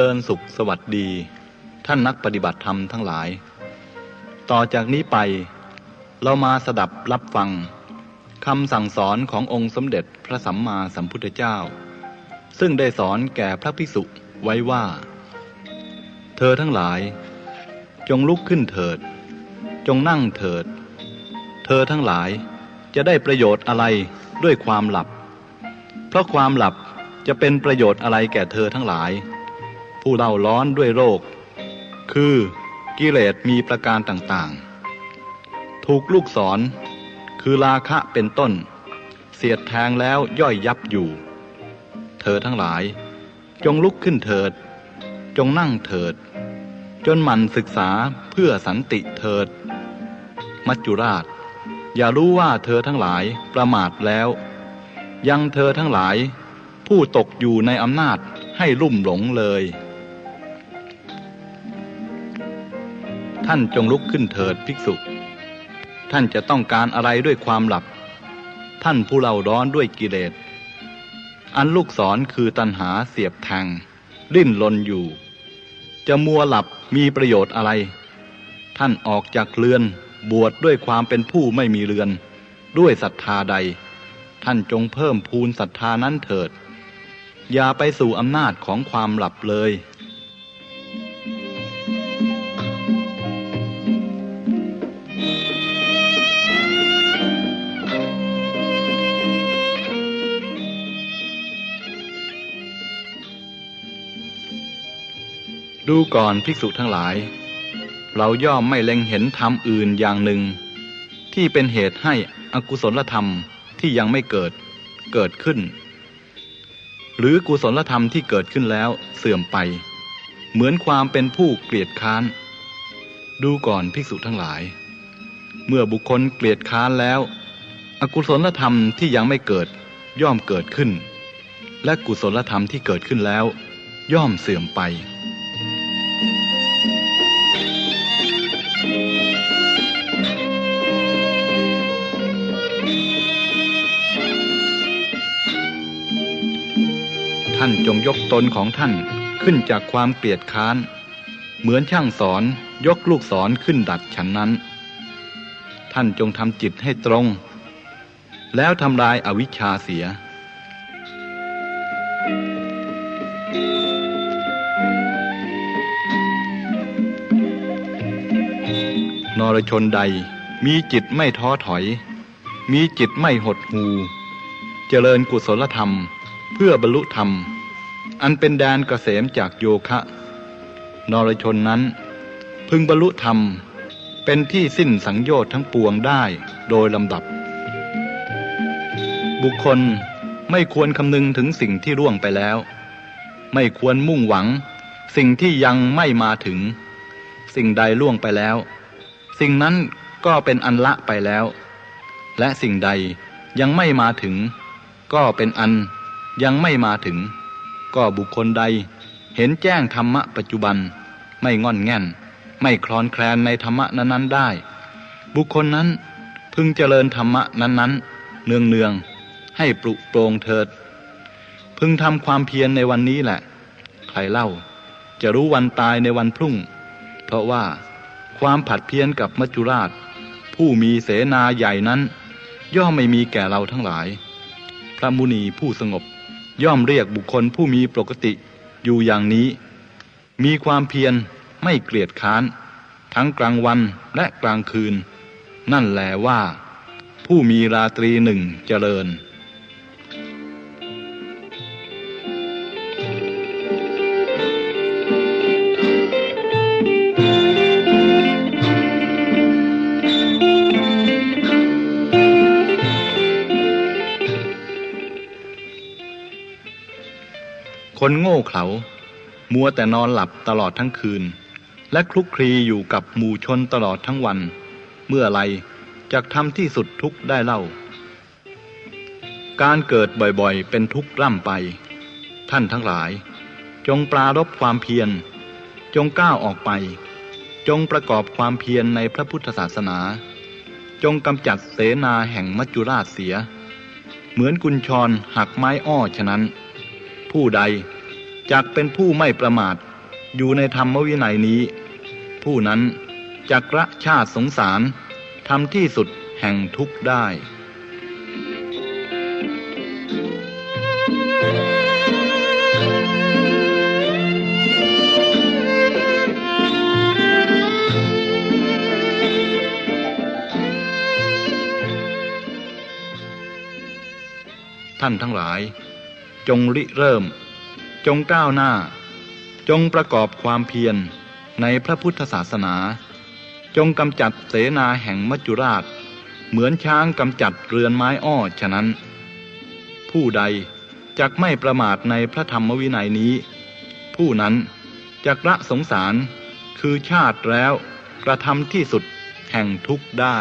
ริญสุขสวัสดี ท่านนักปฏิบัติธรรมทั้งหลาย ต่อจากนี้ไป เรามาสดับรับฟังคำสั่งสอนขององค์สมเด็จพระสัมมาสัมพุทธเจ้า ซึ่งได้สอนแก่พระภิกษุไว้ว่า เธอทั้งหลาย จงลุกขึ้นเถิด จงนั่งเถิด เธอทั้งหลายจะได้ประโยชน์อะไรด้วยความหลับ เพราะความหลับจะเป็นประโยชน์อะไรแก่เธอทั้งหลาย ผู้เล่าร้อนด้วยโรค คือกิเลสมีประการต่างๆ ถูกลูกศร คือราคะเป็นต้น เสียดแทงแล้วย่อยยับอยู่ เธอทั้งหลาย จงลุกขึ้นเถิด จงนั่งเถิด จนหมันศึกษาเพื่อสันติเถิด มัจจุราช อย่ารู้ว่าเธอทั้งหลายประมาทแล้ว ยังเธอทั้งหลายผู้ตกอยู่ในอำนาจให้ลุ่มหลงเลย ท่านจงลุกขึ้นเถิดภิกษุ ท่านจะต้องการอะไรด้วยความหลับ ท่านผู้เล่าร้อนด้วยกิเลส อันลูกศรคือตัณหาเสียบแทงดิ้นลนอยู่ จะมัวหลับมีประโยชน์อะไร ท่านออกจากเรือนบวชดด้วยความเป็นผู้ไม่มีเรือน ด้วยศรัทธาใด ท่านจงเพิ่มพูนศรัทธานั้นเถิด อย่าไปสู่อำนาจของความหลับเลย ดูก่อนภิกษุทั้งหลาย เราย่อมไม่เล็งเห็นธรรมอื่นอย่างหนึ่ง ที่เป็นเหตุให้อกุศลธรรมที่ยังไม่เกิดเกิดขึ้น หรือกุศลธรรมที่เกิดขึ้นแล้วเสื่อมไป เหมือนความเป็นผู้เกลียดค้าน ดูก่อนภิกษุทั้งหลาย เมื่อบุคคลเกลียดค้านแล้ว อกุศลธรรมที่ยังไม่เกิดย่อมเกิดขึ้น และกุศลธรรมที่เกิดขึ้นแล้ว ย่อมเสื่อมไปานจงยกตนของท่านขึ้นจากความเกลียดค้าน เหมือนช่างสอนยกลูกศรขึ้นดัดฉันนั้น ท่านจงทำจิตให้ตรง แล้วทำลายอาวิชชาเสียนรชนใดมีจิตไม่ท้อถอย มีจิตไม่หดหู เจริญกุศลธรรม เพื่อบรรลุธรรม อันเป็นแดนเกษมจากโยคะ นรชนนั้น พึงบรรลุธรรมเป็นที่สิ้นสังโยชน์ทั้งปวงได้โดยลำดับ บุคคลไม่ควรคำนึงถึงสิ่งที่ร่วงไปแล้ว ไม่ควรมุ่งหวัง สิ่งที่ยังไม่มาถึง สิ่งใดล่วงไปแล้ว สิ่งนั้นก็เป็นอันละไปแล้ว และสิ่งใดยังไม่มาถึง ก็เป็นอันยังไม่มาถึง ก็บุคคลใด เห็นแจ้งธรรมะปัจจุบัน ไม่งอนแง่น ไม่คลอนแคลนในธรรมะนั้นๆได้ บุคคลนั้นพึงเจริญธรรมะนั้นๆ เนืองๆ ให้ปลุกโปรงเถิด พึงทำความเพียรในวันนี้แหละ ใครเล่า จะรู้วันตายในวันพรุ่ง เพราะว่าความผัดเพี้ยนกับมัจจุราช ผู้มีเสนาใหญ่นั้น ย่อมไม่มีแก่เราทั้งหลาย พระมุนีผู้สงบ ย่อมเรียกบุคคลผู้มีปกติอยู่อย่างนี้ มีความเพียรไม่เกลียดค้าน ทั้งกลางวันและกลางคืน นั่นแหละว่า ผู้มีราตรีหนึ่งเจริญ คนโง่เขลา มัวแต่นอนหลับตลอดทั้งคืน และคลุกคลีอยู่กับหมู่ชนตลอดทั้งวัน เมื่อไรจะทำที่สุดทุกได้เล่า การเกิดบ่อยๆ เป็นทุกข์ร่ำไป ท่านทั้งหลาย จงปรารบความเพียร จงก้าวออกไป จงประกอบความเพียรในพระพุทธศาสนา จงกำจัดเสนาแห่งมัจจุราชเสีย เหมือนกุญชรหักไม้อ้อฉะนั้นผู้ใด จักเป็นผู้ไม่ประมาท อยู่ในธรรมวินัยนี้ ผู้นั้นจักระชาติสงสารทำที่สุดแห่งทุกข์ได้ท่านทั้งหลาย จงริเริ่ม จงก้าวหน้า จงประกอบความเพียรในพระพุทธศาสนา จงกำจัดเสนาแห่งมัจจุราช เหมือนช้างกำจัดเรือนไม้อ้อฉะนั้น ผู้ใดจักไม่ประมาทในพระธรรมวินัยนี้ ผู้นั้นจักละสงสารคือชาติแล้วกระทำที่สุดแห่งทุกข์ได้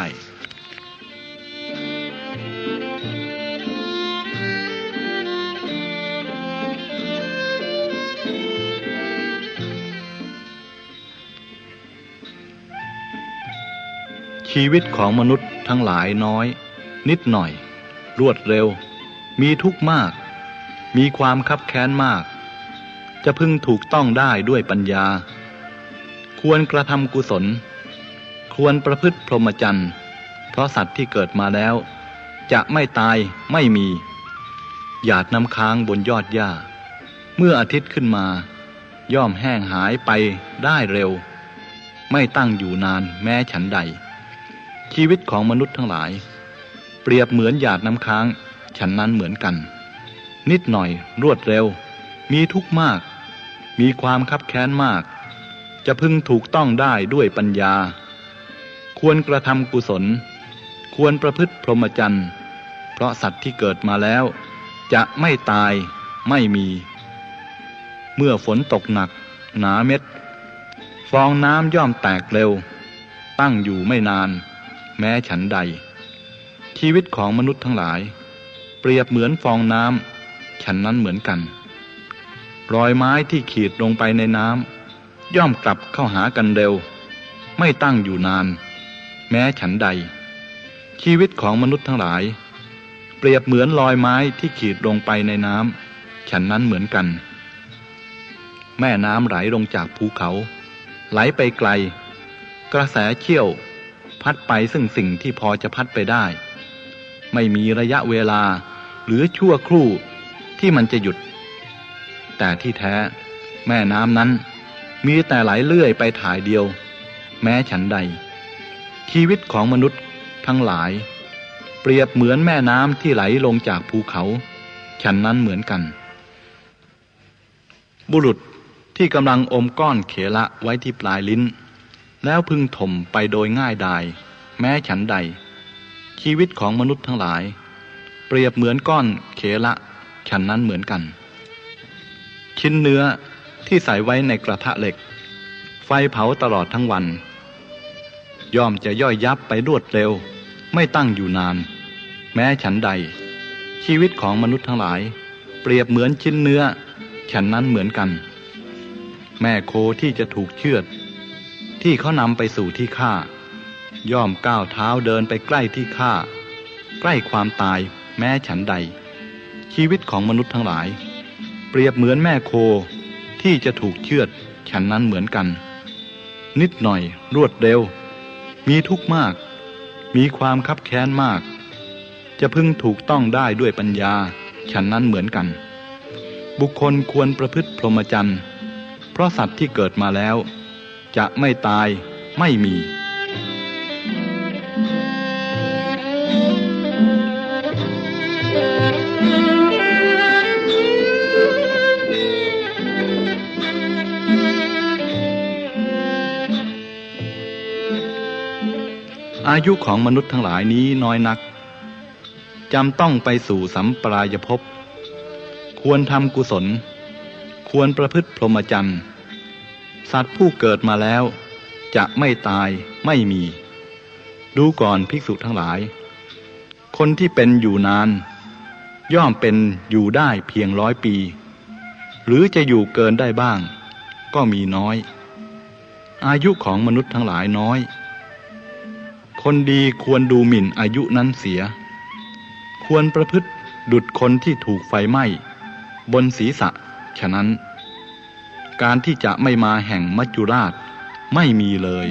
ชีวิตของมนุษย์ทั้งหลายน้อย นิดหน่อย รวดเร็ว มีทุกข์มาก มีความคับแค้นมาก จะพึงถูกต้องได้ด้วยปัญญา ควรกระทำกุศล ควรประพฤติพรหมจรรย์เพราะสัตว์ที่เกิดมาแล้ว จะไม่ตายไม่มี หยาดน้ำค้างบนยอดหญ้า เมื่ออาทิตย์ขึ้นมา ย่อมแห้งหายไปได้เร็ว ไม่ตั้งอยู่นานแม้ฉันใด ชีวิตของมนุษย์ทั้งหลาย เปรียบเหมือนหยาดน้ำค้าง ฉันนั้นเหมือนกัน นิดหน่อยรวดเร็ว มีทุกข์มาก มีความคับแค้นมาก จะพึงถูกต้องได้ด้วยปัญญา ควรกระทำกุศล ควรประพฤติพรหมจรรย์เพราะสัตว์ที่เกิดมาแล้ว จะไม่ตายไม่มี เมื่อฝนตกหนัก หนาเม็ด ฟองน้ำย่อมแตกเร็ว ตั้งอยู่ไม่นาน แม้ฉันใด ชีวิตของมนุษย์ทั้งหลาย เปรียบเหมือนฟองน้ำฉันนั้นเหมือนกัน รอยไม้ที่ขีดลงไปในน้ำย่อมกลับเข้าหากันเร็ว ไม่ตั้งอยู่นาน แม้ฉันใด ชีวิตของมนุษย์ทั้งหลาย เปรียบเหมือนรอยไม้ที่ขีดลงไปในน้ำฉันนั้นเหมือนกัน แม่น้ำไหลลงจากภูเขา ไหลไปไกล กระแสเชี่ยว พัดไปซึ่งสิ่งที่พอจะพัดไปได้ ไม่มีระยะเวลาหรือชั่วครู่ที่มันจะหยุด แต่ที่แท้ แม่น้ำนั้น มีแต่ไหลเลื่อยไปถ่ายเดียว แม้ฉันใด ชีวิตของมนุษย์ทั้งหลาย เปรียบเหมือนแม่น้ำที่ไหลลงจากภูเขา ฉันนั้นเหมือนกัน บุรุษที่กำลังอมก้อนเขละไว้ที่ปลายลิ้น แล้วพึงถมไปโดยง่ายดายแม้ฉันใด ชีวิตของมนุษย์ทั้งหลาย เปรียบเหมือนก้อนเขละฉันนั้นเหมือนกัน ชิ้นเนื้อที่ใส่ไว้ในกระทะเหล็ก ไฟเผาตลอดทั้งวัน ย่อมจะย่อยยับไปรวดเร็ว ไม่ตั้งอยู่นาน แม้ฉันใด ชีวิตของมนุษย์ทั้งหลาย เปรียบเหมือนชิ้นเนื้อ ฉันนั้นเหมือนกัน แม่โคที่จะถูกเชือด ที่เขานำไปสู่ที่ฆ่า ย่อมก้าวเท้าเดินไปใกล้ที่ฆ่า ใกล้ความตายแม้ฉันใด ชีวิตของมนุษย์ทั้งหลาย เปรียบเหมือนแม่โคที่จะถูกเชือดฉันนั้นเหมือนกัน นิดหน่อยรวดเร็ว มีทุกข์มาก มีความคับแค้นมาก จะพึงถูกต้องได้ด้วยปัญญา ฉันนั้นเหมือนกัน บุคคลควรประพฤติพรหมจรรย์เพราะสัตว์ที่เกิดมาแล้ว จะไม่ตายไม่มี อายุของมนุษย์ทั้งหลายนี้น้อยนักจำต้องไปสู่สัมปรายภพ ควรทำกุศล ควรประพฤติพรหมจรรย์ สัตว์ผู้เกิดมาแล้ว จะไม่ตายไม่มี ดูก่อนภิกษุทั้งหลาย คนที่เป็นอยู่นาน ย่อมเป็นอยู่ได้เพียงร้อยปี หรือจะอยู่เกินได้บ้าง ก็มีน้อย อายุของมนุษย์ทั้งหลายน้อย คนดีควรดูหมิ่นอายุนั้นเสีย ควรประพฤติดุดคนที่ถูกไฟไหม้ บนศีรษะฉะนั้น การที่จะไม่มาแห่งมัจจุราชไม่มีเลย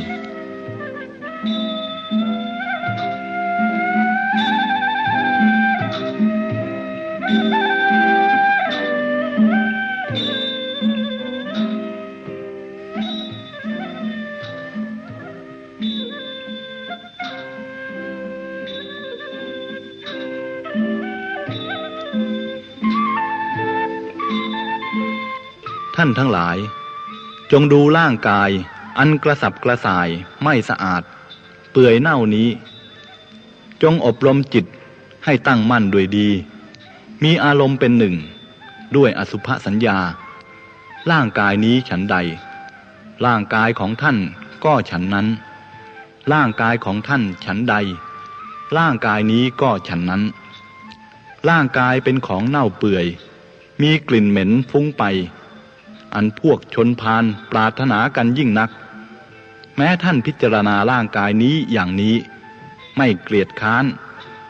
ท่านทั้งหลาย จงดูร่างกาย อันกระสับกระส่ายไม่สะอาด เปื่อยเน่านี้ จงอบรมจิตให้ตั้งมั่นด้วยดี มีอารมณ์เป็นหนึ่ง ด้วยอสุภสัญญา ร่างกายนี้ฉันใด ร่างกายของท่านก็ฉันนั้น ร่างกายของท่านฉันใด ร่างกายนี้ก็ฉันนั้น ร่างกายเป็นของเน่าเปื่อย มีกลิ่นเหม็นฟุ้งไป อันพวกชนพานปรารถนากันยิ่งนัก แม้ท่านพิจารณาร่างกายนี้อย่างนี้ ไม่เกลียดค้าน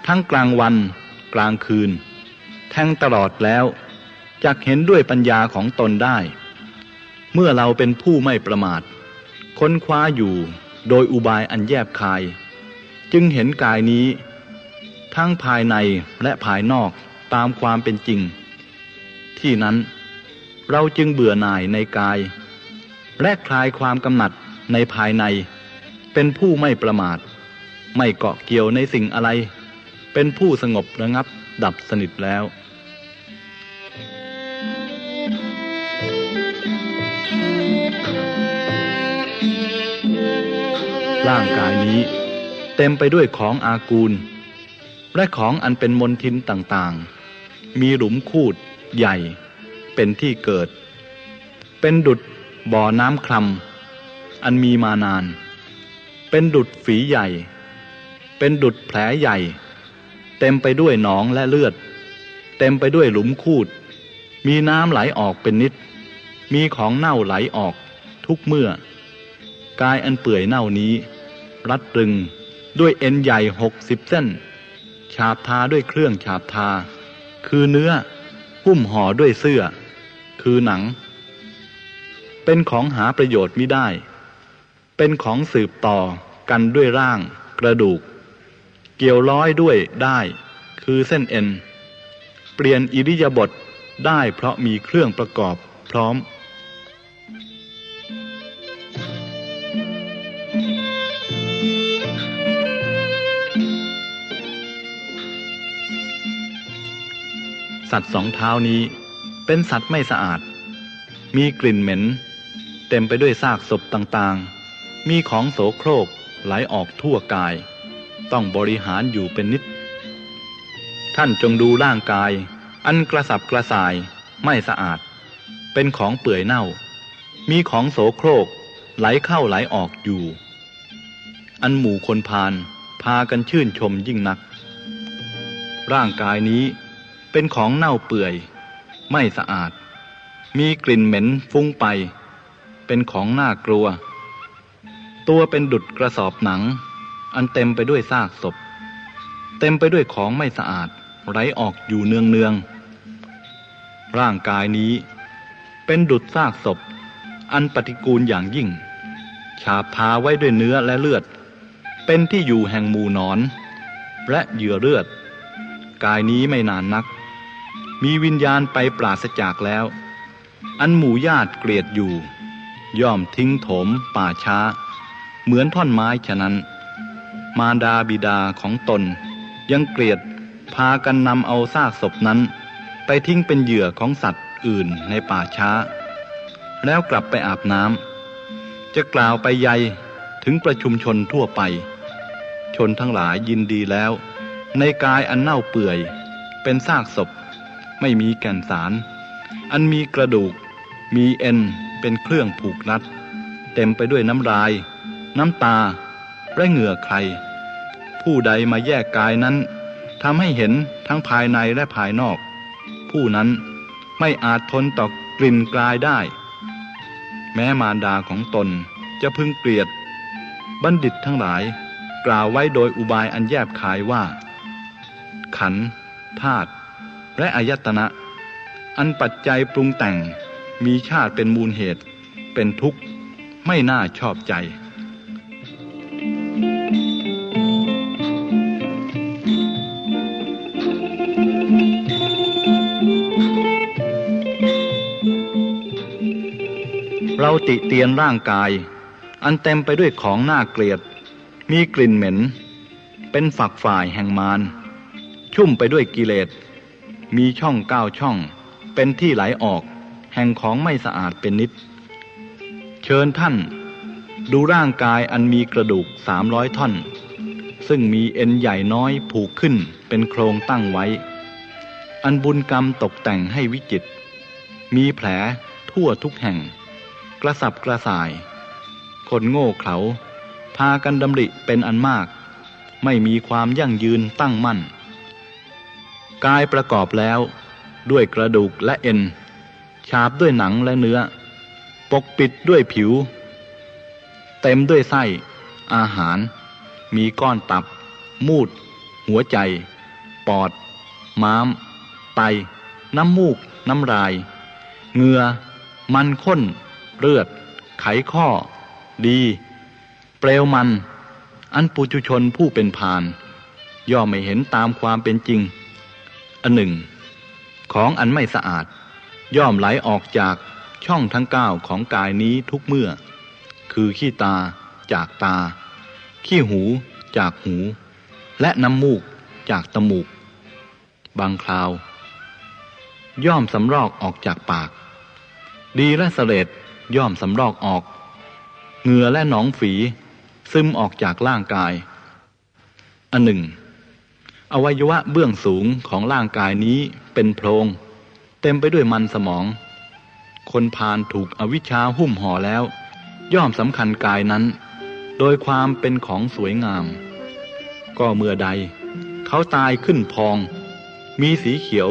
ทั้งกลางวัน กลางคืน แทงตลอดแล้วจักเห็นด้วยปัญญาของตนได้ เมื่อเราเป็นผู้ไม่ประมาท ค้นคว้าอยู่โดยอุบายอันแยบคาย จึงเห็นกายนี้ ทั้งภายในและภายนอกตามความเป็นจริง ที่นั้น เราจึงเบื่อหน่ายในกาย และคลายความกำหนัดในภายใน เป็นผู้ไม่ประมาท ไม่เกาะเกี่ยวในสิ่งอะไร เป็นผู้สงบระงับดับสนิทแล้วร่างกายนี้เต็มไปด้วยของอากูล และของอันเป็นมนทินต่างๆ มีหลุมคูดใหญ่ เป็นที่เกิด เป็นดุดบ่อน้ำคลำอันมีมานาน เป็นดุดฝีใหญ่ เป็นดุดแผลใหญ่ เต็มไปด้วยหนองและเลือด เต็มไปด้วยหลุมคูด มีน้ำไหลออกเป็นนิด มีของเน่าไหลออกทุกเมื่อ กายอันเปื่อยเน่านี้ รัดรึงด้วยเอ็นใหญ่หกสิบเส้น ฉาบทาด้วยเครื่องฉาบทา คือเนื้อหุ้มห่อด้วยเสื้อ คือหนัง เป็นของหาประโยชน์ไม่ได้ เป็นของสืบต่อกันด้วยร่าง กระดูก เกี่ยวร้อยด้วยได้ คือเส้นเอ็น เปลี่ยนอิริยาบถได้เพราะมีเครื่องประกอบพร้อมสัตว์สองเท้านี้ เป็นสัตว์ไม่สะอาด มีกลิ่นเหม็น เต็มไปด้วยซากศพต่างๆ มีของโสโครกไหลออกทั่วกาย ต้องบริหารอยู่เป็นนิด ท่านจงดูร่างกาย อันกระสับกระส่ายไม่สะอาด เป็นของเปื่อยเน่า มีของโสโครกไหลเข้าไหลออกอยู่ อันหมู่คนพาลพากันชื่นชมยิ่งนัก ร่างกายนี้เป็นของเน่าเปื่อย ไม่สะอาด มีกลิ่นเหม็นฟุ้งไป เป็นของน่ากลัว ตัวเป็นดุดกระสอบหนัง อันเต็มไปด้วยซากศพ เต็มไปด้วยของไม่สะอาดไหลออกอยู่เนืองเนืองร่างกายนี้เป็นดุดซากศพ อันปฏิกูลอย่างยิ่ง ฉาบทาไว้ด้วยเนื้อและเลือด เป็นที่อยู่แห่งหมู่นอน และเหยื่อเลือด กายนี้ไม่นานนัก มีวิญญาณไปปราศจากแล้ว อันหมู่ญาติเกลียดอยู่ ย่อมทิ้งโถมป่าช้า เหมือนท่อนไม้ฉะนั้น มารดาบิดาของตน ยังเกลียดพากันนำเอาซากศพนั้น ไปทิ้งเป็นเหยื่อของสัตว์อื่นในป่าช้า แล้วกลับไปอาบน้ำจะกล่าวไปใยถึงประชุมชนทั่วไป ชนทั้งหลายยินดีแล้ว ในกายอันเน่าเปื่อย เป็นซากศพ ไม่มีแก่นสาร อันมีกระดูก มีเอ็นเป็นเครื่องผูกรัด เต็มไปด้วยน้ำลาย น้ำตา และเหงื่อใคร ผู้ใดมาแยกกายนั้นทำให้เห็นทั้งภายในและภายนอก ผู้นั้นไม่อาจทนต่อกลิ่นกลายได้ แม้มารดาของตนจะพึงเกลียด บัณฑิตทั้งหลาย กล่าวไว้โดยอุบายอันแยบคายว่า ขันธ์ธาตุ และอายตนะ อันปัจจัยปรุงแต่งมีชาติเป็นมูลเหตุ เป็นทุกข์ ไม่น่าชอบใจ เราติเตียนร่างกาย อันเต็มไปด้วยของน่าเกลียด มีกลิ่นเหม็น เป็นฝักฝ่ายแห่งมาร ชุ่มไปด้วยกิเลส มีช่องเก้าช่อง เป็นที่ไหลออก แห่งของไม่สะอาดเป็นนิด เชิญท่าน ดูร่างกายอันมีกระดูกสามร้อยท่อน ซึ่งมีเอ็นใหญ่น้อยผูกขึ้นเป็นโครงตั้งไว้ อันบุญกรรมตกแต่งให้วิจิต มีแผลทั่วทุกแห่ง กระสับกระส่าย คนโง่เขลาพากันดำริเป็นอันมาก ไม่มีความยั่งยืนตั้งมั่น กายประกอบแล้ว ด้วยกระดูกและเอ็น ฉาบด้วยหนังและเนื้อ ปกปิดด้วยผิว เต็มด้วยไส้ อาหาร มีก้อนตับ มูด หัวใจ ปอด ม้าม ไต น้ำมูก น้ำลาย เหงื่อ มันข้น เลือด ไขข้อ ดี เปลวมัน อันปุจุชนผู้เป็นพาน ย่อมไม่เห็นตามความเป็นจริง อันหนึ่ง ของอันไม่สะอาด ย่อมไหลออกจากช่องทั้งเก้าของกายนี้ทุกเมื่อ คือขี้ตาจากตา ขี้หูจากหู และน้ำมูกจากตมูก บางคราว ย่อมสำรอกออกจากปาก ดีและเสลดย่อมสำรอกออก เหงื่อและหนองฝีซึมออกจากร่างกาย อันหนึ่ง อวัยวะเบื้องสูงของร่างกายนี้เป็นโพรง เต็มไปด้วยมันสมอง คนพาลถูกอวิชชาหุ้มห่อแล้ว ย่อมสำคัญกายนั้น โดยความเป็นของสวยงาม ก็เมื่อใด เขาตายขึ้นพอง มีสีเขียว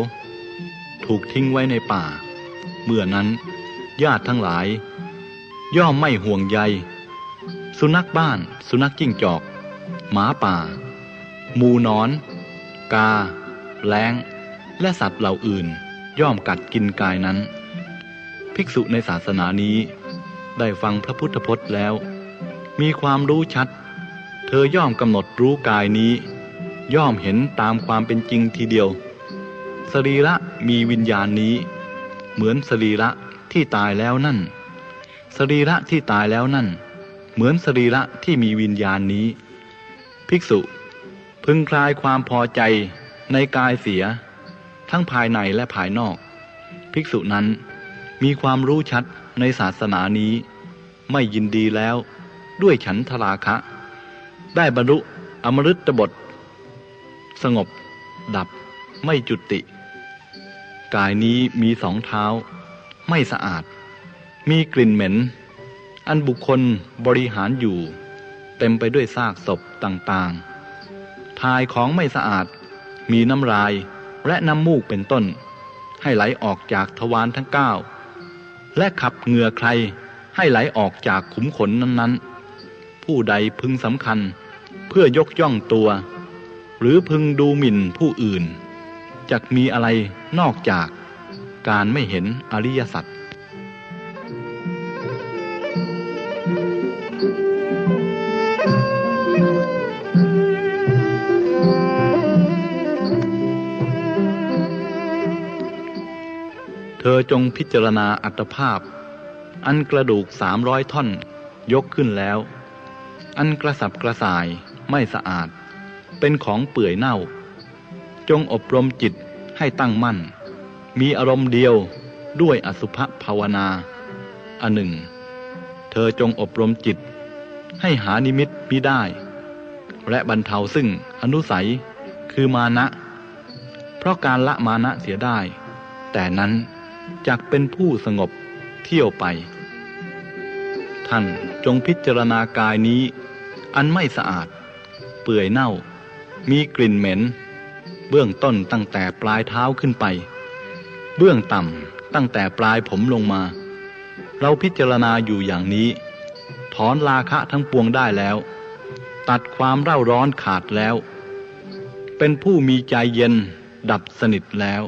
ถูกทิ้งไว้ในป่า เมื่อนั้นญาติทั้งหลาย ย่อมไม่ห่วงใย สุนัขบ้าน สุนัขจิ้งจอก หมาป่าหมูนอน กา แล้ง และสัตว์เหล่าอื่น ย่อมกัดกินกายนั้น ภิกษุในศาสนานี้ ได้ฟังพระพุทธพจน์แล้ว มีความรู้ชัด เธอย่อมกำหนดรู้กายนี้ ย่อมเห็นตามความเป็นจริงทีเดียว สรีระมีวิญญาณนี้ เหมือนสรีระที่ตายแล้วนั่น สรีระที่ตายแล้วนั่น เหมือนสรีระที่มีวิญญาณนี้ ภิกษุ พึงคลายความพอใจในกายเสีย ทั้งภายในและภายนอก ภิกษุนั้นมีความรู้ชัดในศาสนานี้ ไม่ยินดีแล้วด้วยฉันทราคะ ได้บรรลุอมฤตบท สงบ ดับไม่จุติ กายนี้มีสองเท้า ไม่สะอาด มีกลิ่นเหม็น อันบุคคลบริหารอยู่ เต็มไปด้วยซากศพต่างๆ ทายของไม่สะอาด มีน้ำลายและน้ำมูกเป็นต้น ให้ไหลออกจากทวารทั้งเก้าและขับเหงื่อใครให้ไหลออกจากขุมขนนั้นๆ ผู้ใดพึงสำคัญเพื่อยกย่องตัว หรือพึงดูหมิ่นผู้อื่น จะมีอะไรนอกจากการไม่เห็นอริยสัจ เธอจงพิจารณาอัตภาพ อันกระดูกสามร้อยท่อน ยกขึ้นแล้ว อันกระสับกระส่ายไม่สะอาด เป็นของเปื่อยเน่า จงอบรมจิตให้ตั้งมั่น มีอารมณ์เดียวด้วยอสุภภาวนา อันหนึ่ง เธอจงอบรมจิต ให้หานิมิตมิได้ และบรรเทาซึ่งอนุสัยคือมานะ เพราะการละมานะเสียได้ แต่นั้น จักเป็นผู้สงบเที่ยวไป ท่านจงพิจารณากายนี้ อันไม่สะอาด เปื่อยเน่า มีกลิ่นเหม็น เบื้องต้นตั้งแต่ปลายเท้าขึ้นไป เบื้องต่ำตั้งแต่ปลายผมลงมา เราพิจารณาอยู่อย่างนี้ ถอนราคะทั้งปวงได้แล้ว ตัดความเร่าร้อนขาดแล้ว เป็นผู้มีใจเย็นดับสนิทแล้ว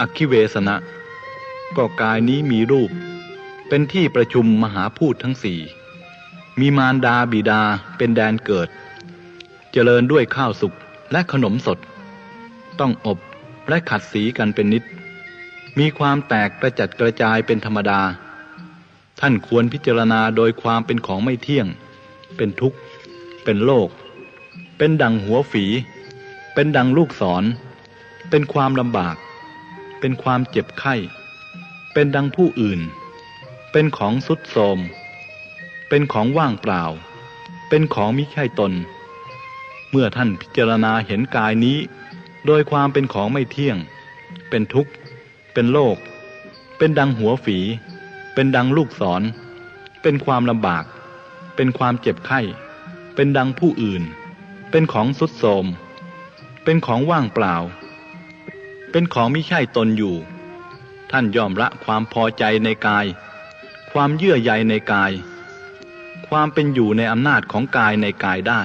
อคิเวสนะ ก็กายนี้มีรูป เป็นที่ประชุมมหาพูดทั้งสี่ มีมารดาบิดาเป็นแดนเกิด เจริญด้วยข้าวสุกและขนมสด ต้องอบและขัดสีกันเป็นนิด มีความแตกกระจัดกระจายเป็นธรรมดา ท่านควรพิจารณาโดยความเป็นของไม่เที่ยง เป็นทุกข์ เป็นโลก เป็นดังหัวฝี เป็นดังลูกศร เป็นความลำบาก เป็นความเจ็บไข้ เป็นดังผู้อื่น เป็นของสุดโทมเป็นของว่างเปล่า เป็นของมิใช่ตน เมื่อท่านพิจารณาเห็นกายนี้ โดยความเป็นของไม่เที่ยง เป็นทุกข์ เป็นโลก เป็นดังหัวฝี เป็นดังลูกศร เป็นความลำบาก เป็นความเจ็บไข้ เป็นดังผู้อื่น เป็นของสุดโทมเป็นของว่างเปล่า เป็นของมิใช่ตนอยู่ ท่านยอมละความพอใจในกาย ความเยื่อใยในกาย ความเป็นอยู่ในอำนาจของกายในกายได้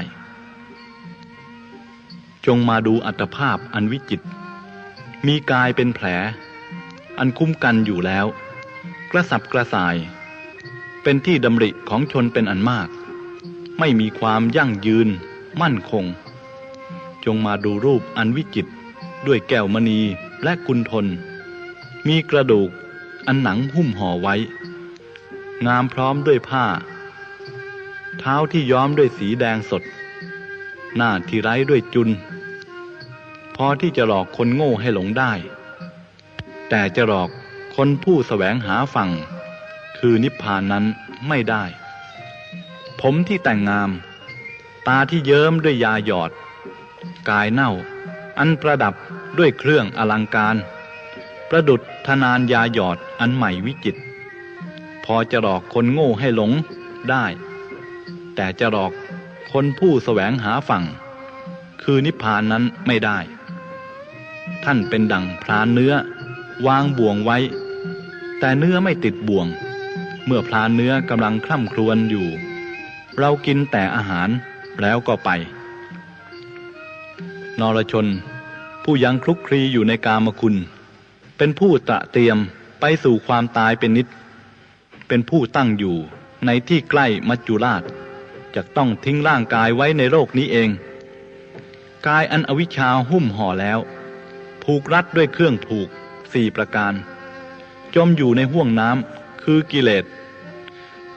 จงมาดูอัตภาพอันวิจิต มีกายเป็นแผล อันคุ้มกันอยู่แล้ว กระสับกระส่าย เป็นที่ดำริของชนเป็นอันมาก ไม่มีความยั่งยืน มั่นคง จงมาดูรูปอันวิจิต ด้วยแก้วมณีและกุลทน มีกระดูกอันหนังหุ้มห่อไว้ งามพร้อมด้วยผ้า เท้าที่ย้อมด้วยสีแดงสด หน้าที่ไร้ด้วยจุน พอที่จะหลอกคนโง่ให้หลงได้ แต่จะหลอกคนผู้แสวงหาฝั่ง คือนิพพานนั้นไม่ได้ ผมที่แต่งงาม ตาที่เยิ้มด้วยยาหยอด กายเน่า อันประดับด้วยเครื่องอลังการ ประดุดธนานยาหยอดอันใหม่วิจิต พอจะหลอกคนโง่ให้หลงได้ แต่จะหลอกคนผู้แสวงหาฝั่ง คือนิพพานนั้นไม่ได้ ท่านเป็นดั่งพรานเนื้อ วางบ่วงไว้ แต่เนื้อไม่ติดบ่วง เมื่อพรานเนื้อกำลังคล่ำครวญอยู่ เรากินแต่อาหารแล้วก็ไป นรชน ผู้ยังคลุกคลีอยู่ในกามคุณ เป็นผู้ตระเตรียมไปสู่ความตายเป็นนิด เป็นผู้ตั้งอยู่ในที่ใกล้มัจจุราชจะต้องทิ้งร่างกายไว้ในโลกนี้เอง กายอันอวิชชาหุ้มห่อแล้ว ผูกรัดด้วยเครื่องผูกสี่ประการ จมอยู่ในห่วงน้ำคือกิเลส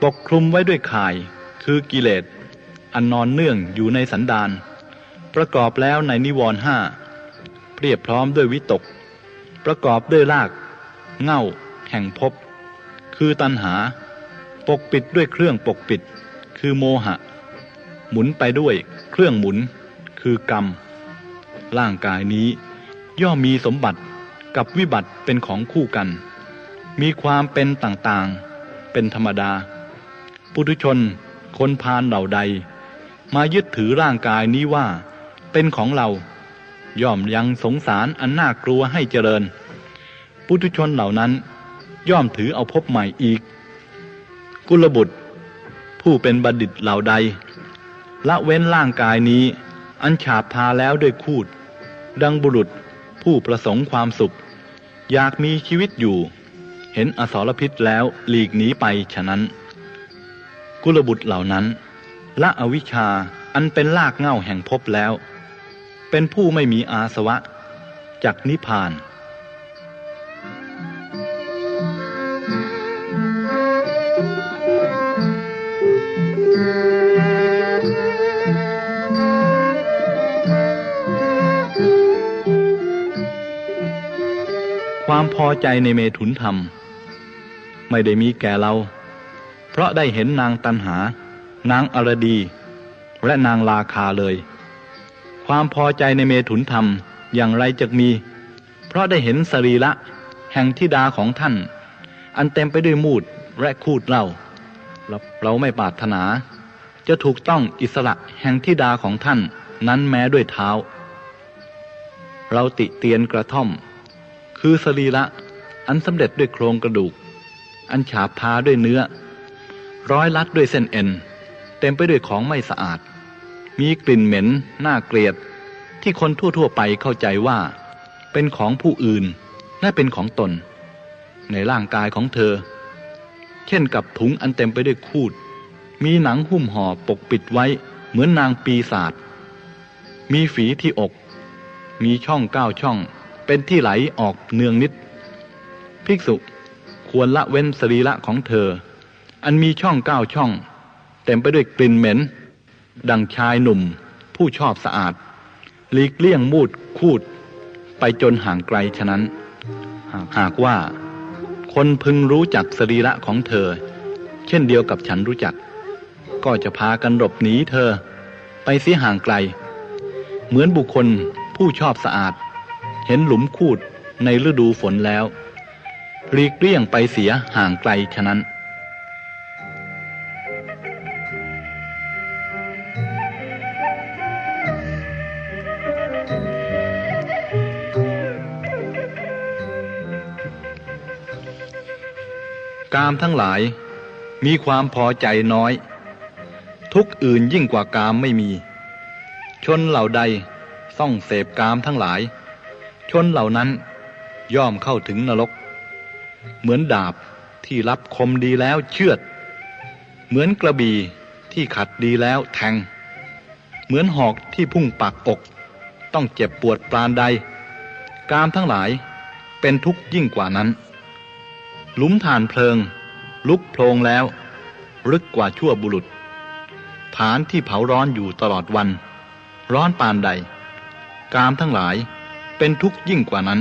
ปกคลุมไว้ด้วยข่ายคือกิเลสอันนอนเนื่องอยู่ในสันดาน ประกอบแล้วในนิวรณ์ห้าเปรียบพร้อมด้วยวิตก ประกอบด้วยราก เง่า แห่งภพคือตัณหา ปกปิดด้วยเครื่องปกปิด คือโมหะ หมุนไปด้วยเครื่องหมุน คือกรรม ร่างกายนี้ ย่อมมีสมบัติกับวิบัติเป็นของคู่กัน มีความเป็นต่างๆ เป็นธรรมดา ปุถุชน คนพาลเหล่าใด มายึดถือร่างกายนี้ว่า เป็นของเรา ย่อมยังสงสารอันน่ากลัวให้เจริญ ปุถุชนเหล่านั้น ย่อมถือเอาพบใหม่อีก กุลบุตร ผู้เป็นบัณฑิตเหล่าใด ละเว้นร่างกายนี้ อันฉาบทาแล้วด้วยคูด ดังบุรุษผู้ประสงค์ความสุข อยากมีชีวิตอยู่ เห็นอสรพิษแล้วหลีกหนีไปฉะนั้น กุลบุตรเหล่านั้นละอวิชชาอันเป็นลากเง้าแห่งภพแล้ว เป็นผู้ไม่มีอาสวะจากนิพพาน ความพอใจในเมถุนธรรม ไม่ได้มีแก่เรา เพราะได้เห็นนางตันหานางอรดี และนางลาคาเลย ความพอใจในเมถุนธรรมอย่างไรจะมี เพราะได้เห็นสรีระแห่งทิดาของท่าน อันเต็มไปด้วยมูดและคูดเล่าเราเราไม่ปรารถนา จะถูกต้องอิสระแห่งทิดาของท่านนั้นแม้ด้วยเท้า เราติเตียนกระท่อม คือสรีระอันสำเร็จด้วยโครงกระดูก อันฉาบทาด้วยเนื้อ ร้อยลัดด้วยเส้นเอ็น เต็มไปด้วยของไม่สะอาด มีกลิ่นเหม็นน่าเกลียด ที่คนทั่วๆไปเข้าใจว่า เป็นของผู้อื่นและเป็นของตน ในร่างกายของเธอ เช่นกับถุงอันเต็มไปด้วยคูด มีหนังหุ้มห่อปกปิดไว้เหมือนนางปีศาจมีฝีที่อก มีช่องเก้าช่อง เป็นที่ไหลออกเนืองนิด ภิกษุควรละเว้นสรีระของเธอ อันมีช่องเก้าช่อง เต็มไปด้วยกลิ่นเหม็น ดังชายหนุ่ม ผู้ชอบสะอาดหลีกเลี่ยงมูดคูด ไปจนห่างไกลฉะนั้น หากว่า คนพึงรู้จักสรีระของเธอ เช่นเดียวกับฉันรู้จัก ก็จะพากันหลบหนีเธอ ไปเสียห่างไกล เหมือนบุคคลผู้ชอบสะอาด เห็นหลุมคูดในฤดูฝนแล้วหลีกเลี่ยงไปเสียห่างไกลฉะนั้น กามทั้งหลาย มีความพอใจน้อย ทุกอื่นยิ่งกว่ากามไม่มี ชนเหล่าใดส่องเสพกามทั้งหลาย ชนเหล่านั้นย่อมเข้าถึงนรก เหมือนดาบที่รับคมดีแล้วเชือด เหมือนกระบี่ที่ขัดดีแล้วแทง เหมือนหอกที่พุ่งปักอก ต้องเจ็บปวดปรานใด กามทั้งหลายเป็นทุกข์ยิ่งกว่านั้น หลุมฐานเพลิง ลุกโพลงแล้ว ลึกกว่าชั่วบุรุษ ฐานที่เผาร้อนอยู่ตลอดวัน ร้อนปานใด กามทั้งหลายเป็นทุกข์ยิ่งกว่านั้น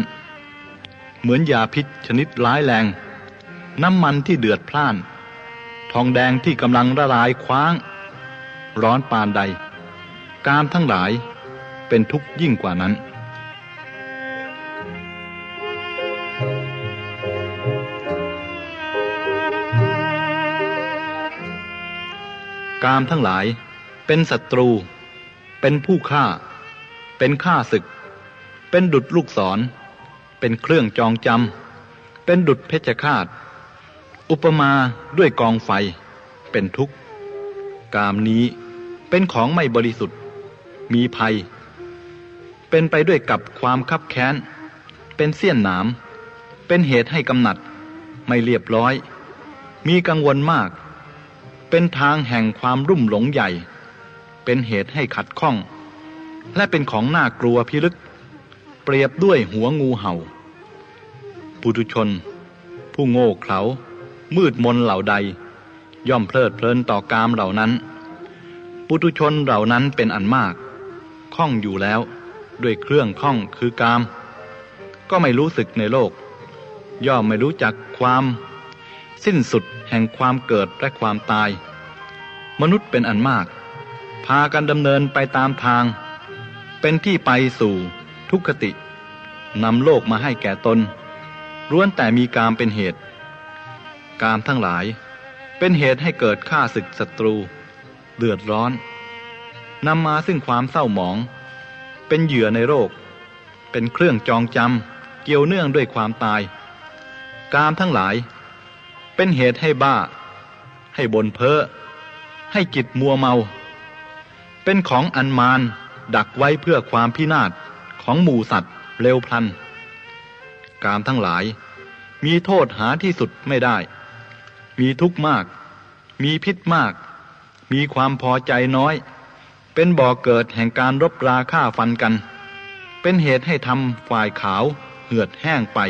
เหมือนยาพิษชนิดร้ายแรง น้ำมันที่เดือดพล่าน ทองแดงที่กำลังละลายคว้าง ร้อนปานใด กามทั้งหลายเป็นทุกข์ยิ่งกว่านั้น กามทั้งหลาย เป็นศัตรู เป็นผู้ฆ่า เป็นฆ่าศึก เป็นดุดลูกศร เป็นเครื่องจองจำ เป็นดุดเพชฌฆาต อุปมาด้วยกองไฟ เป็นทุกข์ กามนี้เป็นของไม่บริสุทธิ์ มีภัย เป็นไปด้วยกับความคับแค้น เป็นเสี้ยนหนาม เป็นเหตุให้กำหนัด ไม่เรียบร้อย มีกังวลมาก เป็นทางแห่งความรุ่มหลงใหญ่ เป็นเหตุให้ขัดข้อง และเป็นของน่ากลัวพิลึก เปรียบด้วยหัวงูเห่า ปุถุชน ผู้โง่เขลามืดมนเหล่าใด ย่อมเพลิดเพลินต่อกามเหล่านั้น ปุถุชนเหล่านั้นเป็นอันมากข้องอยู่แล้วด้วยเครื่องข้องคือกาม ก็ไม่รู้สึกในโลก ย่อมไม่รู้จักความ สิ้นสุด แห่งความเกิดและความตาย มนุษย์เป็นอันมาก พากันดำเนินไปตามทาง เป็นที่ไปสู่ทุกขตินำโลกมาให้แก่ตนล้วนแต่มีกามเป็นเหตุ กามทั้งหลาย เป็นเหตุให้เกิดฆ่าศึกศัตรู เดือดร้อนนำมาซึ่งความเศร้าหมอง เป็นเหยื่อในโรค เป็นเครื่องจองจำเกี่ยวเนื่องด้วยความตาย กามทั้งหลาย เป็นเหตุให้บ้า ให้บนเพ้อ ให้จิตมัวเมา เป็นของอันมานดักไว้เพื่อความพินาศของหมู่สัตว์เร็วพลัน กามทั้งหลาย มีโทษหาที่สุดไม่ได้ มีทุกข์มาก มีพิษมาก มีความพอใจน้อย เป็นบ่อเกิดแห่งการรบราฆ่าฟันกัน เป็นเหตุให้ทำฝ่ายขาวเหือดแห้งไป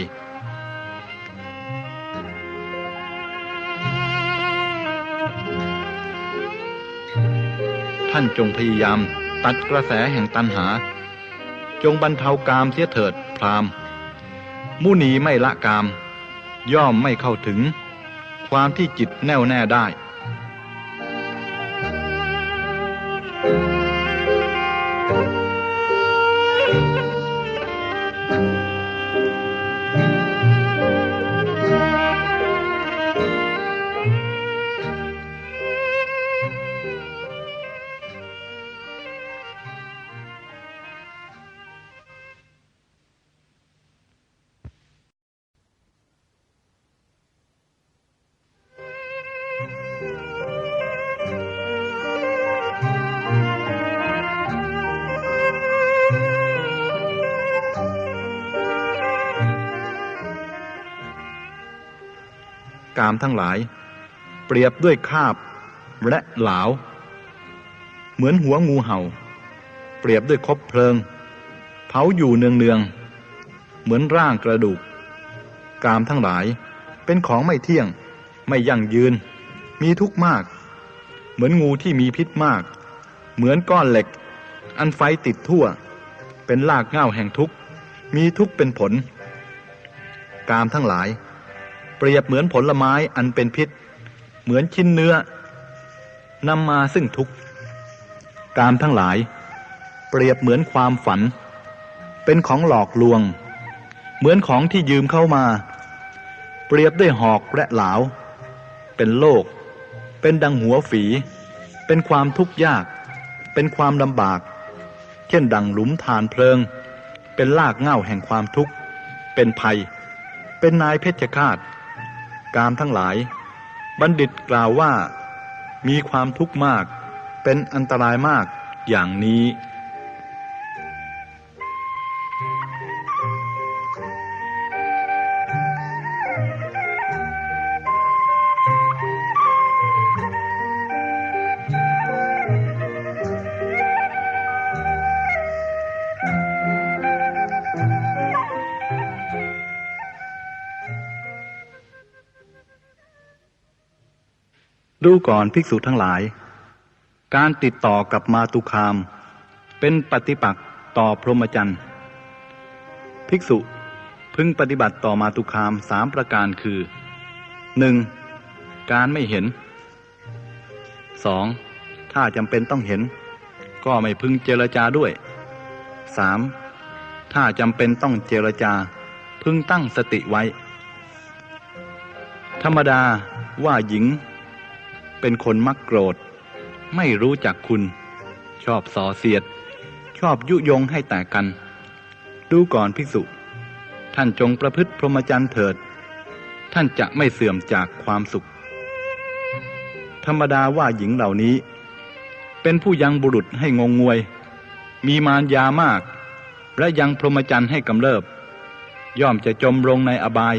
ท่านจงพยายาม ตัดกระแสแห่งตัณหา จงบรรเทากามเสียเถิดพรามมุนีไม่ละกาม ย่อมไม่เข้าถึง ความที่จิตแน่วแน่ได้ ทั้งหลาย เปรียบด้วยคาบและหลาวเหมือนหัวงูเห่า เปรียบด้วยคบเพลิง เผาอยู่เนืองๆเหมือนร่างกระดูก กามทั้งหลายเป็นของไม่เที่ยงไม่ยั่งยืน มีทุกข์มาก เหมือนงูที่มีพิษมาก เหมือนก้อนเหล็ก อันไฟติดทั่ว เป็นลากเง้าแห่งทุกข์มีทุกข์เป็นผล กามทั้งหลาย เปรียบเหมือนผลไม้อันเป็นพิษ เหมือนชิ้นเนื้อนำมาซึ่งทุกข์กามทั้งหลาย เปรียบเหมือนความฝัน เป็นของหลอกลวง เหมือนของที่ยืมเข้ามา เปรียบด้วยหอกและหลาว เป็นโลก เป็นดังหัวฝี เป็นความทุกข์ยาก เป็นความลำบาก เช่นดังหลุมฐานเพลิง เป็นลากเง้าแห่งความทุกข์ เป็นภัย เป็นนายเพชฌฆาต กามทั้งหลาย บัณฑิตกล่าวว่า มีความทุกข์มาก เป็นอันตรายมากอย่างนี้ ดูก่อนภิกษุทั้งหลาย การติดต่อกับมาตุคาม เป็นปฏิปักษ์ต่อพรหมจรรย์ ภิกษุพึงปฏิบัติต่อมาตุคามสามประการคือ 1. การไม่เห็น 2. ถ้าจำเป็นต้องเห็น ก็ไม่พึงเจรจาด้วย 3. ถ้าจำเป็นต้องเจรจา พึงตั้งสติไว้ ธรรมดาว่าหญิง เป็นคนมักโกรธ ไม่รู้จักคุณ ชอบส่อเสียด ชอบยุยงให้แตกกัน ดูก่อนภิกษุ ท่านจงประพฤติพรหมจรรย์เถิด ท่านจะไม่เสื่อมจากความสุข ธรรมดาว่าหญิงเหล่านี้ เป็นผู้ยังบุรุษให้งงงวย มีมารยามาก และยังพรหมจรรย์ให้กำเริบ ย่อมจะจมลงในอบาย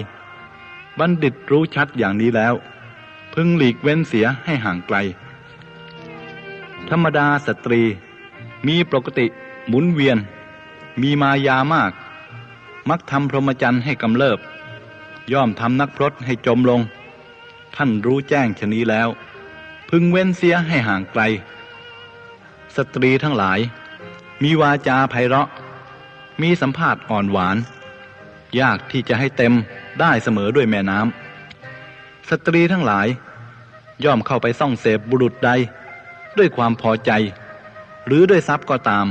บัณฑิตรู้ชัดอย่างนี้แล้ว พึงหลีกเว้นเสียให้ห่างไกล ธรรมดาสตรี มีปกติหมุนเวียน มีมายามาก มักทำพรหมจรรย์ให้กำเริบ ย่อมทำนักพรตให้จมลง ท่านรู้แจ้งชนี้แล้ว พึงเว้นเสียให้ห่างไกล สตรีทั้งหลาย มีวาจาไพเราะ มีสัมภาษณ์อ่อนหวาน ยากที่จะให้เต็มได้เสมอด้วยแม่น้ำ สตรีทั้งหลาย ย่อมเข้าไปซ่องเสพบุรุษใด ด้วยความพอใจ หรือด้วยทรัพย์ก็ตาม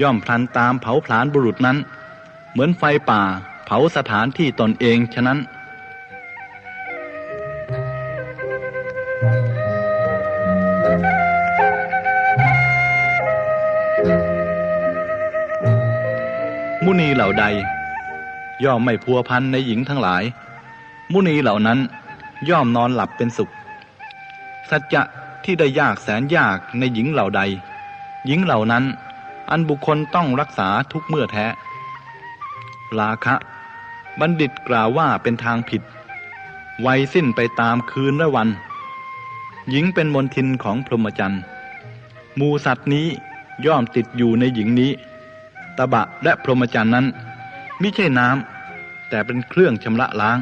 ย่อมพลันตามเผาผลาญบุรุษนั้น เหมือนไฟป่าเผาสถานที่ตนเองฉะนั้นมุนีเหล่าใด ย่อมไม่พัวพันในหญิงทั้งหลาย มุนีเหล่านั้น ย่อมนอนหลับเป็นสุข สัจจะที่ได้ยากแสนยากในหญิงเหล่าใด หญิงเหล่านั้น อันบุคคลต้องรักษาทุกเมื่อแท้ลาคะ บัณฑิตกล่าวว่าเป็นทางผิด ไวยสิ้นไปตามคืนและวัน หญิงเป็นมนทินของพรหมจรรย์มูสัตว์นี้ย่อมติดอยู่ในหญิงนี้ ตบะและพรหมจรรย์นั้น ไม่ใช่น้ำแต่เป็นเครื่องชำระล้าง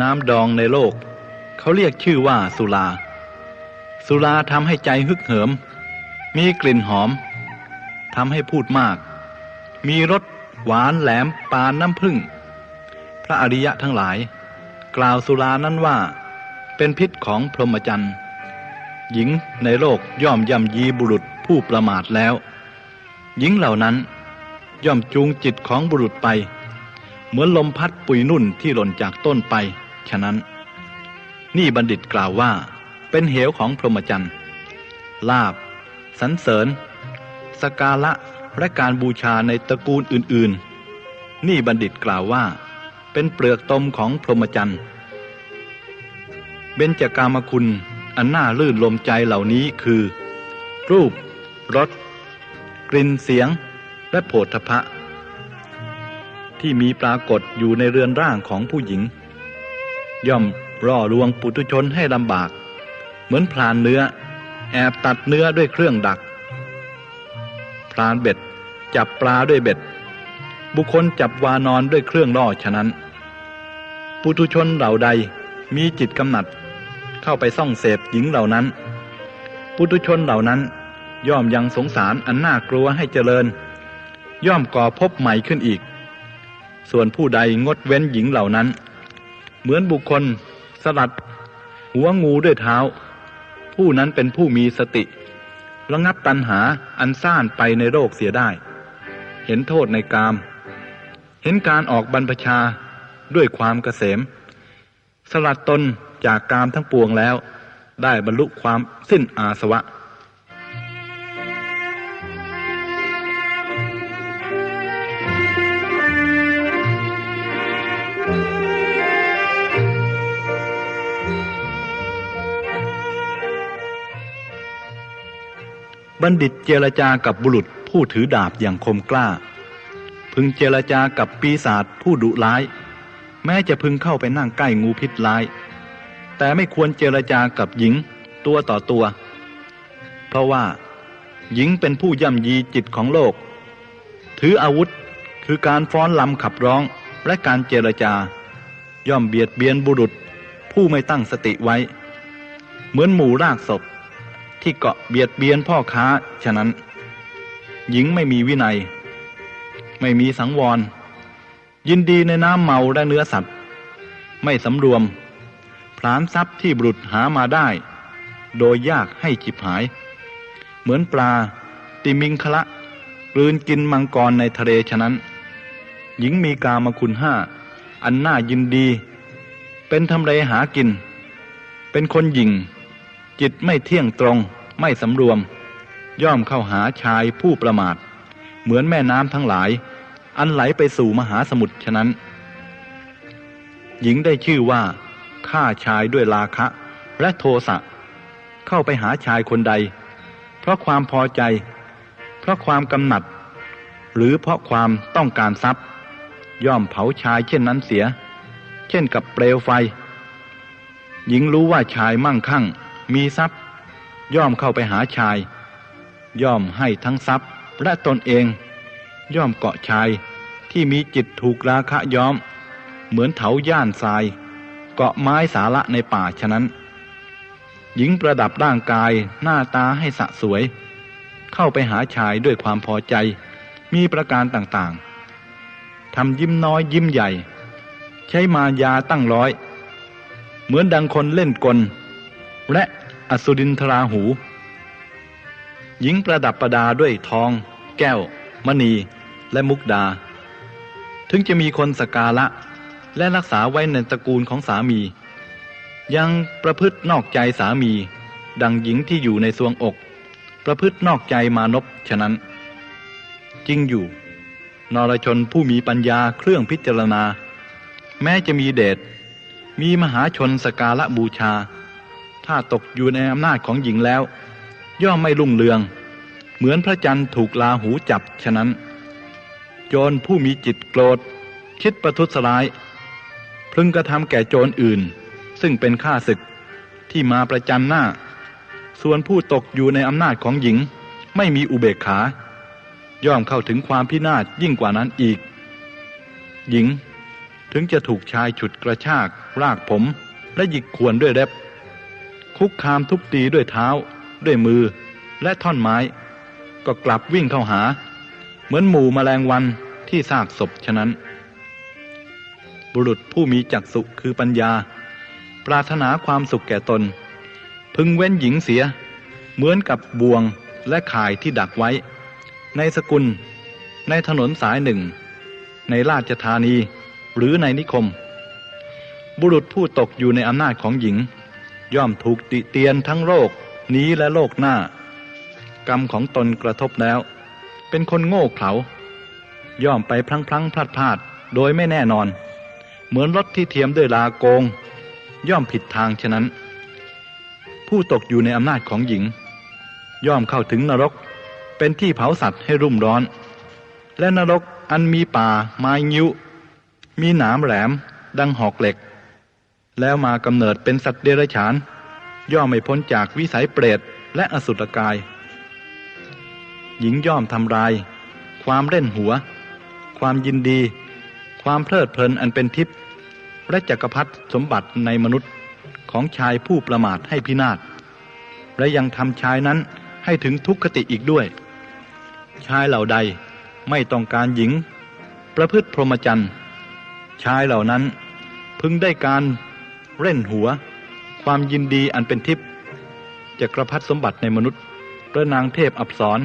น้ำดองในโลก เขาเรียกชื่อว่าสุรา สุราทำให้ใจฮึกเหิม มีกลิ่นหอมทำให้พูดมาก มีรสหวานแหลมปานน้ำผึ้งพระอริยะทั้งหลาย กล่าวสุรานั้นว่า เป็นพิษของพรหมจรรย์หญิงในโลกย่อมย่ำยีบุรุษผู้ประมาทแล้ว หญิงเหล่านั้น ย่อมจูงจิตของบุรุษไป เหมือนลมพัดปุยนุ่นที่หล่นจากต้นไป ฉะนั้น นี่บัณฑิตกล่าวว่า เป็นเหวของพรหมจรรย์ ลาบสรรเสริญ สกาละและการบูชาในตระกูลอื่นๆ นี่บัณฑิตกล่าวว่า เป็นเปลือกตมของพรหมจรรย์ เบญจกามคุณอันน่าลื่นลมใจเหล่านี้คือ รูปรสกลิ่นเสียง และโผฏฐพะ ที่มีปรากฏอยู่ในเรือนร่างของผู้หญิง ย่อมร่อลวงปุถุชนให้ลำบาก เหมือนพรานเนื้อ แอบตัดเนื้อด้วยเครื่องดัก พรานเบ็ดจับปลาด้วยเบ็ด บุคคลจับวานอนด้วยเครื่องล่อฉะนั้น ปุถุชนเหล่าใดมีจิตกำหนัด เข้าไปซ่องเสพหญิงเหล่านั้น ปุถุชนเหล่านั้นย่อมยังสงสารอันน่ากลัวให้เจริญ ย่อมก่อพบใหม่ขึ้นอีก ส่วนผู้ใดงดเว้นหญิงเหล่านั้น เหมือนบุคคล สลัด หัวงูด้วยเท้า ผู้นั้นเป็นผู้มีสติ ระงับตัณหาอันซ่านไปในโลกเสียได้ เห็นโทษในกาม เห็นการออกบรรพชาด้วยความเกษม สลัดตนจากกามทั้งปวงแล้ว ได้บรรลุความสิ้นอาสวะ บัณฑิตเจรจากับบุรุษผู้ถือดาบอย่างคมกล้า พึงเจรจากับปีศาจผู้ดุร้าย แม้จะพึงเข้าไปนั่งใกล้งูพิษร้าย แต่ไม่ควรเจรจากับหญิงตัวต่อตัว เพราะว่าหญิงเป็นผู้ย่ำยีจิตของโลก ถืออาวุธคือการฟ้อนลำขับร้องและการเจรจา ย่อมเบียดเบียนบุรุษผู้ไม่ตั้งสติไว้ เหมือนหมูรากศพ ที่เกาะเบียดเบียนพ่อค้าฉะนั้น หญิงไม่มีวินัย ไม่มีสังวร ยินดีในน้ำเมาและเนื้อสัตว์ ไม่สำรวม พลานทรัพย์ที่บุรุษหามาได้ โดยยากให้จิบหาย เหมือนปลาติมิงคละกลืนกินมังกรในทะเลฉะนั้น หญิงมีกามคุณห้า อันน่ายินดี เป็นทำเลหากิน เป็นคนหญิง จิตไม่เที่ยงตรงไม่สำรวม ย่อมเข้าหาชายผู้ประมาท เหมือนแม่น้ำทั้งหลาย อันไหลไปสู่มหาสมุทรฉะนั้น หญิงได้ชื่อว่าฆ่าชายด้วยราคะ และโทสะเข้าไปหาชายคนใด เพราะความพอใจ เพราะความกำหนัด หรือเพราะความต้องการทรัพย์ ย่อมเผาชายเช่นนั้นเสีย เช่นกับเปลวไฟ หญิงรู้ว่าชายมั่งคั่ง มีทรัพย์ ย่อมเข้าไปหาชาย ย่อมให้ทั้งทรัพย์และตนเอง ย่อมเกาะชายที่มีจิตถูกราคะย้อม เหมือนเถาย่านทราย เกาะไม้สาระในป่าฉะนั้น หญิงประดับร่างกายหน้าตาให้สะสวย เข้าไปหาชายด้วยความพอใจ มีประการต่างๆทำยิ้มน้อยยิ้มใหญ่ ใช้มายาตั้งร้อย เหมือนดังคนเล่นกล และอสุรินทราหู หญิงประดับประดาด้วยทอง แก้ว มณีและมุกดา ถึงจะมีคนสกการะและรักษาไว้ในตระกูลของสามี ยังประพฤตินอกใจสามี ดังหญิงที่อยู่ในสวงอก ประพฤตินอกใจมานพฉะนั้น จริงอยู่ นรชนผู้มีปัญญาเครื่องพิจารณา แม้จะมีเดชมีมหาชนสกการะบูชา ถ้าตกอยู่ในอำนาจของหญิงแล้ว ย่อมไม่รุ่งเรือง เหมือนพระจันทร์ถูกลาหูจับฉะนั้น โจรผู้มีจิตโกรธ คิดประทุษร้าย พึงกระทำแก่โจรอื่น ซึ่งเป็นข้าศึกที่มาประจันหน้า ส่วนผู้ตกอยู่ในอำนาจของหญิง ไม่มีอุเบกขา ย่อมเข้าถึงความพินาศยิ่งกว่านั้นอีก หญิงถึงจะถูกชายฉุดกระชากรากผม และหยิกขวนด้วยเล็บ คุกคามทุบตีด้วยเท้า ด้วยมือ และท่อนไม้ ก็กลับวิ่งเข้าหา เหมือนหมู่แมลงวันที่ซากศพฉะนั้น บุรุษผู้มีจักษุคือปัญญา ปรารถนาความสุขแก่ตน พึงเว้นหญิงเสีย เหมือนกับบ่วงและข่ายที่ดักไว้ ในสกุล ในถนนสายหนึ่ง ในราชธานีหรือในนิคม บุรุษผู้ตกอยู่ในอำนาจของหญิง ย่อมถูกติเตียนทั้งโลกนี้และโลกหน้า กรรมของตนกระทบแล้ว เป็นคนโง่เขลาย่อมไปพลังพลังพลาดพลาดโดยไม่แน่นอน เหมือนรถที่เทียมด้วยลาโกง ย่อมผิดทางฉะนั้น ผู้ตกอยู่ในอำนาจของหญิง ย่อมเข้าถึงนรก เป็นที่เผาสัตว์ให้รุ่มร้อน และนรกอันมีป่าไม้งิ้ว มีหนามแหลมดังหอกเหล็ก แล้วมากำเนิดเป็นสัตว์เดรัจฉาน ย่อมไม่พ้นจากวิสัยเปรตและอสุรกาย หญิงย่อมทำลาย ความเล่นหัว ความยินดี ความเพลิดเพลินอันเป็นทิพย์และจักรพรรดิสมบัติในมนุษย์ของชายผู้ประมาทให้พินาศและยังทำชายนั้นให้ถึงทุกขติอีกด้วย ชายเหล่าใดไม่ต้องการหญิง ประพฤติพรหมจรรย์ชายเหล่านั้นพึงได้การ เล่นหัว ความยินดีอันเป็นทิพย์จักรพรรดิสมบัติในมนุษย์พระนางเทพอับสร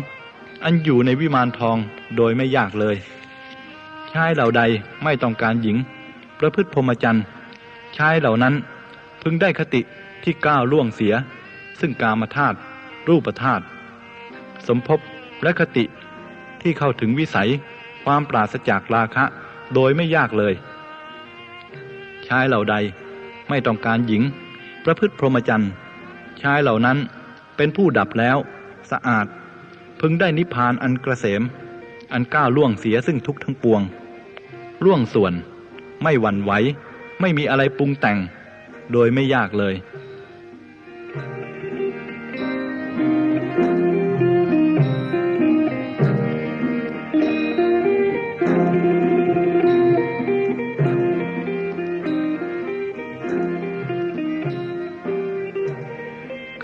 อันอยู่ในวิมานทองโดยไม่ยากเลยชายเหล่าใดไม่ต้องการหญิง ประพฤติพรหมจรรย์ชายเหล่านั้นพึงได้คติที่ก้าวล่วงเสีย ซึ่งกามธาตุรูปธาตุสมภพและคติที่เข้าถึงวิสัยความปราศจากราคะโดยไม่ยากเลย ชายเหล่าใด ไม่ต้องการหญิง ประพฤติพรหมจรรย์ชายเหล่านั้นเป็นผู้ดับแล้ว สะอาด พึงได้นิพพานอันกระเสม อันก้าวล่วงเสียซึ่งทุกทั้งปวง ล่วงส่วน ไม่หวั่นไหว ไม่มีอะไรปรุงแต่ง โดยไม่ยากเลย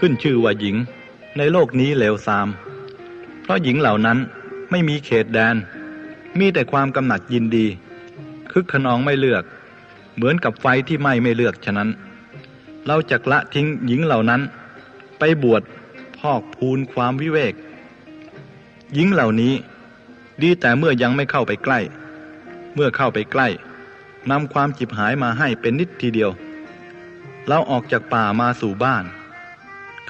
ขึ้นชื่อว่าหญิง ในโลกนี้เลวทราม เพราะหญิงเหล่านั้นไม่มีเขตแดน มีแต่ความกำหนัดยินดี คึกขนองไม่เลือก เหมือนกับไฟที่ไหม้ไม่เลือกฉะนั้น เราจะละทิ้งหญิงเหล่านั้น ไปบวชพอกพูนความวิเวก หญิงเหล่านี้ดีแต่เมื่อยังไม่เข้าไปใกล้ เมื่อเข้าไปใกล้นำความจิบหายมาให้เป็นนิดทีเดียว เราออกจากป่ามาสู่บ้าน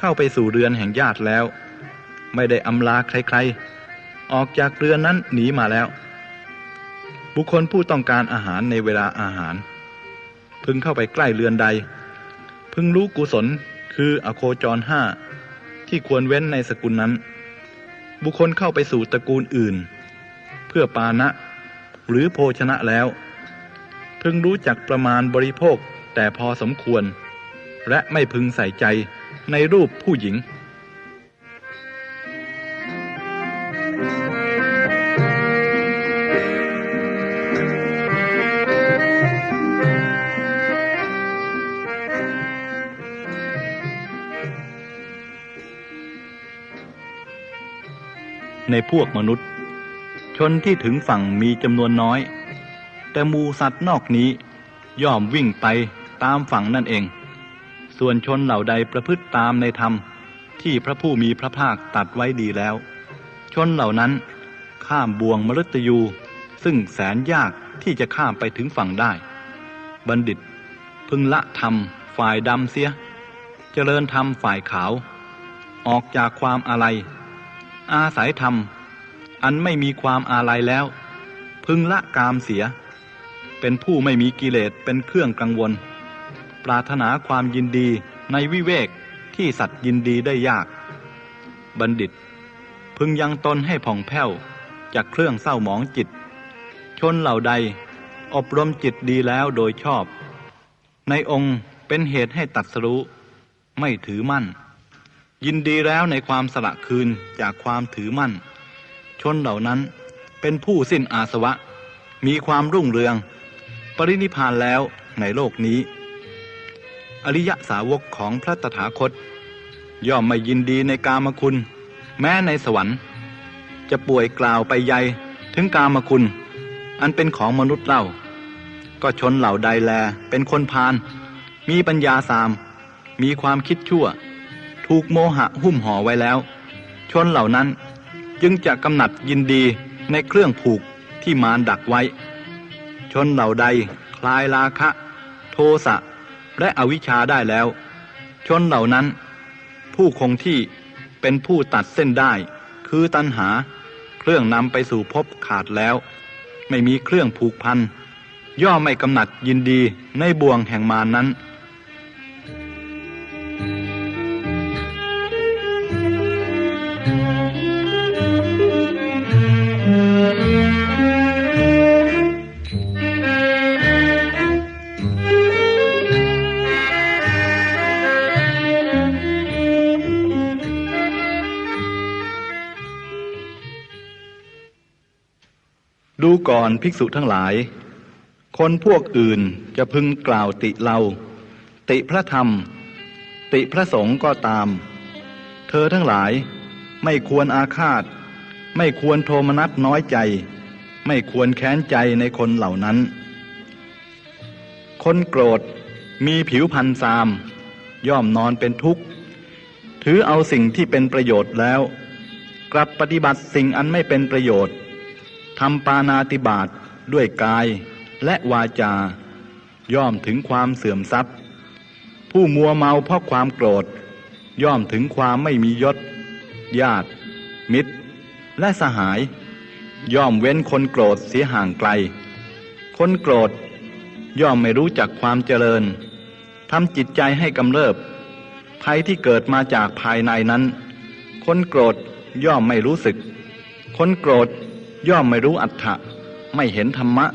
เข้าไปสู่เรือนแห่งญาติแล้ว ไม่ได้อำลาใครๆ ออกจากเรือนนั้นหนีมาแล้ว บุคคลผู้ต้องการอาหารในเวลาอาหาร พึงเข้าไปใกล้เรือนใด พึงรู้กุศลคืออโคจรห้าที่ควรเว้นในสกุลนั้น บุคคลเข้าไปสู่ตระกูลอื่น เพื่อปานะหรือโภชนะแล้ว พึงรู้จักประมาณบริโภคแต่พอสมควร และไม่พึงใส่ใจ ในรูปผู้หญิง ในพวกมนุษย์ ชนที่ถึงฝั่งมีจำนวนน้อย แต่หมูสัตว์นอกนี้ย่อมวิ่งไปตามฝั่งนั่นเอง ส่วนชนเหล่าใดประพฤติตามในธรรม ที่พระผู้มีพระภาคตัดไว้ดีแล้ว ชนเหล่านั้น ข้ามบ่วงมฤตยู ซึ่งแสนยากที่จะข้ามไปถึงฝั่งได้ บัณฑิต พึงละธรรมฝ่ายดำเสีย เจริญธรรมฝ่ายขาว ออกจากความอะไร อาศัยธรรม อันไม่มีความอาลัยแล้ว พึงละกามเสีย เป็นผู้ไม่มีกิเลสเป็นเครื่องกังวล ปรารถนาความยินดีในวิเวกที่สัตว์ยินดีได้ยาก บัณฑิต พึงยังตนให้ผ่องแผ้วจากเครื่องเศร้าหมองจิต ชนเหล่าใดอบรมจิตดีแล้วโดยชอบ ในองค์เป็นเหตุให้ตัดสรู้ไม่ถือมั่น ยินดีแล้วในความสละคืนจากความถือมั่น ชนเหล่านั้นเป็นผู้สิ้นอาสวะ มีความรุ่งเรือง ปรินิพพานแล้วในโลกนี้ อริยสาวกของพระตถาคต ย่อมไม่ยินดีในกามคุณ แม้ในสวรรค์ จะป่วยกล่าวไปใหญ่ถึงกามคุณ อันเป็นของมนุษย์เล่า ก็ชนเหล่าใดแลเป็นคนพาลมีปัญญาสาม มีความคิดชั่ว ถูกโมหะหุ้มห่อไว้แล้ว ชนเหล่านั้นจึงจะกำหนัดยินดีในเครื่องผูกที่มารดักไว้ ชนเหล่าใดคลายราคะ โทสะ และอวิชชาได้แล้ว ชนเหล่านั้น ผู้คงที่เป็นผู้ตัดเส้นได้ คือตัณหา เครื่องนำไปสู่พบขาดแล้ว ไม่มีเครื่องผูกพัน ย่อไม่กำหนัดยินดีในบ่วงแห่งมานั้นพ ดูก่อนภิกษุทั้งหลาย คนพวกอื่นจะพึงกล่าวติเรา ติพระธรรม ติพระสงฆ์ก็ตาม เธอทั้งหลายไม่ควรอาฆาต ไม่ควรโทมนัสน้อยใจ ไม่ควรแค้นใจในคนเหล่านั้น คนโกรธมีผิวพันธ์ซาม ย่อมนอนเป็นทุกข์ ถือเอาสิ่งที่เป็นประโยชน์แล้ว กลับปฏิบัติสิ่งอันไม่เป็นประโยชน์ ทำปานาติบาตด้วยกายและวาจา ย่อมถึงความเสื่อมทรัพย์ ผู้มัวเมาเพราะความโกรธ ย่อมถึงความไม่มียศ ญาติ มิตร และสหาย ย่อมเว้นคนโกรธเสียห่างไกล คนโกรธ ย่อมไม่รู้จักความเจริญทำจิตใจให้กำเริบ ภัยที่เกิดมาจากภายในนั้น คนโกรธย่อมไม่รู้สึก คนโกรธ ย่อมไม่รู้อัตถะไม่เห็นธรรมะ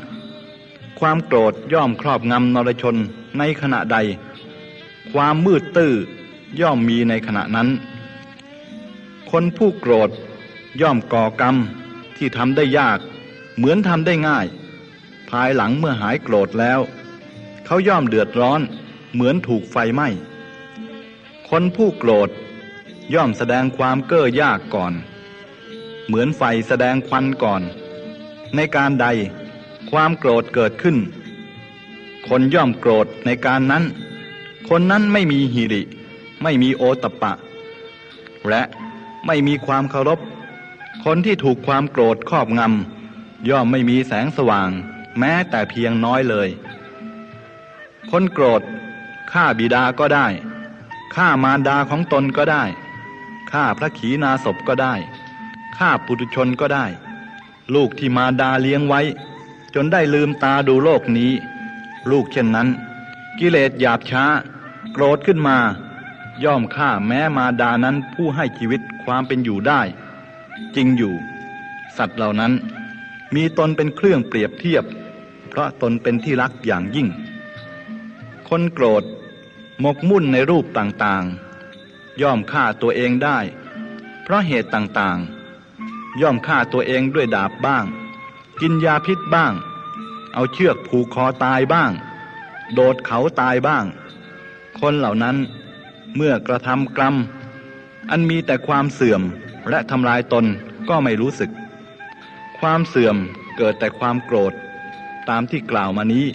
ความโกรธย่อมครอบงำนรชนในขณะใด ความมืดตื้อย่อมมีในขณะนั้น คนผู้โกรธย่อมก่อกรรมที่ทำได้ยาก เหมือนทำได้ง่าย ภายหลังเมื่อหายโกรธแล้ว เขาย่อมเดือดร้อนเหมือนถูกไฟไหม้ คนผู้โกรธย่อมแสดงความเก้อยากก่อน เหมือนไฟแสดงควันก่อน ในการใดความโกรธเกิดขึ้น คนย่อมโกรธในการนั้น คนนั้นไม่มีหิริ ไม่มีโอตปะ และไม่มีความเคารพ คนที่ถูกความโกรธครอบงำย่อมไม่มีแสงสว่าง แม้แต่เพียงน้อยเลย คนโกรธฆ่าบิดาก็ได้ฆ่ามารดาของตนก็ได้ฆ่าพระขีณาสพก็ได้ ฆ่าปุถุชนก็ได้ ลูกที่มาดาเลี้ยงไว้ จนได้ลืมตาดูโลกนี้ ลูกเช่นนั้น กิเลสหยาบช้า โกรธขึ้นมา ย่อมฆ่าแม้มาดานั้นผู้ให้ชีวิตความเป็นอยู่ได้ จริงอยู่ สัตว์เหล่านั้น มีตนเป็นเครื่องเปรียบเทียบ เพราะตนเป็นที่รักอย่างยิ่ง คนโกรธหมกมุ่นในรูปต่างๆ ย่อมฆ่าตัวเองได้ เพราะเหตุต่างๆ ย่อมฆ่าตัวเองด้วยดาบบ้าง กินยาพิษบ้าง เอาเชือกผูกคอตายบ้าง โดดเขาตายบ้าง คนเหล่านั้นเมื่อกระทำกรรม อันมีแต่ความเสื่อมและทำลายตนก็ไม่รู้สึก ความเสื่อมเกิดแต่ความโกรธ ตามที่กล่าวมานี้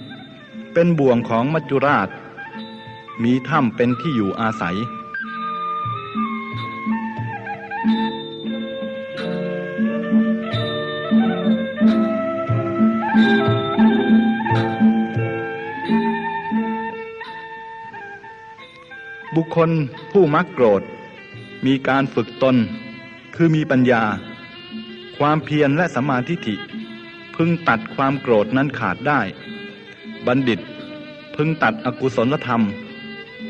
เป็นบ่วงของมัจจุราช มีถ้ำเป็นที่อยู่อาศัย บุคคลผู้มักโกรธ มีการฝึกตน คือมีปัญญา ความเพียรและสมาธิฐิพึงตัดความโกรธนั้นขาดได้ บัณฑิตพึงตัดอกุศลธรรม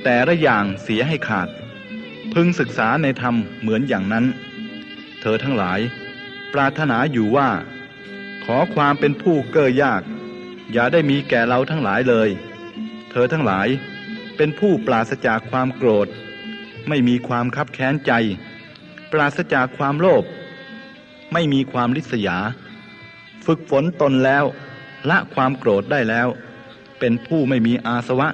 แต่ละอย่างเสียให้ขาด พึงศึกษาในธรรมเหมือนอย่างนั้น เธอทั้งหลาย ปรารถนาอยู่ว่า ขอความเป็นผู้เก้อยาก อย่าได้มีแก่เราทั้งหลายเลย เธอทั้งหลาย เป็นผู้ปราศจากความโกรธ ไม่มีความคับแค้นใจ ปราศจากความโลภไม่มีความริษยา ฝึกฝนตนแล้วละความโกรธได้แล้ว เป็นผู้ไม่มีอาสวะ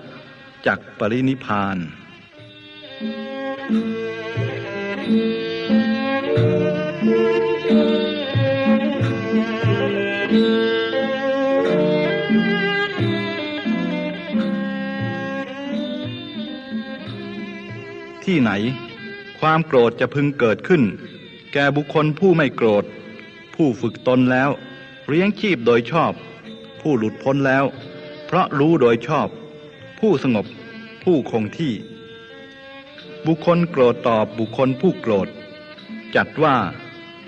จักปรินิพพาน ที่ไหน ความโกรธจะพึงเกิดขึ้น แก่บุคคลผู้ไม่โกรธ ผู้ฝึกตนแล้วเลี้ยงชีพโดยชอบ ผู้หลุดพ้นแล้ว เพราะรู้โดยชอบ ผู้สงบ ผู้คงที่ บุคคลโกรธตอบบุคคลผู้โกรธ จัดว่า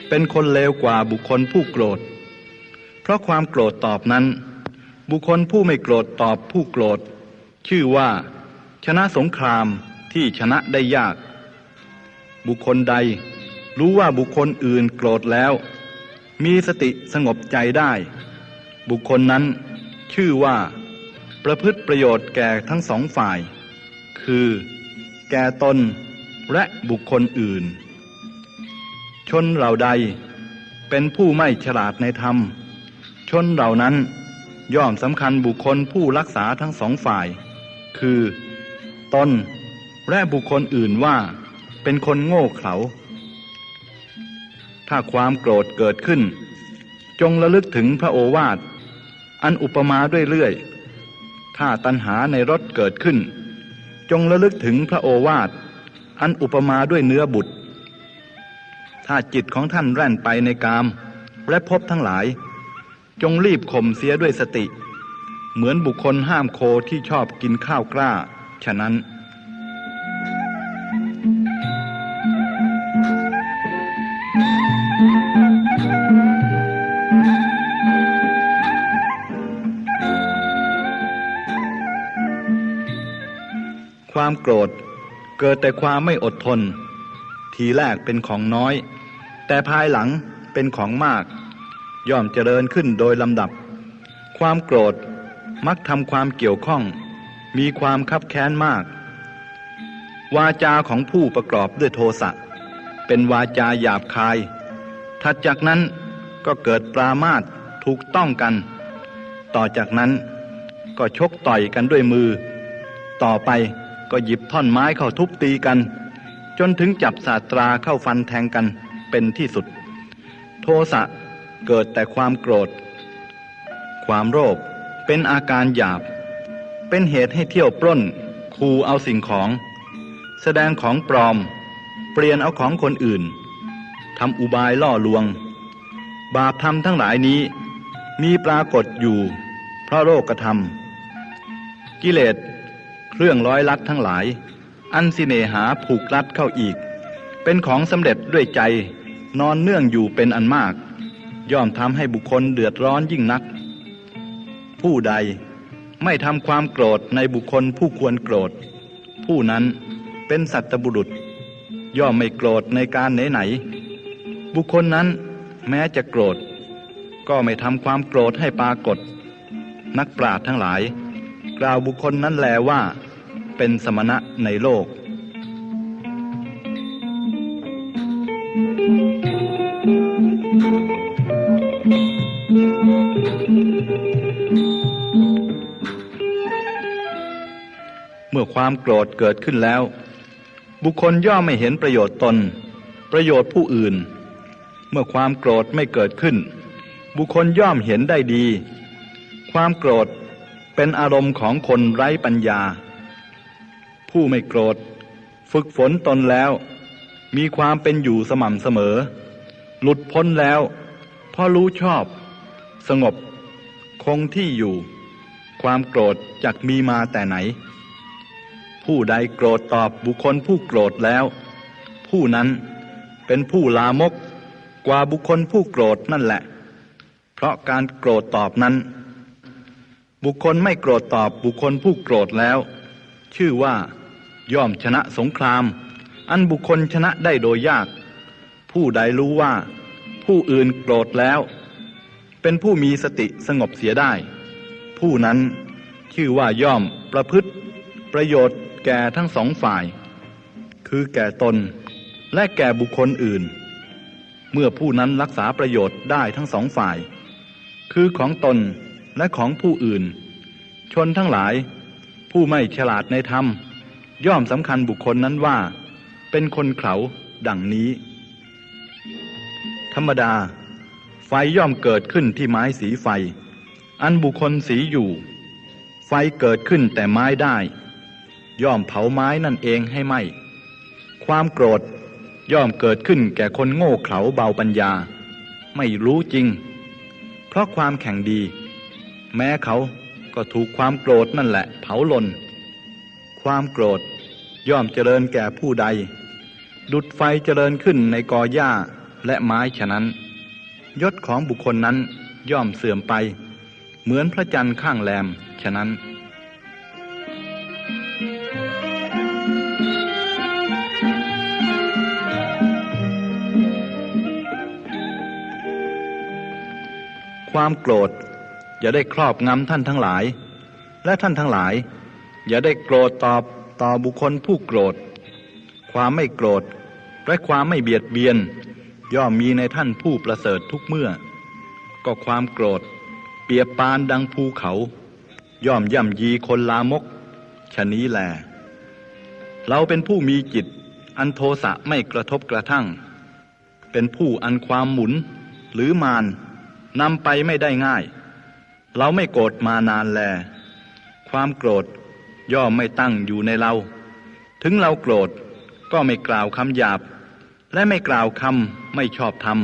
เป็นคนเลวกว่าบุคคลผู้โกรธ เพราะความโกรธตอบนั้น บุคคลผู้ไม่โกรธตอบผู้โกรธ ชื่อว่า ชนะสงคราม ที่ชนะได้ยาก บุคคลใดรู้ว่าบุคคลอื่นโกรธแล้ว มีสติสงบใจได้ บุคคลนั้นชื่อว่า ประพฤติประโยชน์แก่ทั้งสองฝ่าย คือ แก่ตนและบุคคลอื่น ชนเหล่าใดเป็นผู้ไม่ฉลาดในธรรม ชนเหล่านั้นย่อมสำคัญบุคคลผู้รักษาทั้งสองฝ่าย คือ ตน และบุคคลอื่นว่าเป็นคนโง่เขลา ถ้าความโกรธเกิดขึ้น จงระลึกถึงพระโอวาท อันอุปมาด้วยเรื่อย ถ้าตัณหาในรถเกิดขึ้น จงระลึกถึงพระโอวาท อันอุปมาด้วยเนื้อบุตร ถ้าจิตของท่านแล่นไปในกาม และพบทั้งหลาย จงรีบข่มเสียด้วยสติ เหมือนบุคคลห้ามโคที่ชอบกินข้าวกล้า ฉะนั้น ความโกรธ เกิดแต่ความไม่อดทน ทีแรกเป็นของน้อย แต่ภายหลังเป็นของมาก ย่อมเจริญขึ้นโดยลำดับ ความโกรธมักทำความเกี่ยวข้อง มีความคับแค้นมาก วาจาของผู้ประกอบด้วยโทสะเป็นวาจาหยาบคาย ถัดจากนั้นก็เกิดปรามาสถูกต้องกัน ต่อจากนั้นก็ชกต่อยกันด้วยมือ ต่อไป ก็หยิบท่อนไม้เข้าทุบตีกัน จนถึงจับศาสตราเข้าฟันแทงกันเป็นที่สุด โทสะเกิดแต่ความโกรธ ความโรคเป็นอาการหยาบ เป็นเหตุให้เที่ยวปล้นคูเอาสิ่งของ แสดงของปลอม เปลี่ยนเอาของคนอื่นทำอุบายล่อลวง บาปธรรมทั้งหลายนี้มีปรากฏอยู่ เพราะโรคกระทำกิเลส รื่องร้อยลัดทั้งหลาย อันสิเนหาผูกรัดเข้าอีก เป็นของสำเร็จด้วยใจ นอนเนื่องอยู่เป็นอันมาก ย่อมทำให้บุคคลเดือดร้อนยิ่งนัก ผู้ใดไม่ทำความโกรธในบุคคลผู้ควรโกรธ ผู้นั้นเป็นสัตบุรุษ ย่อมไม่โกรธในการไหนๆบุคคลนั้นแม้จะโกรธ ก็ไม่ทำความโกรธให้ปรากฏ นักปราชญ์ทั้งหลาย กล่าวบุคคลนั้นแลว่า เป็นสมณะในโลก เมื่อความโกรธเกิดขึ้นแล้ว บุคคลย่อมไม่เห็นประโยชน์ตน ประโยชน์ผู้อื่น เมื่อความโกรธไม่เกิดขึ้น บุคคลย่อมเห็นได้ดี ความโกรธเป็นอารมณ์ของคนไร้ปัญญา ผู้ไม่โกรธ ฝึกฝนตนแล้ว มีความเป็นอยู่สม่ำเสมอ หลุดพ้นแล้วพราะรู้ชอบ สงบ คงที่อยู่ ความโกรธจักมีมาแต่ไหน ผู้ใดโกรธตอบบุคคลผู้โกรธแล้ว ผู้นั้นเป็นผู้ลามกกว่าบุคคลผู้โกรธนั่นแหละ เพราะการโกรธตอบนั้น บุคคลไม่โกรธตอบบุคคลผู้โกรธแล้ว ชื่อว่า ย่อมชนะสงคราม อันบุคคลชนะได้โดยยาก ผู้ใดรู้ว่า ผู้อื่นโกรธแล้ว เป็นผู้มีสติสงบเสียได้ ผู้นั้นชื่อว่าย่อมประพฤติ ประโยชน์แก่ทั้งสองฝ่าย คือแก่ตนและแก่บุคคลอื่น เมื่อผู้นั้นรักษาประโยชน์ได้ทั้งสองฝ่าย คือของตนและของผู้อื่น ชนทั้งหลาย ผู้ไม่ฉลาดในธรรม ย่อมสำคัญบุคคลนั้นว่า เป็นคนเขาดังนี้ ธรรมดา ไฟย่อมเกิดขึ้นที่ไม้สีไฟ อันบุคคลสีอยู่ ไฟเกิดขึ้นแต่ไม้ได้ ย่อมเผาไม้นั่นเองให้ไหมความโกรธย่อมเกิดขึ้นแก่คนโง่เขลาเบาปัญญา ไม่รู้จริง เพราะความแข่งดี แม้เขาก็ถูกความโกรธนั่นแหละเผาลน ความโกรธ ย่อมเจริญแก่ผู้ใด ดุดไฟเจริญขึ้นในกอหญ้าและไม้ฉะนั้น ยศของบุคคลนั้นย่อมเสื่อมไป เหมือนพระจันทร์ข้างแรมฉะนั้นความโกรธอย่าได้ครอบงำท่านทั้งหลาย และท่านทั้งหลาย อย่าได้โกรธตอบ ต่อบุคคลผู้โกรธ ความไม่โกรธ และความไม่เบียดเบียน ย่อมมีในท่านผู้ประเสริฐทุกเมื่อ ก็ความโกรธรียบปานดังภูเขา ย่อมย่ำยีคนลามกชะนี้แล เราเป็นผู้มีจิต อันโทสะไม่กระทบกระทั่ง เป็นผู้อันความหมุนหรือมานนำไปไม่ได้ง่าย เราไม่โกรธมานานแล ความโกรธ ย่อมไม่ตั้งอยู่ในเรา ถึงเราโกรธก็ไม่กล่าวคำหยาบ และไม่กล่าวคำไม่ชอบธรรม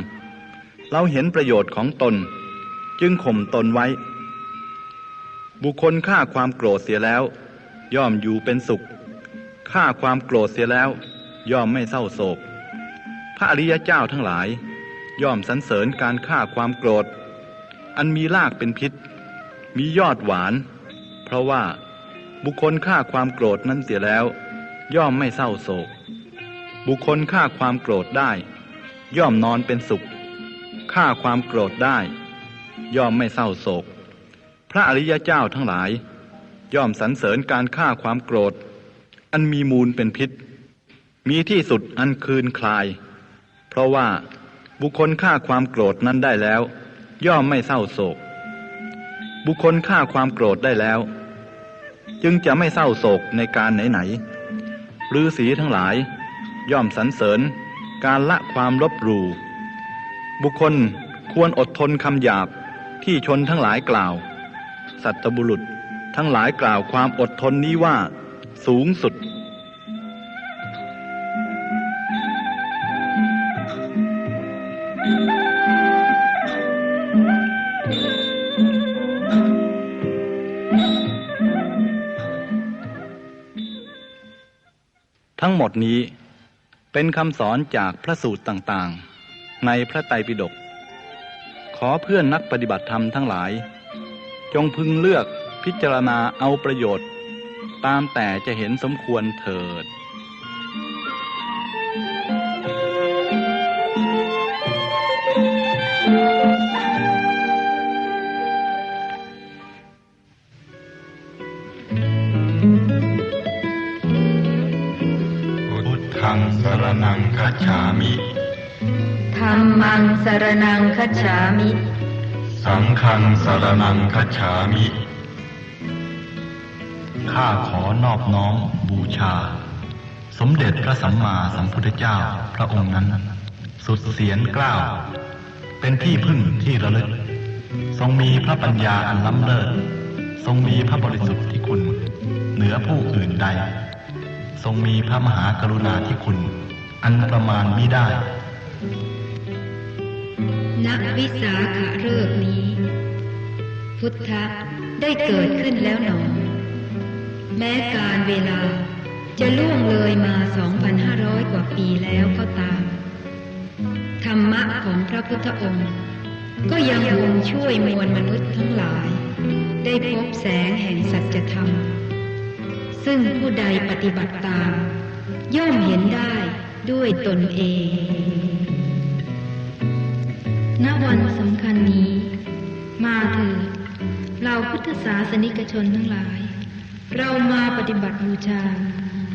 เราเห็นประโยชน์ของตน จึงข่มตนไว้ บุคคลฆ่าความโกรธเสียแล้ว ย่อมอยู่เป็นสุขฆ่าความโกรธเสียแล้ว ย่อมไม่เศร้าโศก พระอริยเจ้าทั้งหลาย ย่อมสรรเสริญการฆ่าความโกรธ อันมีรากเป็นพิษ มียอดหวาน เพราะว่า บุคคลฆ่าความโกรธนั้นเสียแล้ว ย่อมไม่เศร้าโศก บุคคลฆ่าความโกรธได้ ย่อมนอนเป็นสุขฆ่าความโกรธได้ ย่อมไม่เศร้าโศก พระอริยเจ้าทั้งหลาย ย่อมสรรเสริญการฆ่าความโกรธ อันมีมูลเป็นพิษ มีที่สุดอันคืนคลาย เพราะว่าบุคคลฆ่าความโกรธนั้นได้แล้ว ย่อมไม่เศร้าโศก บุคคลฆ่าความโกรธได้แล้ว จึงจะไม่เศร้าโศกในการไหนๆฤาษีทั้งหลาย ย่อมสรรเสริญการละความลบหลู่บุคคลควรอดทนคำหยาบที่ชนทั้งหลายกล่าว สัตบุรุษทั้งหลายกล่าวความอดทนนี้ว่า สูงสุด ทั้งหมดนี้เป็นคำสอนจากพระสูตรต่างๆ ในพระไตรปิฎกขอเพื่อนนักปฏิบัติธรรมทั้งหลาย จงพึงเลือกพิจารณาเอาประโยชน์ ตามแต่จะเห็นสมควรเถิด รนังคัจฉามิ สังฆังสรนังคัจฉามิ ข้าขอนอบน้อมบูชา สมเด็จพระสัมมาสัมพุทธเจ้าพระองค์นั้น สุดเสียนกล้าว เป็นที่พึ่งที่ระลึก ทรงมีพระปัญญาอันล้ำเลิศ ทรงมีพระบริสุทธิ์ที่คุณ เหนือผู้อื่นใด ทรงมีพระมหากรุณาธิคุณ อันประมาณมิได้ ณวิสาขะฤกษ์นี้ พุทธะได้เกิดขึ้นแล้วหนอ แม้การเวลาจะล่วงเลยมา 2,500 กว่าปีแล้วก็ตาม ธรรมะของพระพุทธองค์ ก็ยังคงช่วยมวลมนุษย์ทั้งหลาย ได้พบแสงแห่งสัจธรรม ซึ่งผู้ใดปฏิบัติตาม ย่อมเห็นได้ด้วยตนเอง ณวันสำคัญนี้ มาเถิดเราพุทธศาสนิกชนทั้งหลาย เรามาปฏิบัติบูชา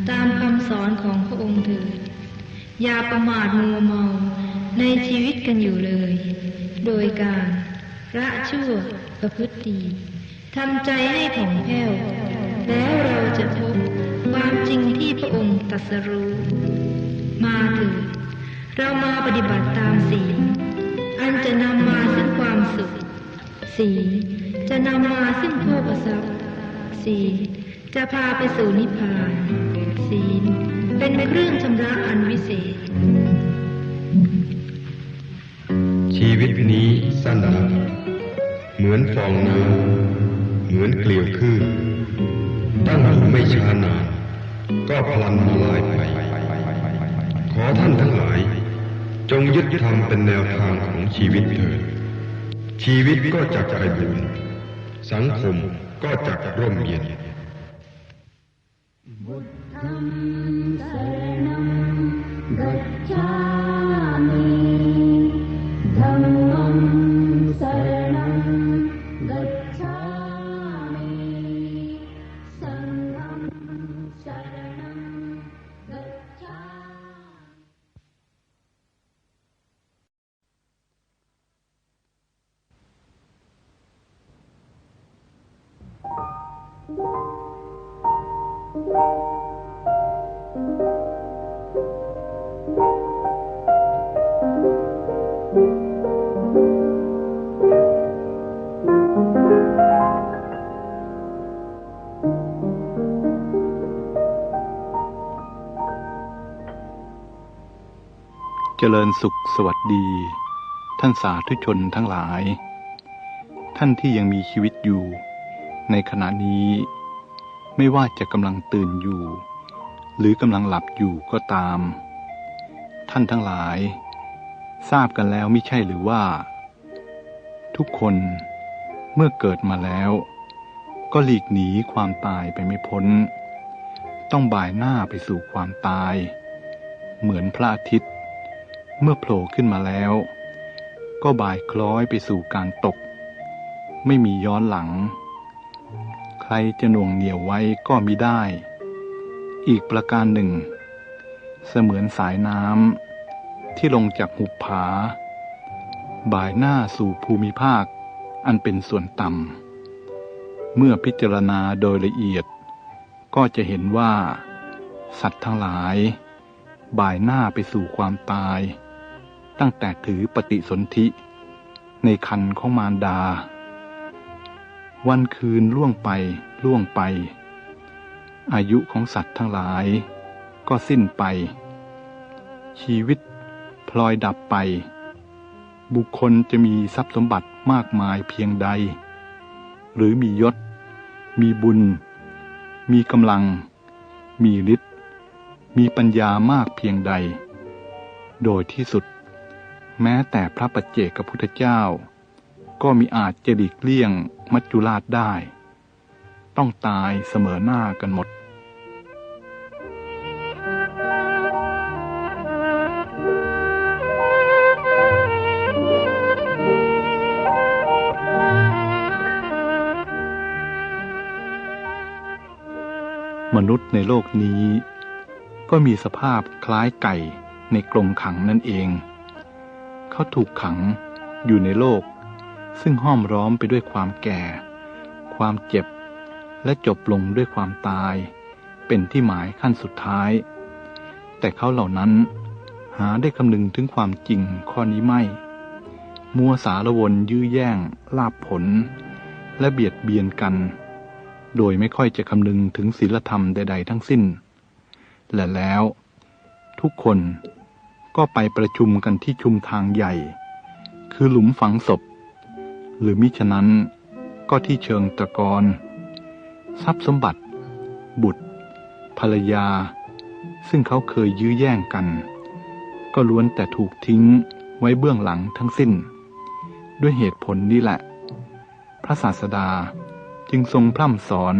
ตามคำสอนของพระองค์เถิดอย่าประมาทมัวเมาในชีวิตกันอยู่เลย โดยการละชั่วประพฤติดีทำใจให้ผ่องแผ้ว แล้วเราจะพบความจริงที่พระองค์ตรัสรู้ มาเถิดเรามาปฏิบัติตามศีล อันจะนำมาซึ่งความสุขศีจะนำมาซึ่งโภคทรัพย์ศีจะพาไปสู่นิพพาน ศีล เป็นเครื่องชำระอันวิเศษ ชีวิตนี้สั้นนักเหมือนฟองน้ำเหมือนเกลียวคลื่นตั้งอยู่ไม่ช้านาน ก็พลันมาลายไป ขอท่านทั้งหลาย จงยึดธรรมเป็นแนวทางของชีวิตเถิด ชีวิตก็จะกไปบุญสังคมก็จะร่มเย็นบุตรธรรม จริญสุขสวัสดี ท่านสาธุชนทั้งหลาย ท่านที่ยังมีชีวิตอยู่ ในขณะนี้ ไม่ว่าจะกำลังตื่นอยู่ หรือกำลังหลับอยู่ก็ตาม ท่านทั้งหลาย ทราบกันแล้วไม่ใช่หรือว่า ทุกคนเมื่อเกิดมาแล้ว ก็หลีกหนีความตายไปไม่พ้น ต้องบ่ายหน้าไปสู่ความตาย เหมือนพระอาทิตย์ เมื่อโผล่ขึ้นมาแล้ว ก็บ่ายคล้อยไปสู่การตก ไม่มีย้อนหลัง ใครจะหน่วงเหนี่ยวไว้ก็มิได้ อีกประการหนึ่ง เสมือนสายน้ำที่ลงจากหุบผา บ่ายหน้าสู่ภูมิภาคอันเป็นส่วนต่ำ เมื่อพิจารณาโดยละเอียด ก็จะเห็นว่า สัตว์ทั้งหลาย บ่ายหน้าไปสู่ความตาย ตั้งแต่ถือปฏิสนธิในคันของมารดา วันคืนล่วงไปล่วงไป อายุของสัตว์ทั้งหลาย ก็สิ้นไป ชีวิตพลอยดับไป บุคคลจะมีทรัพย์สมบัติมากมายเพียงใด หรือมียศ มีบุญ มีกำลัง มีฤทธิ์มีปัญญามากเพียงใด โดยที่สุด แม้แต่พระปัจเจกพุทธเจ้า ก็มีอาจจะหลีกเลี่ยงมัจจุราชได้ ต้องตายเสมอหน้ากันหมดมนุษย์ในโลกนี้ ก็มีสภาพคล้ายไก่ในกรงขังนั่นเอง เขาถูกขังอยู่ในโลก ซึ่งห้อมร้อมไปด้วยความแก่ ความเจ็บ และจบลงด้วยความตาย เป็นที่หมายขั้นสุดท้าย แต่เขาเหล่านั้นหาได้คำนึงถึงความจริงข้อนี้ไม่ มัวสารวนยื้อแย่ง ลาบผล และเบียดเบียนกัน โดยไม่ค่อยจะคำนึงถึงศีลธรรมใด ๆ ทั้งสิ้น และแล้ว ทุกคน ก็ไปประชุมกันที่ชุมทางใหญ่ คือหลุมฝังศพ หรือมิฉะนั้นก็ที่เชิงตะกอนทรัพย์สมบัติ บุตร ภรรยา ซึ่งเขาเคยยื้อแย่งกัน ก็ล้วนแต่ถูกทิ้งไว้เบื้องหลังทั้งสิ้น ด้วยเหตุผลนี้แหละ พระศาสดาจึงทรงพร่ำสอน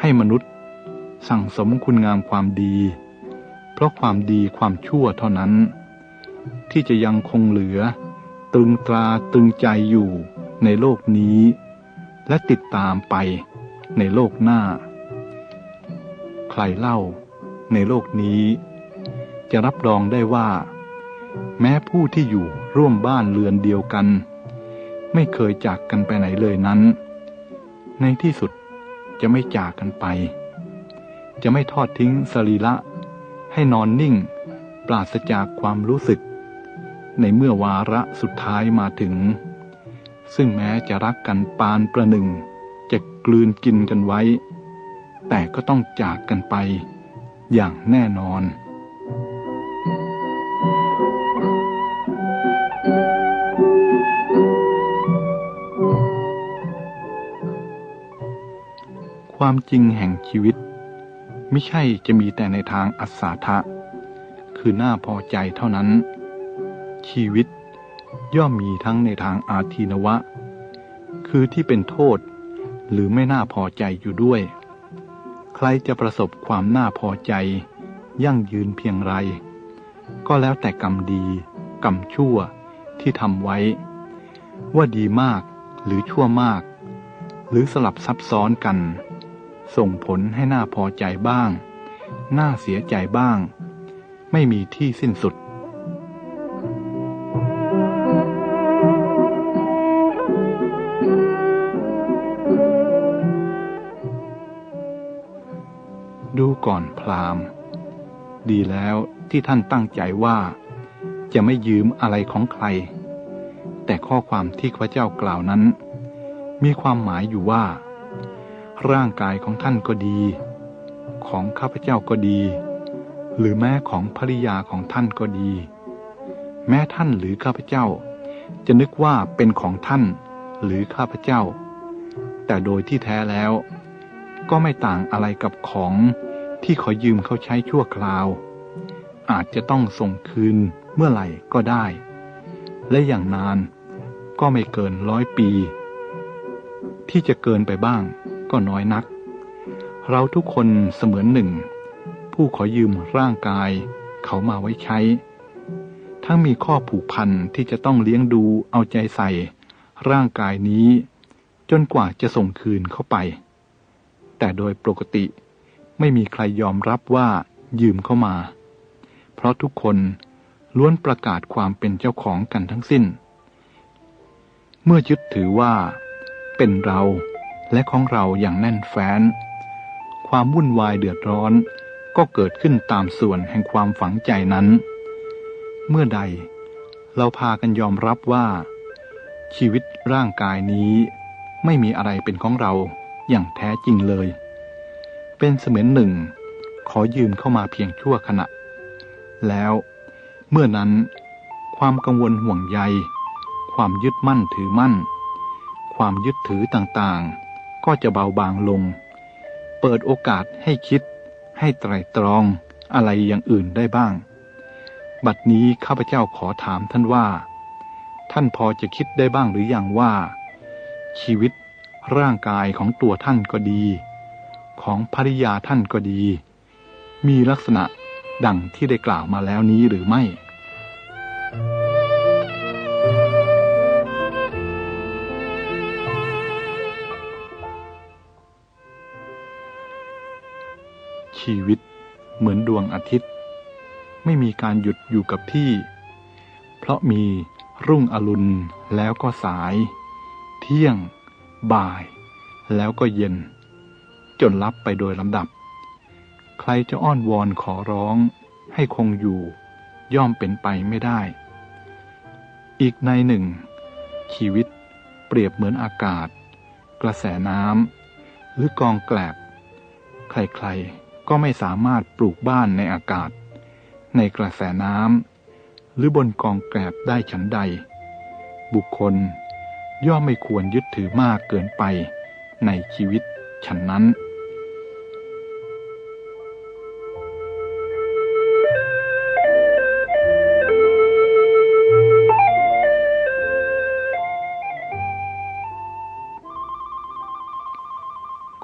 ให้มนุษย์ สั่งสมคุณงามความดี เพราะความดีความชั่วเท่านั้น ที่จะยังคงเหลือ ตรึงตราตรึงใจอยู่ในโลกนี้ และติดตามไปในโลกหน้า ใครเล่าในโลกนี้ จะรับรองได้ว่า แม้ผู้ที่อยู่ร่วมบ้านเรือนเดียวกัน ไม่เคยจากกันไปไหนเลยนั้น ในที่สุดจะไม่จากกันไป จะไม่ทอดทิ้งสรีระ ให้นอนนิ่ง ปราศจากความรู้สึก ในเมื่อวาระสุดท้ายมาถึง ซึ่งแม้จะรักกันปานประหนึ่ง จะกลืนกินกันไว้ แต่ก็ต้องจากกันไปอย่างแน่นอนความจริงแห่งชีวิต ไม่ใช่จะมีแต่ในทางอัศทะ คือน่าพอใจเท่านั้น ชีวิตย่อมมีทั้งในทางอาทีนวะ คือที่เป็นโทษหรือไม่น่าพอใจอยู่ด้วย ใครจะประสบความน่าพอใจ ยั่งยืนเพียงไร ก็แล้วแต่กรรมดี กรรมชั่วที่ทำไว้ ว่าดีมากหรือชั่วมาก หรือสลับซับซ้อนกัน ส่งผลให้น่าพอใจบ้าง น่าเสียใจบ้าง ไม่มีที่สิ้นสุด ดูก่อนพราหมณ์ดีแล้วที่ท่านตั้งใจว่าจะไม่ยืมอะไรของใคร แต่ข้อความที่ข้าพเจ้ากล่าวนั้น มีความหมายอยู่ว่า ร่างกายของท่านก็ดี ของข้าพเจ้าก็ดี หรือแม้ของภริยาของท่านก็ดี แม้ท่านหรือข้าพเจ้า จะนึกว่าเป็นของท่านหรือข้าพเจ้า แต่โดยที่แท้แล้ว ก็ไม่ต่างอะไรกับของที่ขอยืมเขาใช้ชั่วคราว อาจจะต้องส่งคืนเมื่อไหร่ก็ได้ และอย่างนานก็ไม่เกินร้อยปี ที่จะเกินไปบ้าง ก็น้อยนัก เราทุกคนเสมือนหนึ่ง ผู้ขอยืมร่างกาย เขามาไว้ใช้ ทั้งมีข้อผูกพันที่จะต้องเลี้ยงดูเอาใจใส่ ร่างกายนี้ จนกว่าจะส่งคืนเข้าไป แต่โดยปกติไม่มีใครยอมรับว่ายืมเข้ามา เพราะทุกคนล้วนประกาศความเป็นเจ้าของกันทั้งสิ้น เมื่อยึดถือว่าเป็นเรา และของเราอย่างแน่นแฟ้น ความวุ่นวายเดือดร้อนก็เกิดขึ้นตามส่วนแห่งความฝังใจนั้น เมื่อใดเราพากันยอมรับว่า ชีวิตร่างกายนี้ไม่มีอะไรเป็นของเราอย่างแท้จริงเลย เป็นเสมือนหนึ่ง ขอยืมเข้ามาเพียงชั่วขณะ แล้วเมื่อนั้น ความกังวลห่วงใย ความยึดมั่นถือมั่น ความยึดถือต่างๆ ก็จะเบาบางลง เปิดโอกาสให้คิด ให้ไตรตรองอะไรอย่างอื่นได้บ้าง บัดนี้ข้าพเจ้าขอถามท่านว่า ท่านพอจะคิดได้บ้างหรืออยังว่า ชีวิตร่างกายของตัวท่านก็ดี ของภริยาท่านก็ดี มีลักษณะดังที่ได้กล่าวมาแล้วนี้หรือไม่ ชีวิต เหมือนดวงอาทิตย์ ไม่มีการหยุดอยู่กับที่ เพราะมีรุ่งอรุณแล้วก็สาย เที่ยง บ่าย แล้วก็เย็น จนลับไปโดยลำดับ ใครจะอ้อนวอนขอร้องให้คงอยู่ ย่อมเป็นไปไม่ได้ อีกในหนึ่ง ชีวิตเปรียบเหมือนอากาศ กระแสน้ำหรือกองแกลบ ใครๆ ก็ไม่สามารถปลูกบ้านในอากาศ ในกระแสน้ำหรือบนกองแกลบได้ฉันใด บุคคลย่อมไม่ควรยึดถือมากเกินไปในชีวิตฉันนั้น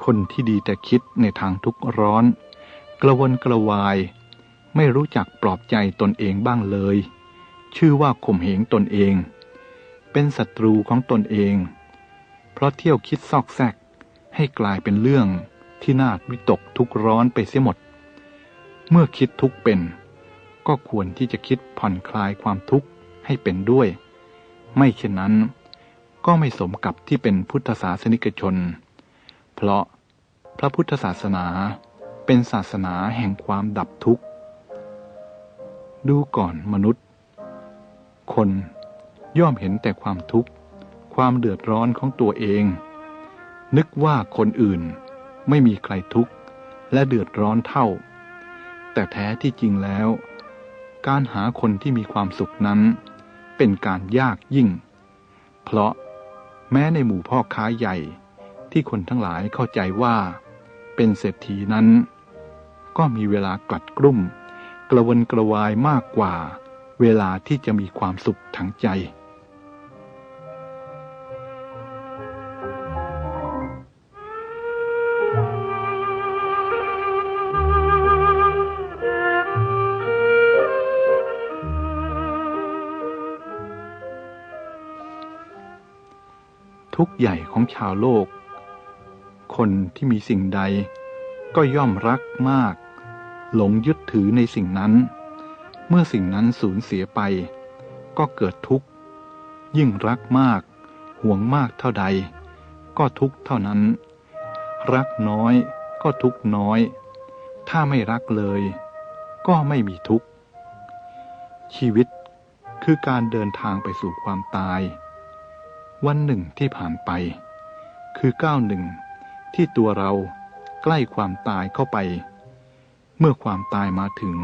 คนที่ดีแต่คิดในทางทุกข์ร้อน กระวนกระวาย ไม่รู้จักปลอบใจตนเองบ้างเลย ชื่อว่าข่มเหงตนเอง เป็นศัตรูของตนเอง เพราะเที่ยวคิดซอกแซกให้กลายเป็นเรื่องที่น่าวิตกทุกร้อนไปเสียหมด เมื่อคิดทุกเป็น ก็ควรที่จะคิดผ่อนคลายความทุกข์ให้เป็นด้วย ไม่เช่นนั้น ก็ไม่สมกับที่เป็นพุทธศาสนิกชน เพราะพระพุทธศาสนา เป็นศาสนาแห่งความดับทุกข์ ดูก่อนมนุษย์ คนย่อมเห็นแต่ความทุกข์ ความเดือดร้อนของตัวเอง นึกว่าคนอื่นไม่มีใครทุกข์และเดือดร้อนเท่า แต่แท้ที่จริงแล้ว การหาคนที่มีความสุขนั้น เป็นการยากยิ่ง เพราะแม้ในหมู่พ่อค้าใหญ่ที่คนทั้งหลายเข้าใจว่า เป็นเศรษฐีนั้น ก็มีเวลากลัดกลุ้มกระวนกระวายมากกว่า เวลาที่จะมีความสุขทางใจ ทุกใหญ่ของชาวโลก คนที่มีสิ่งใดก็ย่อมรักมาก หลงยึดถือในสิ่งนั้น เมื่อสิ่งนั้นสูญเสียไป ก็เกิดทุกข์ ยิ่งรักมาก ห่วงมากเท่าใด ก็ทุกข์เท่านั้น รักน้อยก็ทุกข์น้อย ถ้าไม่รักเลย ก็ไม่มีทุกข์ ชีวิตคือการเดินทางไปสู่ความตาย วันหนึ่งที่ผ่านไป คือก้าวหนึ่งที่ตัวเราใกล้ความตายเข้าไป เมื่อความตายมาถึง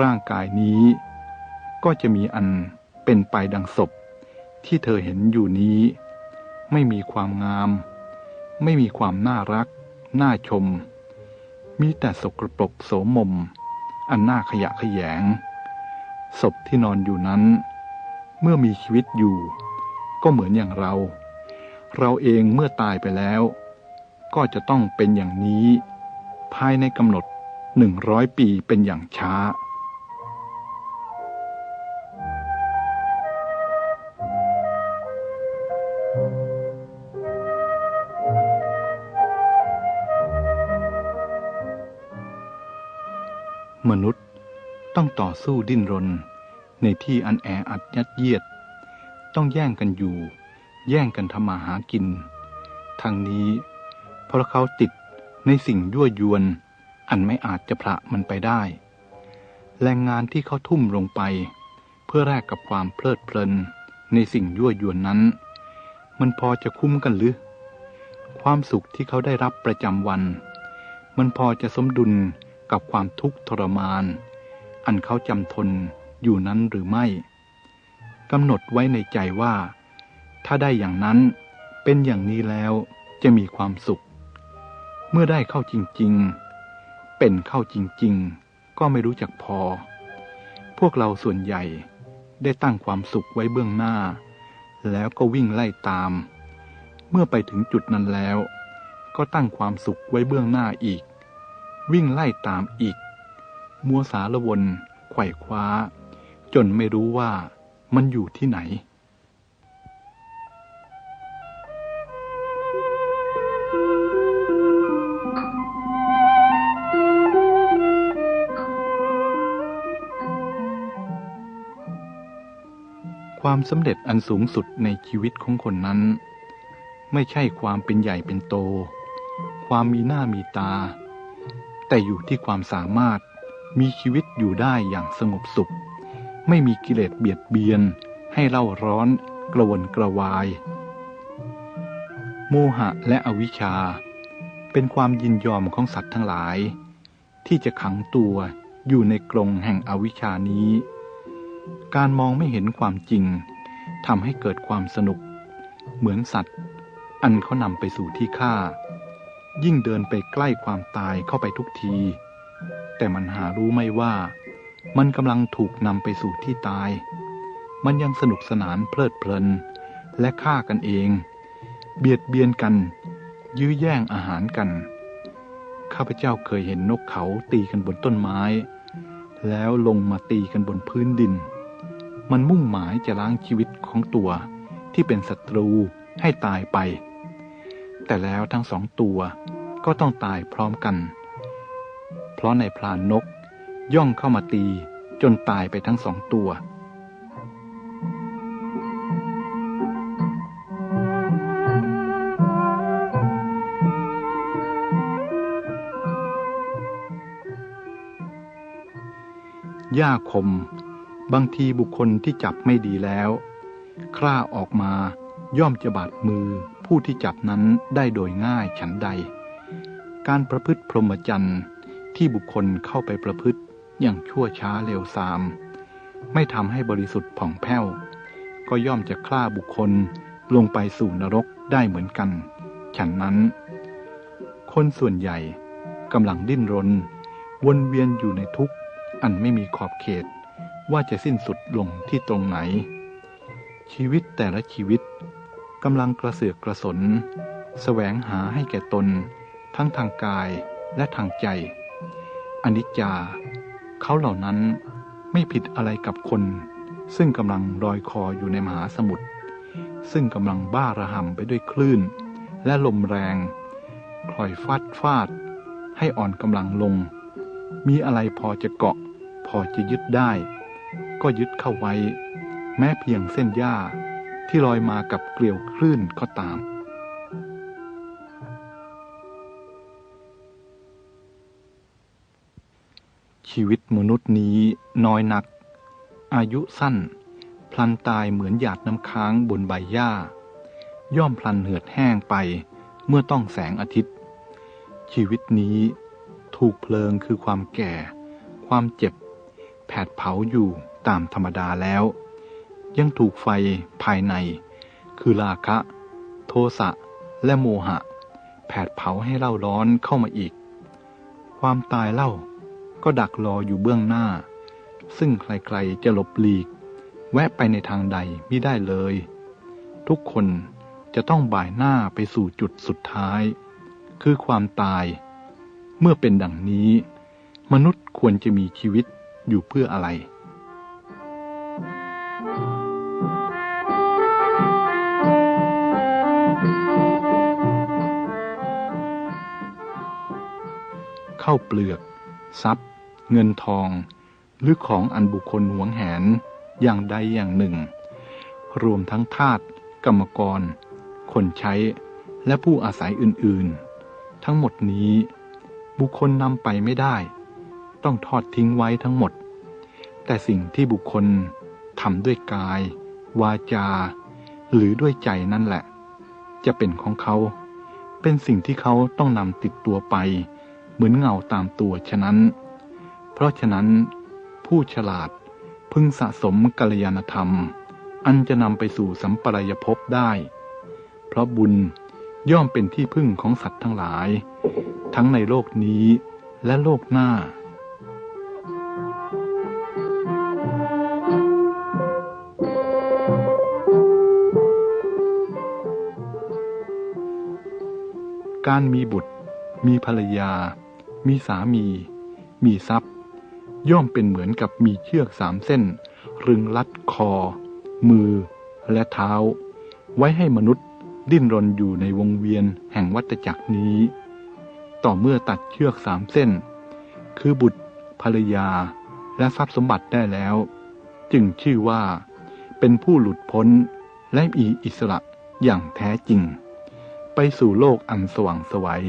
ร่างกายนี้ ก็จะมีอันเป็นไปดังศพ ที่เธอเห็นอยู่นี้ ไม่มีความงาม ไม่มีความน่ารัก น่าชม มีแต่สกรปรกโสมม อันน่าขยะขยง ศพที่นอนอยู่นั้น เมื่อมีชีวิตอยู่ ก็เหมือนอย่างเรา เราเองเมื่อตายไปแล้ว ก็จะต้องเป็นอย่างนี้ ภายในกำหนด หนึ่งร้อยปีเป็นอย่างช้า มนุษย์ต้องต่อสู้ดิ้นรน ในที่อันแออัดยัดเยียด ต้องแย่งกันอยู่ แย่งกันทำมาหากินทางนี้เพราะเขาติดในสิ่งยั่วยวน อันไม่อาจจะพระมันไปได้ แรงงานที่เขาทุ่มลงไป เพื่อแลกกับความเพลิดเพลินในสิ่งยั่วยวนนั้น มันพอจะคุ้มกันหรือ ความสุขที่เขาได้รับประจำวัน มันพอจะสมดุลกับความทุกข์ทรมาน อันเขาจำทนอยู่นั้นหรือไม่กำหนดไว้ในใจว่า ถ้าได้อย่างนั้นเป็นอย่างนี้แล้วจะมีความสุข เมื่อได้เข้าจริง ๆ เป็นเข้าจริงๆ ก็ไม่รู้จักพอ พวกเราส่วนใหญ่ได้ตั้งความสุขไว้เบื้องหน้า แล้วก็วิ่งไล่ตาม เมื่อไปถึงจุดนั้นแล้ว ก็ตั้งความสุขไว้เบื้องหน้าอีก วิ่งไล่ตามอีก มัวสารวนไขว่คว้า จนไม่รู้ว่ามันอยู่ที่ไหน ความสำเร็จอันสูงสุดในชีวิตของคนนั้น ไม่ใช่ความเป็นใหญ่เป็นโต ความมีหน้ามีตา แต่อยู่ที่ความสามารถมีชีวิตอยู่ได้อย่างสงบสุข ไม่มีกิเลสเบียดเบียน ให้เล่าร้อนกระวนกระวาย โมหะและอวิชชา เป็นความยินยอมของสัตว์ทั้งหลาย ที่จะขังตัวอยู่ในกรงแห่งอวิชชานี้ การมองไม่เห็นความจริงทำให้เกิดความสนุก เหมือนสัตว์ อันเขานำไปสู่ที่ฆ่า ยิ่งเดินไปใกล้ความตายเข้าไปทุกที แต่มันหารู้ไม่ว่า มันกำลังถูกนำไปสู่ที่ตาย มันยังสนุกสนานเพลิดเพลิน และฆ่ากันเอง เบียดเบียนกัน ยื้อแย่งอาหารกัน ข้าพเจ้าเคยเห็นนกเขาตีกันบนต้นไม้ แล้วลงมาตีกันบนพื้นดิน มันมุ่งหมายจะล้างชีวิตของตัวที่เป็นศัตรูให้ตายไป แต่แล้วทั้งสองตัวก็ต้องตายพร้อมกัน เพราะในพลานนกย่องเข้ามาตีจนตายไปทั้งสองตัวหญ้าคม บางทีบุคคลที่จับไม่ดีแล้วคร่าออกมาย่อมจะบาดมือผู้ที่จับนั้นได้โดยง่ายฉันใด การประพฤติพรหมจรรย์ที่บุคคลเข้าไปประพฤติอย่างชั่วช้าเร็วซาม ไม่ทำให้บริสุทธิ์ผ่องแผ้ว ก็ย่อมจะคล่าบุคคลลงไปสู่นรกได้เหมือนกัน ฉันนั้น คนส่วนใหญ่กำลังดิ้นรน วนเวียนอยู่ในทุกข์อันไม่มีขอบเขต ว่าจะสิ้นสุดลงที่ตรงไหน ชีวิตแต่ละชีวิตกำลังกระเสือกกระสนแสวงหาให้แก่ตน ทั้งทางกายและทางใจ อนิจจา เขาเหล่านั้นไม่ผิดอะไรกับคน ซึ่งกำลังลอยคออยู่ในมหาสมุทรซึ่งกำลังบ้าระห่ำไปด้วยคลื่น และลมแรงคลอยฟาดฟาด ให้อ่อนกำลังลง มีอะไรพอจะเกาะ พอจะยึดได้ ก็ยึดเข้าไว้ แม้เพียงเส้นหญ้าที่ลอยมากับเกลียวคลื่นก็ตาม ชีวิตมนุษย์นี้น้อยนัก อายุสั้น พลันตายเหมือนหยาดน้ำค้างบนใบหญ้า ย่อมพลันเหือดแห้งไปเมื่อต้องแสงอาทิตย์ ชีวิตนี้ถูกเพลิงคือความแก่ ความเจ็บ แผดเผาอยู่ ตามธรรมดาแล้ว ยังถูกไฟภายใน คือราคะ โทสะและโมหะ แผดเผาให้เล่าร้อนเข้ามาอีก ความตายเล่าก็ดักรออยู่เบื้องหน้า ซึ่งใครๆจะหลบหลีก แวะไปในทางใดไม่ได้เลย ทุกคนจะต้องบ่ายหน้าไปสู่จุดสุดท้าย คือความตาย เมื่อเป็นดังนี้ มนุษย์ควรจะมีชีวิตอยู่เพื่ออะไร ข้าเปลือก ทรัพย์ เงินทอง หรือของอันบุคคลหวงแหนอย่างใดอย่างหนึ่ง รวมทั้งทาสกรรมกร คนใช้ และผู้อาศัยอื่นๆ ทั้งหมดนี้ บุคคลนำไปไม่ได้ ต้องทอดทิ้งไว้ทั้งหมด แต่สิ่งที่บุคคลทำด้วยกาย วาจา หรือด้วยใจนั่นแหละ จะเป็นของเขา เป็นสิ่งที่เขาต้องนำติดตัวไป เหมือนเงาตามตัวฉะนั้น เพราะฉะนั้น ผู้ฉลาดพึงสะสมกัลยาณธรรม อันจะนำไปสู่สัมปรายภพได้ เพราะบุญย่อมเป็นที่พึ่งของสัตว์ทั้งหลาย ทั้งในโลกนี้และโลกหน้าการมีบุตร มีภรรยา มีสามี มีทรัพย์ ย่อมเป็นเหมือนกับมีเชือกสามเส้น รึงลัดคอ มือ และเท้า ไว้ให้มนุษย์ดิ้นรนอยู่ในวงเวียนแห่งวัฏจักรนี้ ต่อเมื่อตัดเชือกสามเส้น คือบุตร ภรรยา และทรัพย์สมบัติได้แล้ว จึงชื่อว่า เป็นผู้หลุดพ้นและมีอิสระอย่างแท้จริง ไปสู่โลกอันสว่างไสวัย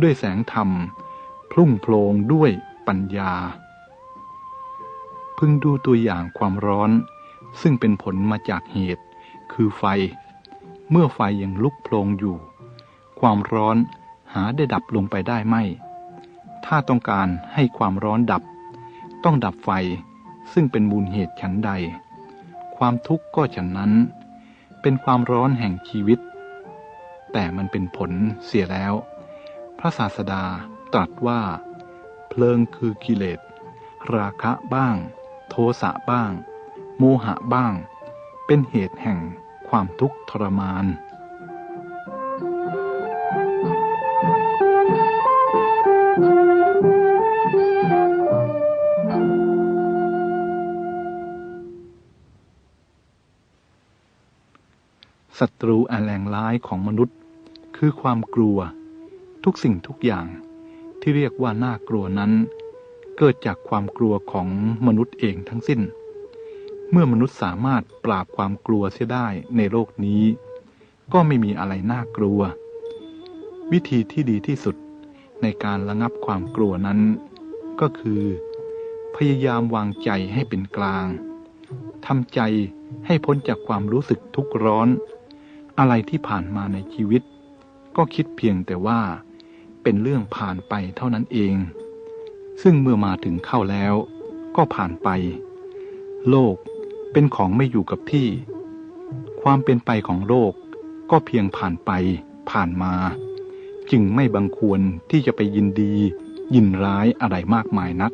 ด้วยแสงธรรม พรุ่งโพลงด้วยปัญญา พึงดูตัวอย่างความร้อน ซึ่งเป็นผลมาจากเหตุ คือไฟ เมื่อไฟยังลุกโพลงอยู่ ความร้อนหาได้ดับลงไปได้ไหมถ้าต้องการให้ความร้อนดับ ต้องดับไฟซึ่งเป็นมูลเหตุฉันใด ความทุกข์ก็ฉันนั้น เป็นความร้อนแห่งชีวิต แต่มันเป็นผลเสียแล้ว พระศาสดา ตรัสว่า เพลิงคือกิเลส ราคะบ้าง โทสะบ้าง โมหะบ้าง เป็นเหตุแห่งความทุกข์ทรมานศัตรูอันแรงร้ายของมนุษย์ คือความกลัว ทุกสิ่งทุกอย่าง ที่เรียกว่าน่ากลัวนั้น เกิดจากความกลัวของมนุษย์เองทั้งสิ้น เมื่อมนุษย์สามารถปราบความกลัวเสียได้ในโลกนี้ ก็ไม่มีอะไรน่ากลัว วิธีที่ดีที่สุดในการระงับความกลัวนั้น ก็คือ พยายามวางใจให้เป็นกลางทำใจให้พ้นจากความรู้สึกทุกข์ร้อน อะไรที่ผ่านมาในชีวิต ก็คิดเพียงแต่ว่า เป็นเรื่องผ่านไปเท่านั้นเอง ซึ่งเมื่อมาถึงเข้าแล้วก็ผ่านไป โลกเป็นของไม่อยู่กับที่ ความเป็นไปของโลกก็เพียงผ่านไปผ่านมา จึงไม่บังควรที่จะไปยินดี ยินร้ายอะไรมากมายนัก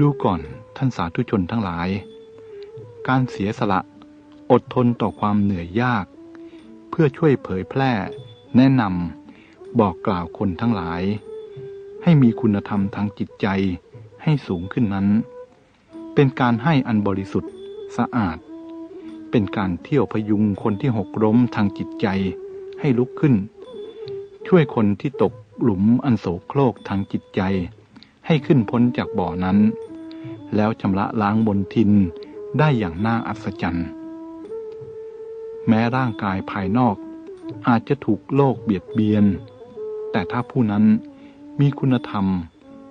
ดูก่อนท่านสาธุชนทั้งหลาย การเสียสละอดทนต่อความเหนื่อยยาก เพื่อช่วยเผยแพร่ แนะนำบอกกล่าวคนทั้งหลาย ให้มีคุณธรรมทางจิตใจให้สูงขึ้นนั้น เป็นการให้อันบริสุทธิ์สะอาด เป็นการเที่ยวพยุงคนที่หกล้มทางจิตใจให้ลุกขึ้น ช่วยคนที่ตกหลุมอันโสโครกทางจิตใจ ให้ขึ้นพ้นจากบ่อนั้น แล้วชำระล้างมนทินได้อย่างน่าอัศจรรย์ แม้ร่างกายภายนอกอาจจะถูกโลกเบียดเบียน แต่ถ้าผู้นั้นมีคุณธรรม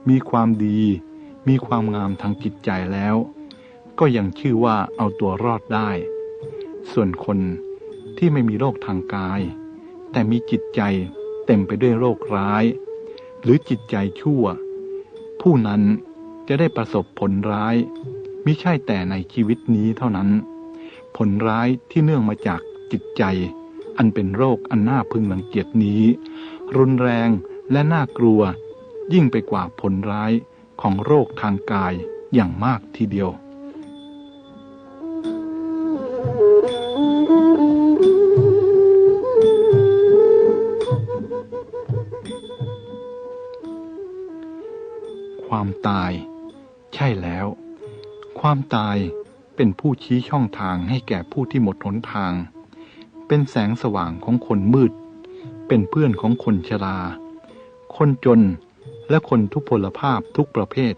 มีความดี มีความงามทางจิตใจแล้ว ก็ยังชื่อว่าเอาตัวรอดได้ ส่วนคนที่ไม่มีโรคทางกาย แต่มีจิตใจเต็มไปด้วยโรคร้าย หรือจิตใจชั่ว ผู้นั้น จะได้ประสบผลร้ายมิใช่แต่ในชีวิตนี้เท่านั้น ผลร้ายที่เนื่องมาจากจิตใจ อันเป็นโรคอันน่าพึงรังเกียจนี้ รุนแรงและน่ากลัว ยิ่งไปกว่าผลร้ายของโรคทางกายอย่างมากทีเดียวความตาย ใช่แล้ว ความตายเป็นผู้ชี้ช่องทางให้แก่ผู้ที่หมดหนทาง เป็นแสงสว่างของคนมืด เป็นเพื่อนของคนชรา คนจนและคนทุพพลภาพทุกประเภท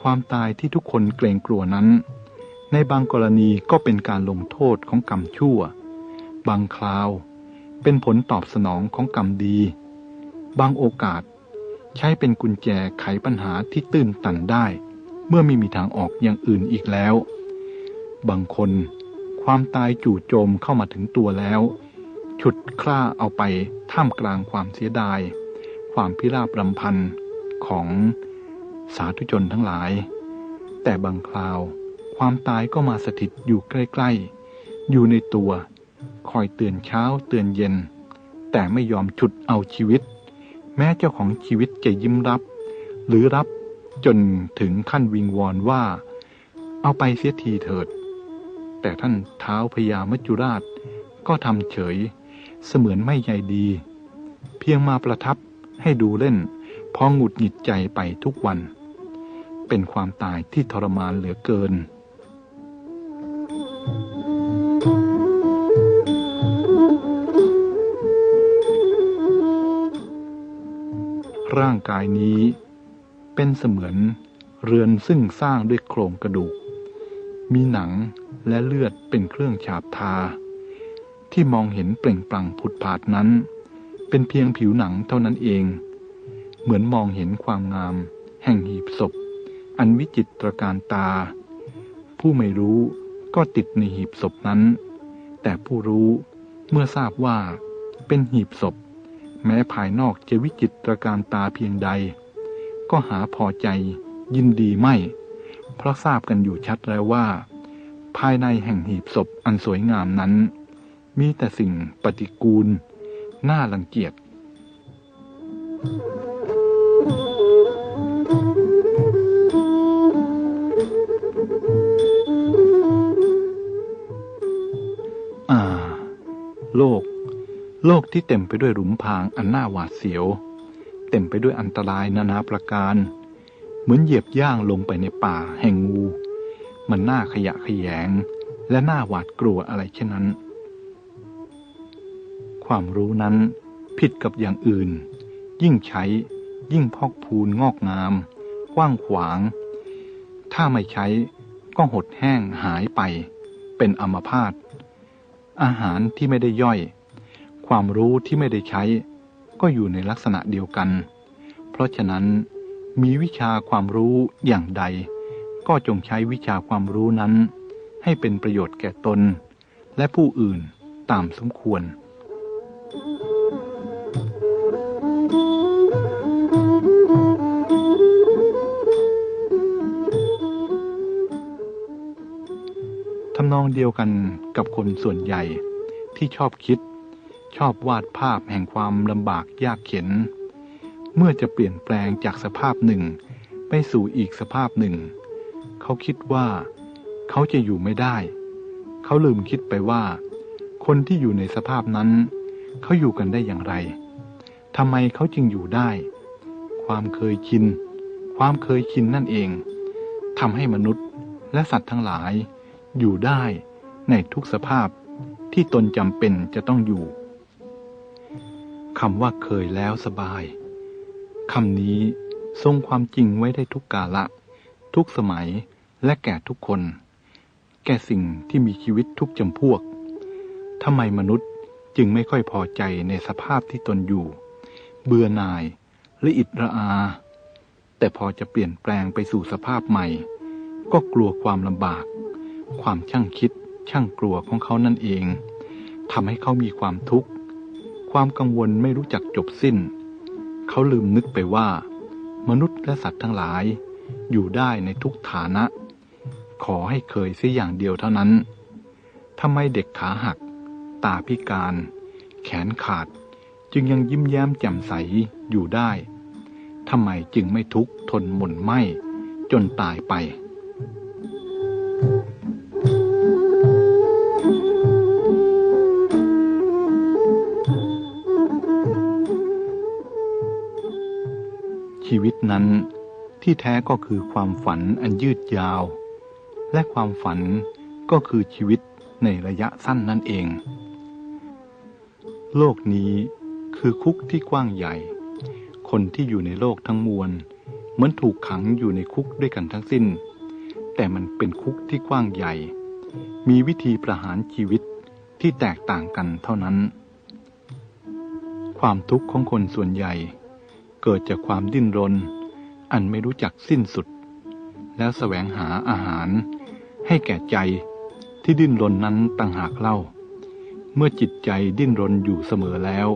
ความตายที่ทุกคนเกรงกลัวนั้น ในบางกรณีก็เป็นการลงโทษของกรรมชั่ว บางคราวเป็นผลตอบสนองของกรรมดี บางโอกาสใช้เป็นกุญแจไขปัญหาที่ตื้นตันได้ เมื่อไม่มีทางออกอย่างอื่นอีกแล้ว บางคนความตายจู่โจมเข้ามาถึงตัวแล้ว ฉุดคล้าเอาไปท่ามกลางความเสียดาย ความพิราบรำพันของสาธุชนทั้งหลาย แต่บางคราว ความตายก็มาสถิตอยู่ใกล้ๆ อยู่ในตัว คอยเตือนเช้าเตือนเย็น แต่ไม่ยอมฉุดเอาชีวิต แม้เจ้าของชีวิตจะยิ้มรับ หรือรับ จนถึงขั้นวิงวอนว่า เอาไปเสียทีเถิด แต่ท่านเท้าพญามจจุราชก็ทำเฉย เสมือนไม่ใยดี เพียงมาประทับให้ดูเล่น พอหงุดหงิดใจไปทุกวัน เป็นความตายที่ทรมานเหลือเกินร่างกายนี้ เป็นเสมือนเรือนซึ่งสร้างด้วยโครงกระดูก มีหนังและเลือดเป็นเครื่องฉาบทา ที่มองเห็นเปล่งปลั่งผุดผาดนั้น เป็นเพียงผิวหนังเท่านั้นเอง เหมือนมองเห็นความงาม แห่งหีบศพ อันวิจิตรการตา ผู้ไม่รู้ก็ติดในหีบศพนั้น แต่ผู้รู้เมื่อทราบว่าเป็นหีบศพ แม้ภายนอกจะวิจิตรการตาเพียงใด ก็หาพอใจยินดีไม่ เพราะทราบกันอยู่ชัดแล้วว่า ภายในแห่งหีบศพอันสวยงามนั้น มีแต่สิ่งปฏิกูล น่ารังเกียจอาโลก โลกที่เต็มไปด้วยหลุมพรางอันน่าหวาดเสียว เต็มไปด้วยอันตรายนานาประการ เหมือนเหยียบย่างลงไปในป่าแห่งงู มันน่าขยะขยง และน่าหวาดกลัวอะไรเช่นนั้น ความรู้นั้นผิดกับอย่างอื่น ยิ่งใช้ยิ่งพอกพูนงอกงาม กว้างขวาง ถ้าไม่ใช้ก็หดแห้งหายไป เป็นอัมพาตอาหารที่ไม่ได้ย่อย ความรู้ที่ไม่ได้ใช้ ก็อยู่ในลักษณะเดียวกัน เพราะฉะนั้นมีวิชาความรู้อย่างใด ก็จงใช้วิชาความรู้นั้น ให้เป็นประโยชน์แก่ตน และผู้อื่นตามสมควร ทำนองเดียวกันกับคนส่วนใหญ่ที่ชอบคิด ชอบวาดภาพแห่งความลำบากยากเข็น เมื่อจะเปลี่ยนแปลงจากสภาพหนึ่ง ไปสู่อีกสภาพหนึ่ง เขาคิดว่า เขาจะอยู่ไม่ได้ เขาลืมคิดไปว่า คนที่อยู่ในสภาพนั้น เขาอยู่กันได้อย่างไรทำไมเขาจึงอยู่ได้ ความเคยชิน ความเคยชินนั่นเองทำให้มนุษย์และสัตว์ทั้งหลาย อยู่ได้ในทุกสภาพที่ตนจำเป็นจะต้องอยู่ คำว่าเคยแล้วสบายคำนี้ทรงความจริงไว้ได้ทุกกาละ ทุกสมัยและแก่ทุกคน แก่สิ่งที่มีชีวิตทุกจำพวกทำไมมนุษย์จึงไม่ค่อยพอใจในสภาพที่ตนอยู่ เบื่อหน่ายและอิดระอา แต่พอจะเปลี่ยนแปลงไปสู่สภาพใหม่ ก็กลัวความลำบาก ความช่างคิดช่างกลัวของเขานั่นเองทำให้เขามีความทุกข์ ความกังวลไม่รู้จักจบสิ้น เขาลืมนึกไปว่า มนุษย์และสัตว์ทั้งหลาย อยู่ได้ในทุกฐานะ ขอให้เคยเสียอย่างเดียวเท่านั้นทำไมเด็กขาหัก ตาพิการ แขนขาด จึงยังยิ้มแย้มแจ่มใสอยู่ได้ทำไมจึงไม่ทุกข์ทนหม่นไหมจนตายไป ชีวิตนั้นที่แท้ก็คือความฝันอันยืดยาว และความฝันก็คือชีวิตในระยะสั้นนั่นเอง โลกนี้คือคุกที่กว้างใหญ่ คนที่อยู่ในโลกทั้งมวล เหมือนถูกขังอยู่ในคุกด้วยกันทั้งสิ้น แต่มันเป็นคุกที่กว้างใหญ่ มีวิธีประหารชีวิตที่แตกต่างกันเท่านั้น ความทุกข์ของคนส่วนใหญ่ เกิดจากความดิ้นรน อันไม่รู้จักสิ้นสุด แล้วแสวงหาอาหาร ให้แก่ใจที่ดิ้นรนนั้นต่างหากเล่า เมื่อจิตใจดิ้นรนอยู่เสมอแล้ว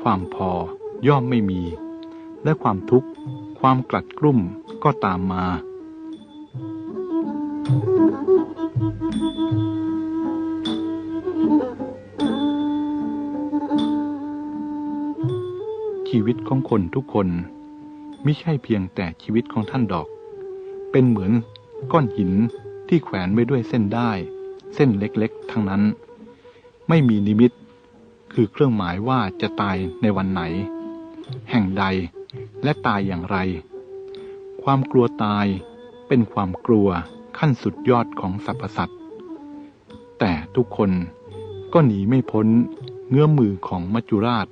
ความพอย่อมไม่มี และความทุกข์ ความกลัดกลุ้มก็ตามมา ชีวิตของคนทุกคนไม่ใช่เพียงแต่ชีวิตของท่านดอก เป็นเหมือนก้อนหินที่แขวนไว้ด้วยเส้นได้ เส้นเล็กๆ ทั้งนั้น ไม่มีนิมิต คือเครื่องหมายว่าจะตายในวันไหน แห่งใดและตายอย่างไร ความกลัวตายเป็นความกลัวขั้นสุดยอดของสรรพสัตว์ แต่ทุกคนก็หนีไม่พ้นเงื้อมมือของมัจจุราช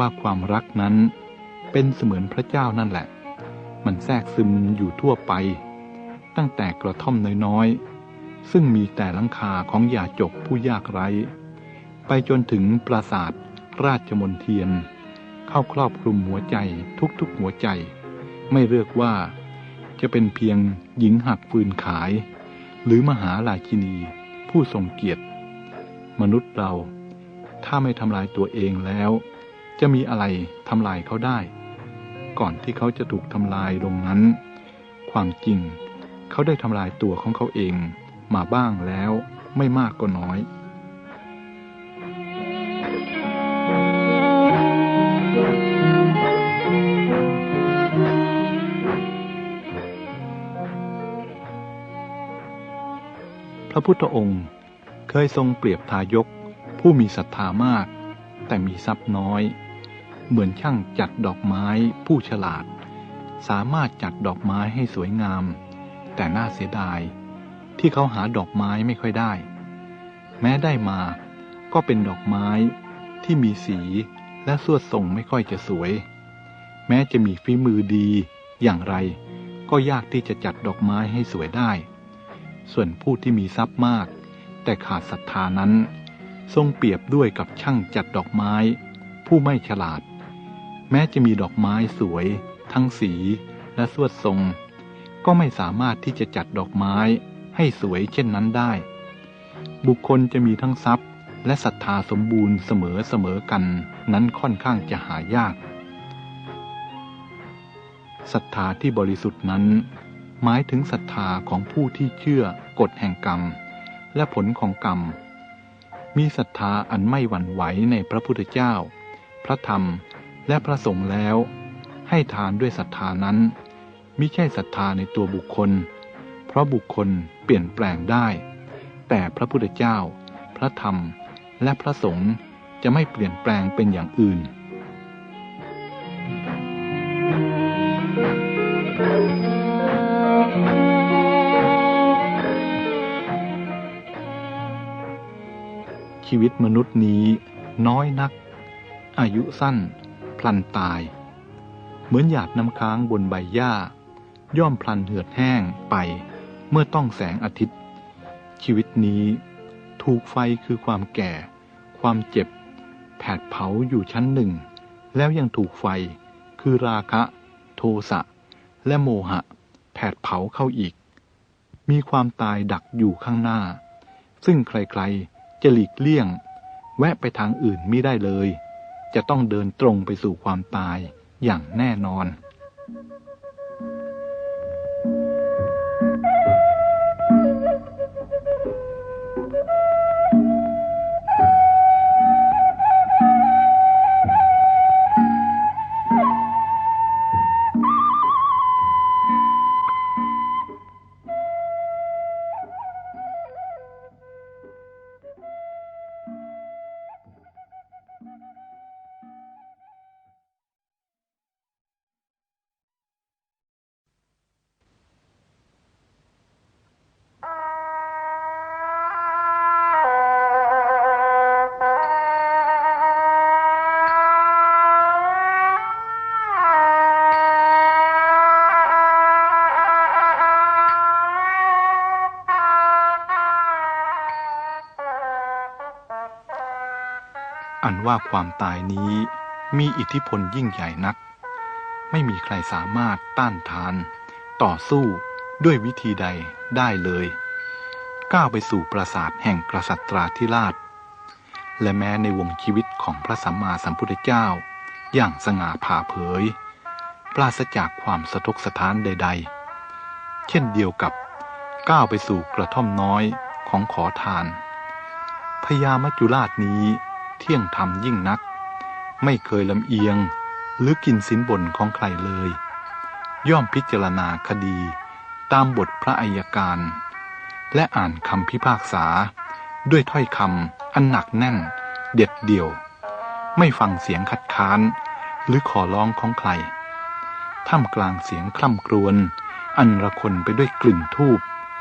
ว่าความรักนั้น เป็นเสมือนพระเจ้านั่นแหละ มันแทรกซึมอยู่ทั่วไป ตั้งแต่กระท่อมน้อยๆ ซึ่งมีแต่ลังคาของยาจกผู้ยากไร้ ไปจนถึงปราสาทราชมนเทียน เข้าครอบคลุมหัวใจทุกๆหัวใจ ไม่เลือกว่าจะเป็นเพียงหญิงหักฟืนขาย หรือมหาราชินี ผู้ทรงเกียรติ มนุษย์เราถ้าไม่ทำลายตัวเองแล้ว จะมีอะไรทำลายเขาได้ ก่อนที่เขาจะถูกทำลายลงนั้น ความจริง เขาได้ทำลายตัวของเขาเองมาบ้างแล้วไม่มากก็น้อยพระพุทธองค์เคยทรงเปรียบทายกผู้มีศรัทธามาก แต่มีทรัพย์น้อย เหมือนช่างจัดดอกไม้ผู้ฉลาด สามารถจัดดอกไม้ให้สวยงาม แต่น่าเสียดาย ที่เขาหาดอกไม้ไม่ค่อยได้ แม้ได้มาก็เป็นดอกไม้ที่มีสีและสวดทรงไม่ค่อยจะสวย แม้จะมีฝีมือดีอย่างไร ก็ยากที่จะจัดดอกไม้ให้สวยได้ ส่วนผู้ที่มีทรัพย์มาก แต่ขาดศรัทธานั้น ทรงเปรียบด้วยกับช่างจัดดอกไม้ ผู้ไม่ฉลาด แม้จะมีดอกไม้สวย ทั้งสีและสวดทรง ก็ไม่สามารถที่จะจัดดอกไม้ให้สวยเช่นนั้นได้ บุคคลจะมีทั้งทรัพย์ และศรัทธาสมบูรณ์เสมอเสมอกันนั้นค่อนข้างจะหายากศรัทธาที่บริสุทธิ์นั้น หมายถึงศรัทธาของผู้ที่เชื่อกฎแห่งกรรม และผลของกรรม มีศรัทธาอันไม่หวั่นไหวในพระพุทธเจ้า พระธรรม และพระสงฆ์แล้ว ให้ทานด้วยศรัทธานั้นมิใช่ศรัทธาในตัวบุคคล เพราะบุคคลเปลี่ยนแปลงได้ แต่พระพุทธเจ้า พระธรรม และพระสงฆ์จะไม่เปลี่ยนแปลงเป็นอย่างอื่นชีวิตมนุษย์นี้น้อยนัก อายุสั้น พลันตาย เหมือนหยาดน้ำค้างบนใบหญ้า ย่อมพลันเหือดแห้งไป เมื่อต้องแสงอาทิตย์ ชีวิตนี้ถูกไฟคือความแก่ ความเจ็บ แผดเผาอยู่ชั้นหนึ่ง แล้วยังถูกไฟคือราคะ โทสะ และโมหะ แผดเผาเข้าอีก มีความตายดักอยู่ข้างหน้า ซึ่งใครๆจะหลีกเลี่ยง แวะไปทางอื่นไม่ได้เลย จะต้องเดินตรงไปสู่ความตายอย่างแน่นอน ว่าความตายนี้มีอิทธิพลยิ่งใหญ่นัก ไม่มีใครสามารถต้านทาน ต่อสู้ด้วยวิธีใดได้เลย ก้าวไปสู่ปราสาทแห่งกษัตราธิราช และแม้ในวงชีวิตของพระสัมมาสัมพุทธเจ้า อย่างสง่าผ่าเผย ปราศจากความสะทกสะท้านใด ๆ เช่นเดียวกับก้าวไปสู่กระท่อมน้อยของขอทานพญามัจจุราชนี้ เที่ยงธรรมยิ่งนัก ไม่เคยลำเอียง หรือกินสินบนของใครเลย ย่อมพิจารณาคดี ตามบทพระอัยการ และอ่านคำพิพากษา ด้วยถ้อยคำอันหนักแน่น เด็ดเดี่ยว ไม่ฟังเสียงคัดค้าน หรือขอร้องของใครท่ามกลางเสียงคล่ำครวญอันระคนไปด้วยกลิ่นทูบ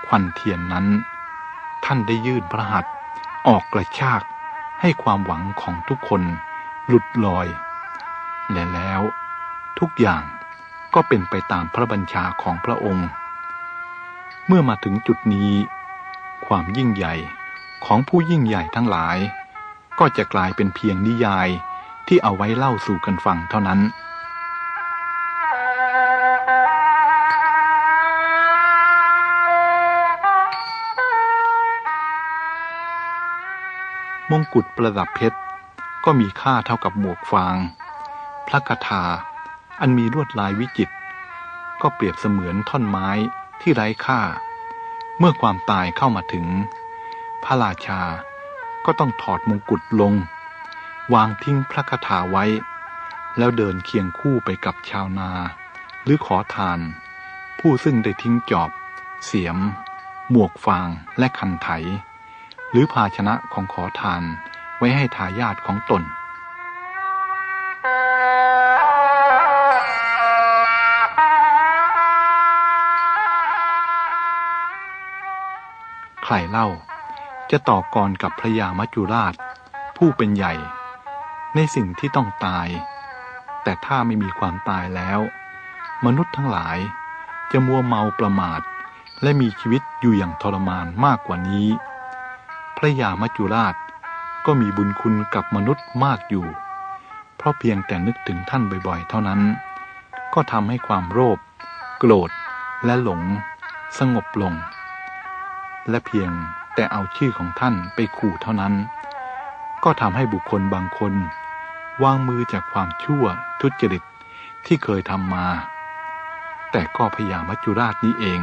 ควันเทียนนั้น ท่านได้ยื่นพระหัตถ์ออกกระชาก ให้ความหวังของทุกคนหลุดลอย และแล้วทุกอย่างก็เป็นไปตามพระบัญชาของพระองค์ เมื่อมาถึงจุดนี้ ความยิ่งใหญ่ของผู้ยิ่งใหญ่ทั้งหลาย ก็จะกลายเป็นเพียงนิยายที่เอาไว้เล่าสู่กันฟังเท่านั้น กุฎประดับเพชร ก็มีค่าเท่ากับหมวกฟาง พระคาถาอันมีลวดลายวิจิตรก็เปรียบเสมือนท่อนไม้ที่ไร้ค่า เมื่อความตายเข้ามาถึง พระราชาก็ต้องถอดมงกุฎลง วางทิ้งพระคาถาไว้ แล้วเดินเคียงคู่ไปกับชาวนา หรือขอทาน ผู้ซึ่งได้ทิ้งจอบ เสียม หมวกฟางและคันไถ หรือภาชนะของขอทานไว้ให้ทายาทของตน ใครเล่าจะต่อกรกับพระยามัจจุราช ผู้เป็นใหญ่ ในสิ่งที่ต้องตาย แต่ถ้าไม่มีความตายแล้ว มนุษย์ทั้งหลายจะมัวเมาประมาท และมีชีวิตอยู่อย่างทรมานมากกว่านี้ พระยามัจจุราช ก็มีบุญคุณกับมนุษย์มากอยู่ เพราะเพียงแต่นึกถึงท่านบ่อยๆ เท่านั้น ก็ทำให้ความโลภโกรธและหลง สงบลง และเพียงแต่เอาชื่อของท่านไปขู่เท่านั้น ก็ทำให้บุคคลบางคน วางมือจากความชั่วทุจริตที่เคยทำมา แต่ก็พยายามมัจจุราชนี้เอง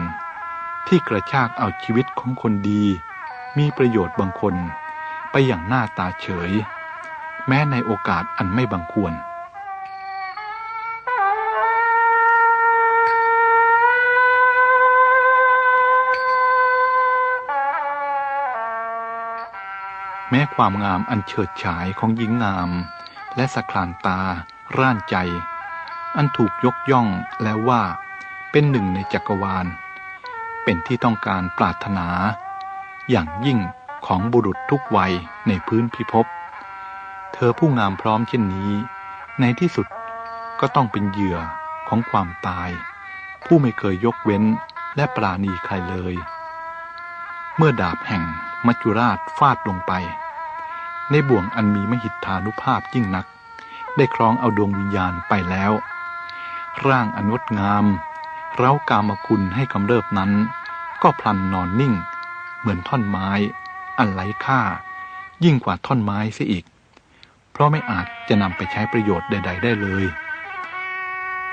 ที่กระชากเอาชีวิตของคนดี มีประโยชน์บางคนไปอย่างหน้าตาเฉย แม้ในโอกาสอันไม่บังควร แม้ความงามอันเฉิดฉายของหญิงงาม และสะคลานตา ร่านใจ อันถูกยกย่องแล้วว่าเป็นหนึ่งในจักรวาล เป็นที่ต้องการปรารถนา อย่างยิ่งของบุรุษทุกวัยในพื้นพิภพ เธอผู้งามพร้อมเช่นนี้ ในที่สุดก็ต้องเป็นเหยื่อของความตาย ผู้ไม่เคยยกเว้นและปราณีใครเลย เมื่อดาบแห่งมัจจุราชฟาดลงไป ในบ่วงอันมีมหิทธานุภาพยิ่งนัก ได้ครองเอาดวงวิญญาณไปแล้ว ร่างอันงดงาม เร้ากามคุณให้กำเริบนั้น ก็พลันนอนนิ่ง เหมือนท่อนไม้ อันไร้ค่า ยิ่งกว่าท่อนไม้เสียอีก เพราะไม่อาจจะนำไปใช้ประโยชน์ใด ๆ ได้เลย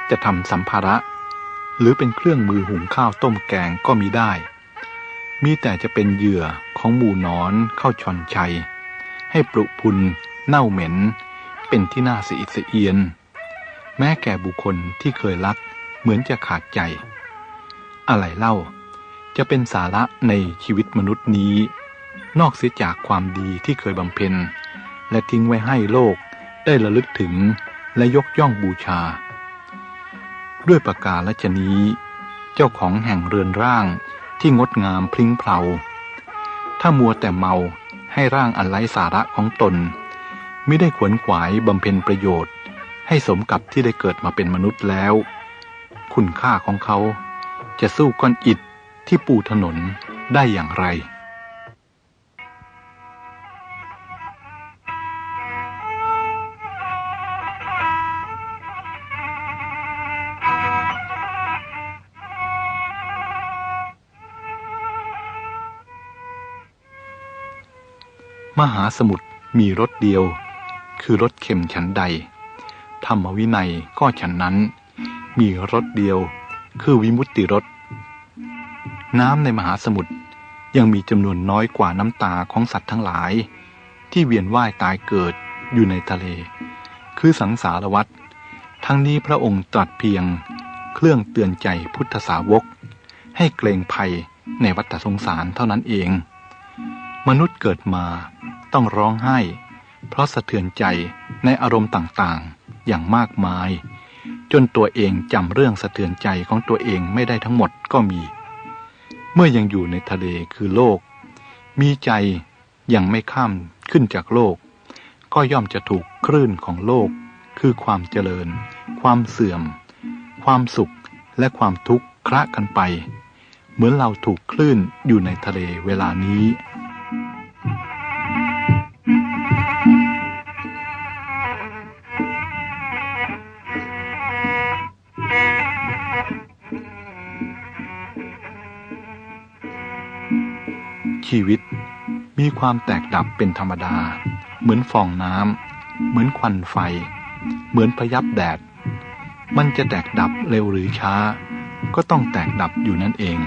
จะทำสัมภาระ หรือเป็นเครื่องมือหุงข้าวต้มแกงก็มีได้ มีแต่จะเป็นเหยื่อของหมูนอนเข้าชอนชัย ให้ปลุกพุนเน่าเหม็น เป็นที่น่าสะอิดสะเอียน แม้แก่บุคคลที่เคยรักเหมือนจะขาดใจ อะไรเล่า จะเป็นสาระในชีวิตมนุษย์นี้ นอกเสียจากความดีที่เคยบำเพ็ญ และทิ้งไว้ให้โลกได้ระลึกถึงและยกย่องบูชา ด้วยประกาศชนี้ เจ้าของแห่งเรือนร่างที่งดงามพลิ้งเพลา ถ้ามัวแต่เมาให้ร่างอันไร้สาระของตน ไม่ได้ขวนขวายบำเพ็ญประโยชน์ ให้สมกับที่ได้เกิดมาเป็นมนุษย์แล้ว คุณค่าของเขาจะสู้ก้อนอิฐ ที่ปูถนนได้อย่างไร มหาสมุทรมีรสเดียว คือรสเค็มฉันใด ธรรมวินัยก็ฉันนั้น มีรสเดียว คือวิมุตติรส น้ำในมหาสมุทรยังมีจำนวนน้อยกว่าน้ำตาของสัตว์ทั้งหลาย ที่เวียนว่ายตายเกิดอยู่ในทะเล คือสังสารวัฏทั้งนี้พระองค์ตรัสเพียง เครื่องเตือนใจพุทธสาวก ให้เกรงภัยในวัฏสงสารเท่านั้นเอง มนุษย์เกิดมาต้องร้องไห้ เพราะสะเทือนใจในอารมณ์ต่างๆ อย่างมากมาย จนตัวเองจำเรื่องสะเทือนใจของตัวเองไม่ได้ทั้งหมดก็มี เมื่อยังอยู่ในทะเลคือโลก มีใจยังไม่ข้ามขึ้นจากโลก ก็ย่อมจะถูกคลื่นของโลก คือความเจริญ ความเสื่อม ความสุขและความทุกข์คละกันไป เหมือนเราถูกคลื่นอยู่ในทะเลเวลานี้ ชีวิต มีความแตกดับเป็นธรรมดา เหมือนฟองน้ำเหมือนควันไฟ เหมือนพยับแดด มันจะแตกดับเร็วหรือช้า ก็ต้องแตกดับอยู่นั่นเอง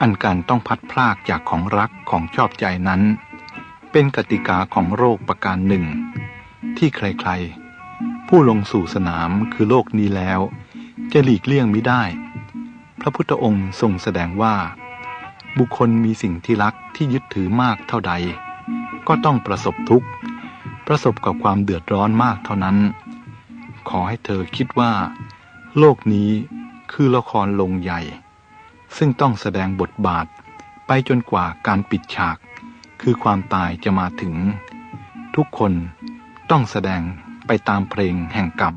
อันการต้องพัดพลากจากของรักของชอบใจนั้น เป็นกติกาของโรคประการหนึ่ง ที่ใครๆ ผู้ลงสู่สนามคือโลกนี้แล้ว จะหลีกเลี่ยงไม่ได้ พระพุทธองค์ทรงแสดงว่า บุคคลมีสิ่งที่รักที่ยึดถือมากเท่าใด ก็ต้องประสบทุกข์ ประสบกับความเดือดร้อนมากเท่านั้น ขอให้เธอคิดว่า โลกนี้คือละครลงใหญ่ ซึ่งต้องแสดงบทบาทไปจนกว่าการปิดฉาก คือความตายจะมาถึง ทุกคนต้องแสดงไปตามเพลงแห่งกรรม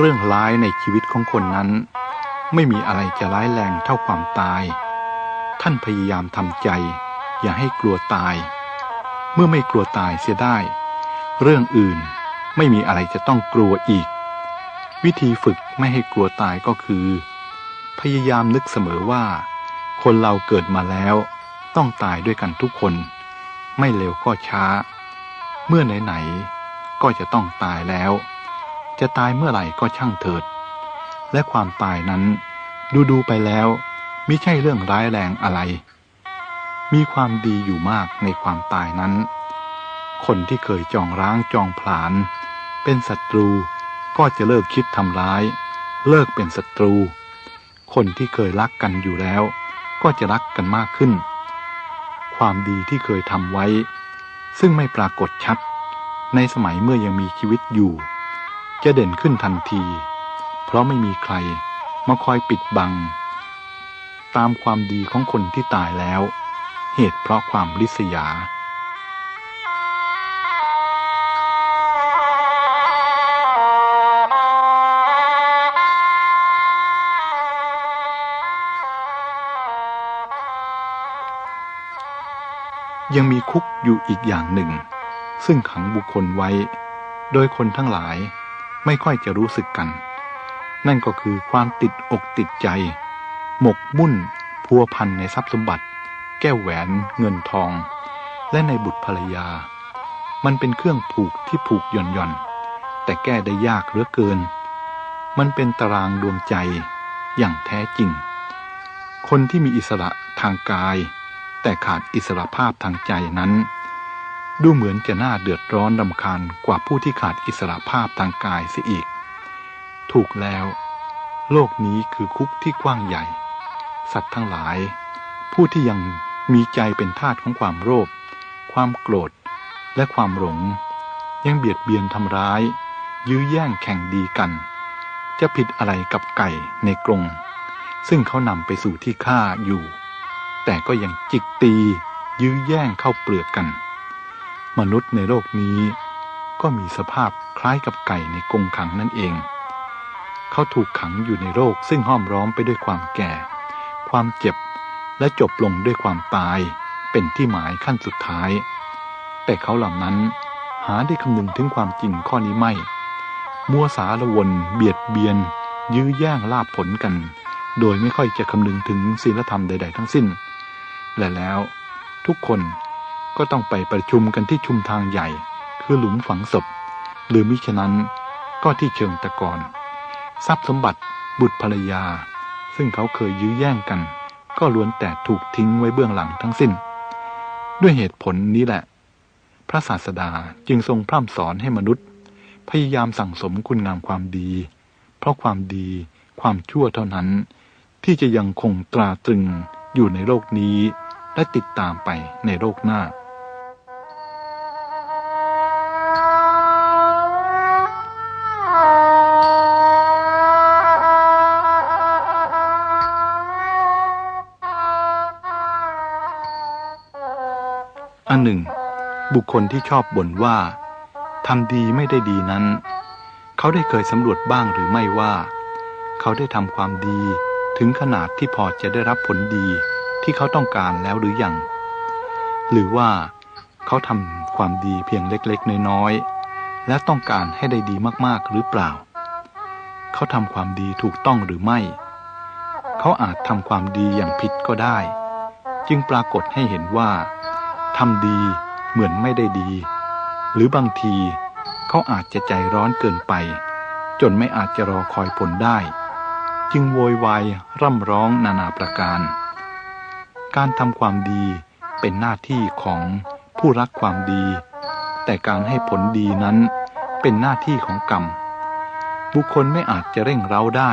เรื่องร้ายในชีวิตของคนนั้น ไม่มีอะไรจะร้ายแรงเท่าความตาย ท่านพยายามทำใจ อย่าให้กลัวตาย เมื่อไม่กลัวตายเสียได้ เรื่องอื่นไม่มีอะไรจะต้องกลัวอีก วิธีฝึกไม่ให้กลัวตายก็คือ พยายามนึกเสมอว่า คนเราเกิดมาแล้ว ต้องตายด้วยกันทุกคน ไม่เร็วก็ช้า เมื่อไหนๆก็จะต้องตายแล้ว จะตายเมื่อไหร่ก็ช่างเถิด และความตายนั้น ดูดูๆไปแล้วม่ใช่เรื่องร้ายแรงอะไร มีความดีอยู่มากในความตายนั้น คนที่เคยจองร้างจองผลาญเป็นศัตรูก็จะเลิกคิดทำร้าย เลิกเป็นศัตรู คนที่เคยรักกันอยู่แล้ว ก็จะรักกันมากขึ้น ความดีที่เคยทำไว้ ซึ่งไม่ปรากฏชัด ในสมัยเมื่อยังมีชีวิตอยู่ จะเด่นขึ้นทันที เพราะไม่มีใครมาคอยปิดบัง ตามความดีของคนที่ตายแล้ว เหตุเพราะความริษยา ยังมีคุกอยู่อีกอย่างหนึ่ง ซึ่งขังบุคคลไว้ โดยคนทั้งหลาย ไม่ค่อยจะรู้สึกกัน นั่นก็คือความติดอกติดใจ หมกมุ่น พัวพันในทรัพย์สมบัติ แก้วแหวนเงินทอง และในบุตรภรรยา มันเป็นเครื่องผูกที่ผูกหย่อนหย่อนแต่แก้ได้ยากเหลือเกิน มันเป็นตารางดวงใจอย่างแท้จริง คนที่มีอิสระทางกาย แต่ขาดอิสระภาพทางใจนั้น ดูเหมือนจะน่าเดือดร้อนรำคาญกว่าผู้ที่ขาดอิสระภาพทางกายเสียอีก ถูกแล้ว โลกนี้คือคุกที่กว้างใหญ่ สัตว์ทั้งหลาย ผู้ที่ยังมีใจเป็นทาสของความโลภความโกรธ และความหลง ยังเบียดเบียนทำร้าย ยื้อแย่งแข่งดีกัน จะผิดอะไรกับไก่ในกรง ซึ่งเขานำไปสู่ที่ฆ่าอยู่ แต่ก็ยังจิกตี ยื้อแย่งเข้าเปลือกกัน มนุษย์ในโลกนี้ก็มีสภาพคล้ายกับไก่ในกรงขังนั่นเอง เขาถูกขังอยู่ในโลกซึ่งห้อมร้อมไปด้วยความแก่ ความเจ็บ และจบลงด้วยความตาย เป็นที่หมายขั้นสุดท้าย แต่เขาเหล่านั้นหาได้คำนึงถึงความจริงข้อนี้ไม่ มัวสารวนเบียดเบียน ยื้อแย่งลาบผลกัน โดยไม่ค่อยจะคำนึงถึงศีลธรรมใด ๆ ทั้งสิ้น และแล้วทุกคน ก็ต้องไปประชุมกันที่ชุมทางใหญ่ คือหลุมฝังศพ หรือมิฉะนั้นก็ที่เชิงตะกอนทรัพย์สมบัติบุตรภรรยา ซึ่งเขาเคยยื้อแย่งกัน ก็ล้วนแต่ถูกทิ้งไว้เบื้องหลังทั้งสิ้น ด้วยเหตุผลนี้แหละ พระศาสดาจึงทรงพร่ำสอนให้มนุษย์ พยายามสั่งสมคุณงามความดี เพราะความดีความชั่วเท่านั้น ที่จะยังคงตราตรึงอยู่ในโลกนี้และติดตามไปในโลกหน้า นหนึ่ง บุคคลที่ชอบบ่นว่าทำดีไม่ได้ดีนั้น เขาได้เคยสำรวจบ้างหรือไม่ว่า เขาได้ทำความดีถึงขนาดที่พอจะได้รับผลดีที่เขาต้องการแล้วหรือยัง หรือว่าเขาทำความดีเพียงเล็กๆ น้อยๆ และต้องการให้ได้ดีมากๆหรือเปล่า เขาทำความดีถูกต้องหรือไม่ เขาอาจทำความดีอย่างผิดก็ได้ จึงปรากฏให้เห็นว่า ทำดีเหมือนไม่ได้ดี หรือบางทีเขาอาจจะใจร้อนเกินไป จนไม่อาจจะรอคอยผลได้ จึงโวยวายร่ำร้องนานาประการ การทำความดีเป็นหน้าที่ของผู้รักความดี แต่การให้ผลดีนั้นเป็นหน้าที่ของกรรม บุคคลไม่อาจจะเร่งเร้าได้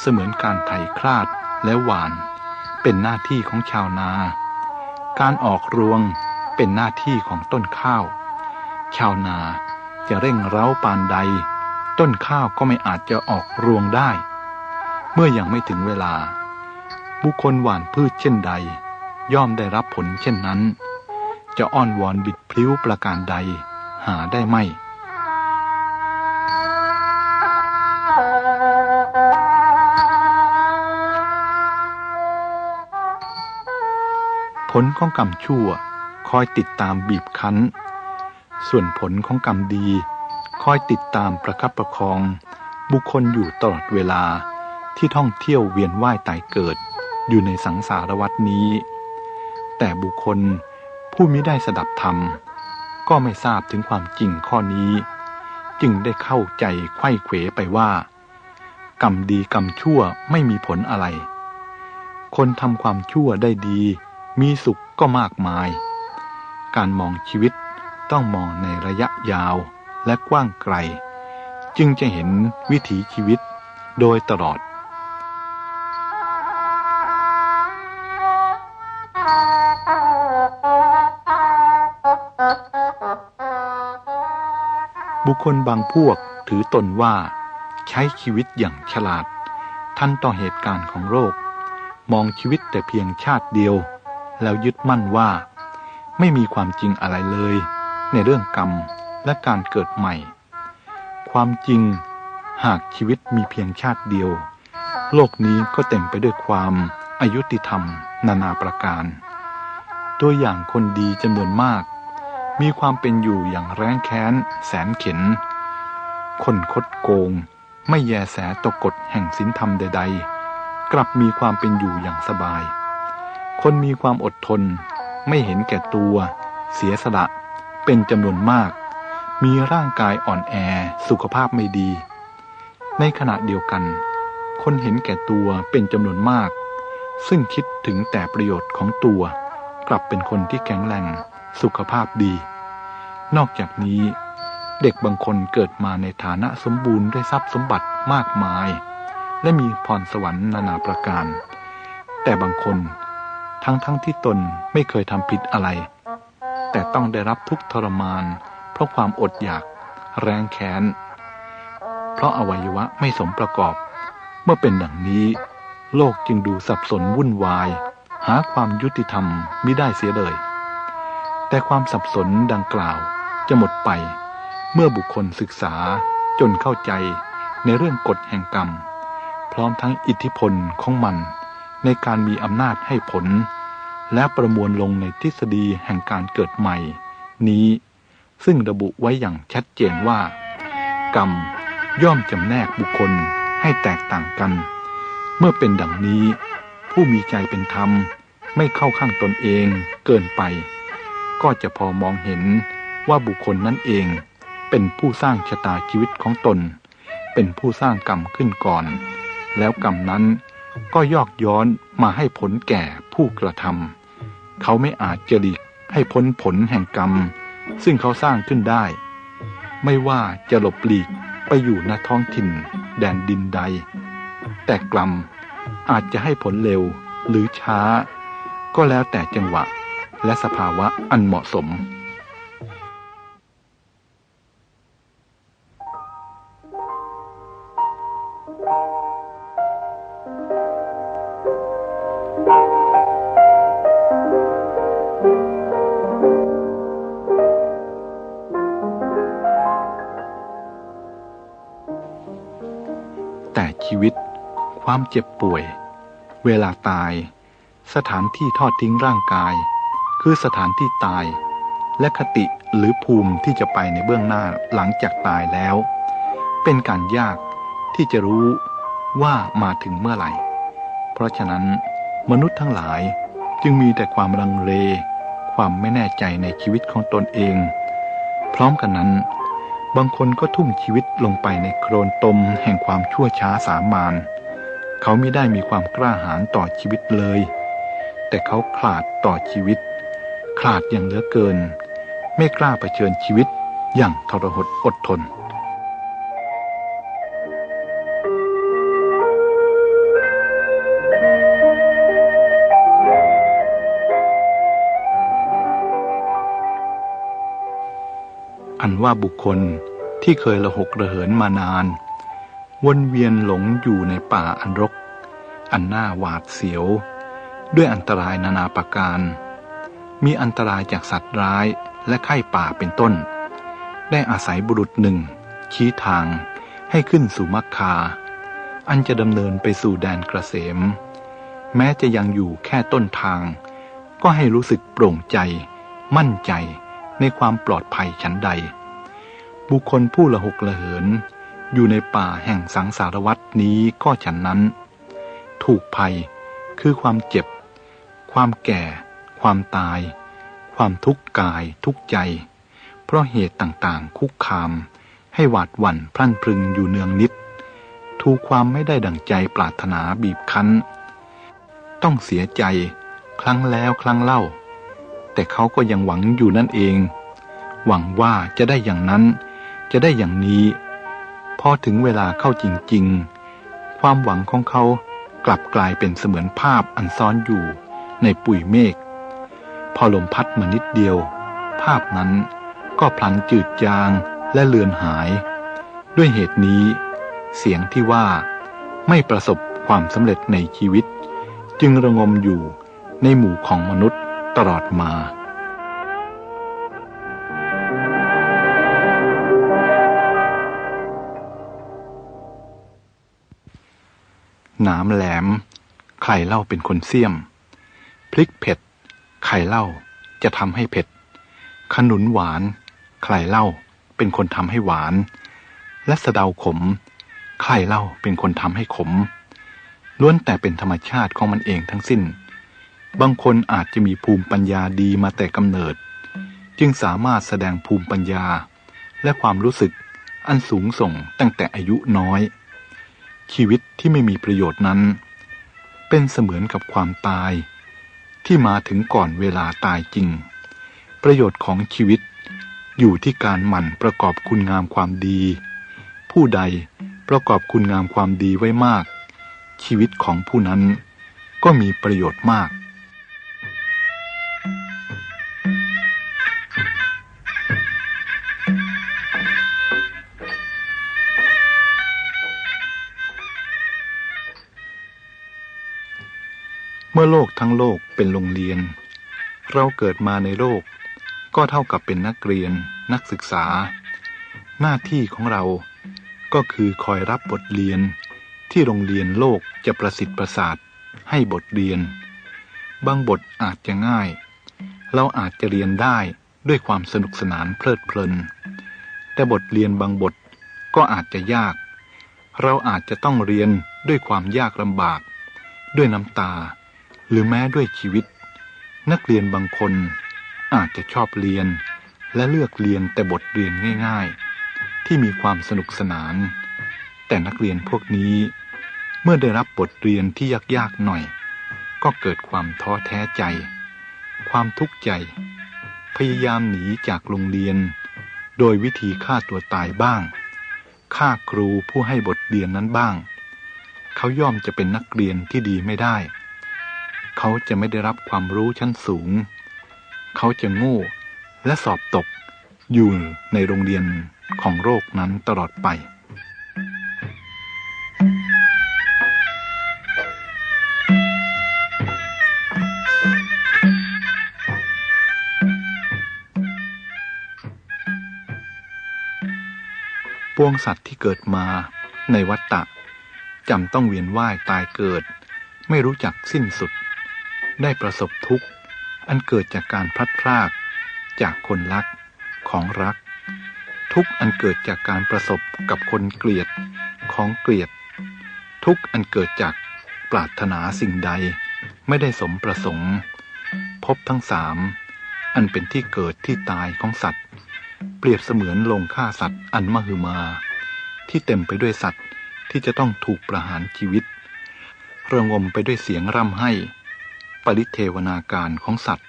เสมือนการไถคลาดและหวาน เป็นหน้าที่ของชาวนา การออกรวงเป็นหน้าที่ของต้นข้าว ชาวนาจะเร่งเร้าปานใด ต้นข้าวก็ไม่อาจจะออกรวงได้ เมื่อยังไม่ถึงเวลา บุคคลหว่านพืชเช่นใด ย่อมได้รับผลเช่นนั้น จะอ้อนวอนบิดพลิ้วประการใดหาได้ไม่ ลของกรรมชั่วคอยติดตามบีบคั้น ส่วนผลของกรรมดี คอยติดตามประคับประคอง บุคคลอยู่ตลอดเวลาที่ท่องเที่ยวเวียนว่ายตายเกิดอยู่ในสังสารวัฏนี้ แต่บุคคลผู้มิได้สดับธรรม ก็ไม่ทราบถึงความจริงข้อนี้ จึงได้เข้าใจไข้เขวไปว่า กรรมดีกรรมชั่วไม่มีผลอะไร คนทำความชั่วได้ดี มีสุขก็มากมาย การมองชีวิตต้องมองในระยะยาวและกว้างไกล จึงจะเห็นวิถีชีวิตโดยตลอด บุคคลบางพวกถือตนว่า ใช้ชีวิตอย่างฉลาด ทันต่อเหตุการณ์ของโรคมองชีวิตแต่เพียงชาติเดียว แล้วยึดมั่นว่า ไม่มีความจริงอะไรเลย ในเรื่องกรรมและการเกิดใหม่ ความจริงหากชีวิตมีเพียงชาติเดียว โลกนี้ก็เต็มไปด้วยความอายุติธรรม นานาประการ ตัวอย่างคนดีจำนวนมาก มีความเป็นอยู่อย่างแร้งแค้น แสนเข็น คนคดโกง ไม่แยแสต่อกฎแห่งศีลธรรมใด ๆ กลับมีความเป็นอยู่อย่างสบาย คนมีความอดทน ไม่เห็นแก่ตัว เสียสละ เป็นจำนวนมาก มีร่างกายอ่อนแอสุขภาพไม่ดี ในขณะเดียวกัน คนเห็นแก่ตัวเป็นจำนวนมาก ซึ่งคิดถึงแต่ประโยชน์ของตัว กลับเป็นคนที่แข็งแรงสุขภาพดี นอกจากนี้ เด็กบางคนเกิดมาในฐานะสมบูรณ์ด้วยทรัพย์สมบัติมากมาย และมีพรสวรรค์นานาประการ แต่บางคน ทั้งทั้งที่ตนไม่เคยทำผิดอะไร แต่ต้องได้รับทุกทรมาน เพราะความอดอยาก แรงแค้น เพราะอวัยวะไม่สมประกอบ เมื่อเป็นดังนี้ โลกจึงดูสับสนวุ่นวาย หาความยุติธรรมไมิได้เสียเลย แต่ความสับสนดังกล่าวจะหมดไป เมื่อบุคคลศึกษาจนเข้าใจในเรื่องกฎแห่งกรรม พร้อมทั้งอิทธิพลของมันในการมีอำนาจให้ผล และประมวลลงในทฤษฎีแห่งการเกิดใหม่ นี้ ซึ่งระบุไว้อย่างชัดเจนว่า กรรมย่อมจำแนกบุคคลให้แตกต่างกัน เมื่อเป็นดังนี้ ผู้มีใจเป็นธรรมไม่เข้าข้างตนเองเกินไป ก็จะพอมองเห็นว่าบุคคลนั้นเองเป็นผู้สร้างชะตาชีวิตของตน เป็นผู้สร้างกรรมขึ้นก่อน แล้วกรรมนั้นก็ยอกย้อนมาให้ผลแก่ผู้กระทำ เขาไม่อาจจะหลีกให้พ้นผลแห่งกรรม ซึ่งเขาสร้างขึ้นได้ ไม่ว่าจะหลบหลีกไปอยู่ณท้องถิ่น แดนดินใด แต่กรรมอาจจะให้ผลเร็วหรือช้า ก็แล้วแต่จังหวะและสภาวะอันเหมาะสม ความเจ็บป่วย เวลาตาย สถานที่ทอดทิ้งร่างกาย คือสถานที่ตาย และคติหรือภูมิที่จะไปในเบื้องหน้าหลังจากตายแล้ว เป็นการยากที่จะรู้ว่ามาถึงเมื่อไหร่ เพราะฉะนั้นมนุษย์ทั้งหลายจึงมีแต่ความลังเล ความไม่แน่ใจในชีวิตของตนเอง พร้อมกันนั้น บางคนก็ทุ่มชีวิตลงไปในโครนตมแห่งความชั่วช้าสามาน เขาไม่ได้มีความกล้าหาญต่อชีวิตเลย แต่เขาขาดต่อชีวิต ขาดอย่างเหลือเกิน ไม่กล้าเผชิญชีวิตอย่างทรหดอดทนอันว่าบุคคลที่เคยระหกระเหินมานาน วนเวียนหลงอยู่ในป่าอันรก อันน่าหวาดเสียว ด้วยอันตรายนานาประการ มีอันตรายจากสัตว์ร้ายและไข้ป่าเป็นต้น ได้อาศัยบุรุษหนึ่ง ชี้ทางให้ขึ้นสู่มักคา อันจะดำเนินไปสู่แดนกระเสม แม้จะยังอยู่แค่ต้นทาง ก็ให้รู้สึกโปร่งใจ มั่นใจในความปลอดภัยชั้นใด บุคคลผู้ละหกละเหิน อยู่ในป่าแห่งสังสารวัตนี้ก็ฉันนั้น ถูกภัยคือความเจ็บ ความแก่ ความตาย ความทุกข์กายทุกข์ใจ เพราะเหตุต่างๆคุกคาม ให้หวาดหวั่นพลั่นพรึงอยู่เนืองนิด ถูกความไม่ได้ดังใจปรารถนาบีบคั้น ต้องเสียใจครั้งแล้วครั้งเล่า แต่เขาก็ยังหวังอยู่นั่นเอง หวังว่าจะได้อย่างนั้น จะได้อย่างนี้ พอถึงเวลาเข้าจริงๆ ความหวังของเขากลับกลายเป็นเสมือนภาพอันซ้อนอยู่ในปุ๋ยเมฆ พอลมพัดมานิดเดียว ภาพนั้นก็พลันจืดจางและเลือนหาย ด้วยเหตุนี้ เสียงที่ว่าไม่ประสบความสำเร็จในชีวิต จึงระงมอยู่ในหมู่ของมนุษย์ตลอดมา หนามแหลม ใครเล่าเป็นคนเสี่ยม พริกเผ็ด ใครเล่าจะทำให้เผ็ด ขนุนหวาน ใครเล่าเป็นคนทำให้หวาน และสะเดาขม ใครเล่าเป็นคนทำให้ขม ล้วนแต่เป็นธรรมชาติของมันเองทั้งสิ้น บางคนอาจจะมีภูมิปัญญาดีมาแต่กำเนิด จึงสามารถแสดงภูมิปัญญา และความรู้สึกอันสูงส่งตั้งแต่อายุน้อย ชีวิตที่ไม่มีประโยชน์นั้น เป็นเสมือนกับความตาย ที่มาถึงก่อนเวลาตายจริง ประโยชน์ของชีวิต อยู่ที่การหมั่นประกอบคุณงามความดี ผู้ใดประกอบคุณงามความดีไว้มาก ชีวิตของผู้นั้นก็มีประโยชน์มาก โลกทั้งโลกเป็นโรงเรียน เราเกิดมาในโลก ก็เท่ากับเป็นนักเรียน นักศึกษา หน้าที่ของเรา ก็คือคอยรับบทเรียน ที่โรงเรียนโลกจะประสิทธิ์ประสาทให้บทเรียน บางบทอาจจะง่าย เราอาจจะเรียนได้ด้วยความสนุกสนานเพลิดเพลิน แต่บทเรียนบางบทก็อาจจะยาก เราอาจจะต้องเรียนด้วยความยากลำบาก ด้วยน้ำตา หรือแม้ด้วยชีวิต นักเรียนบางคนอาจจะชอบเรียน และเลือกเรียนแต่บทเรียนง่าย ๆ ที่มีความสนุกสนาน แต่นักเรียนพวกนี้ เมื่อได้รับบทเรียนที่ยากๆหน่อย ก็เกิดความท้อแท้ใจ ความทุกข์ใจ พยายามหนีจากโรงเรียน โดยวิธีฆ่าตัวตายบ้างฆ่าครูผู้ให้บทเรียนนั้นบ้าง เขาย่อมจะเป็นนักเรียนที่ดีไม่ได้ เขาจะไม่ได้รับความรู้ชั้นสูง เขาจะโง่และสอบตกอยู่ในโรงเรียนของโรคนั้นตลอดไป ปวงสัตว์ที่เกิดมาในวัฏฏะจำต้องเวียนว่ายตายเกิด ไม่รู้จักสิ้นสุด ได้ประสบทุกข์ อันเกิดจากการพลัดพราก จากคนรักของรัก ทุกข์อันเกิดจากการประสบกับคนเกลียดของเกลียด ทุกข์อันเกิดจากปรารถนาสิ่งใด ไม่ได้สมประสงค์พบทั้งสามอันเป็นที่เกิดที่ตายของสัตว์ เปรียบเสมือนโรงฆ่าสัตว์อันมหึมา ที่เต็มไปด้วยสัตว์ที่จะต้องถูกประหารชีวิต ระงมไปด้วยเสียงร่ำไห้ ปริเทวนาการของสัตว์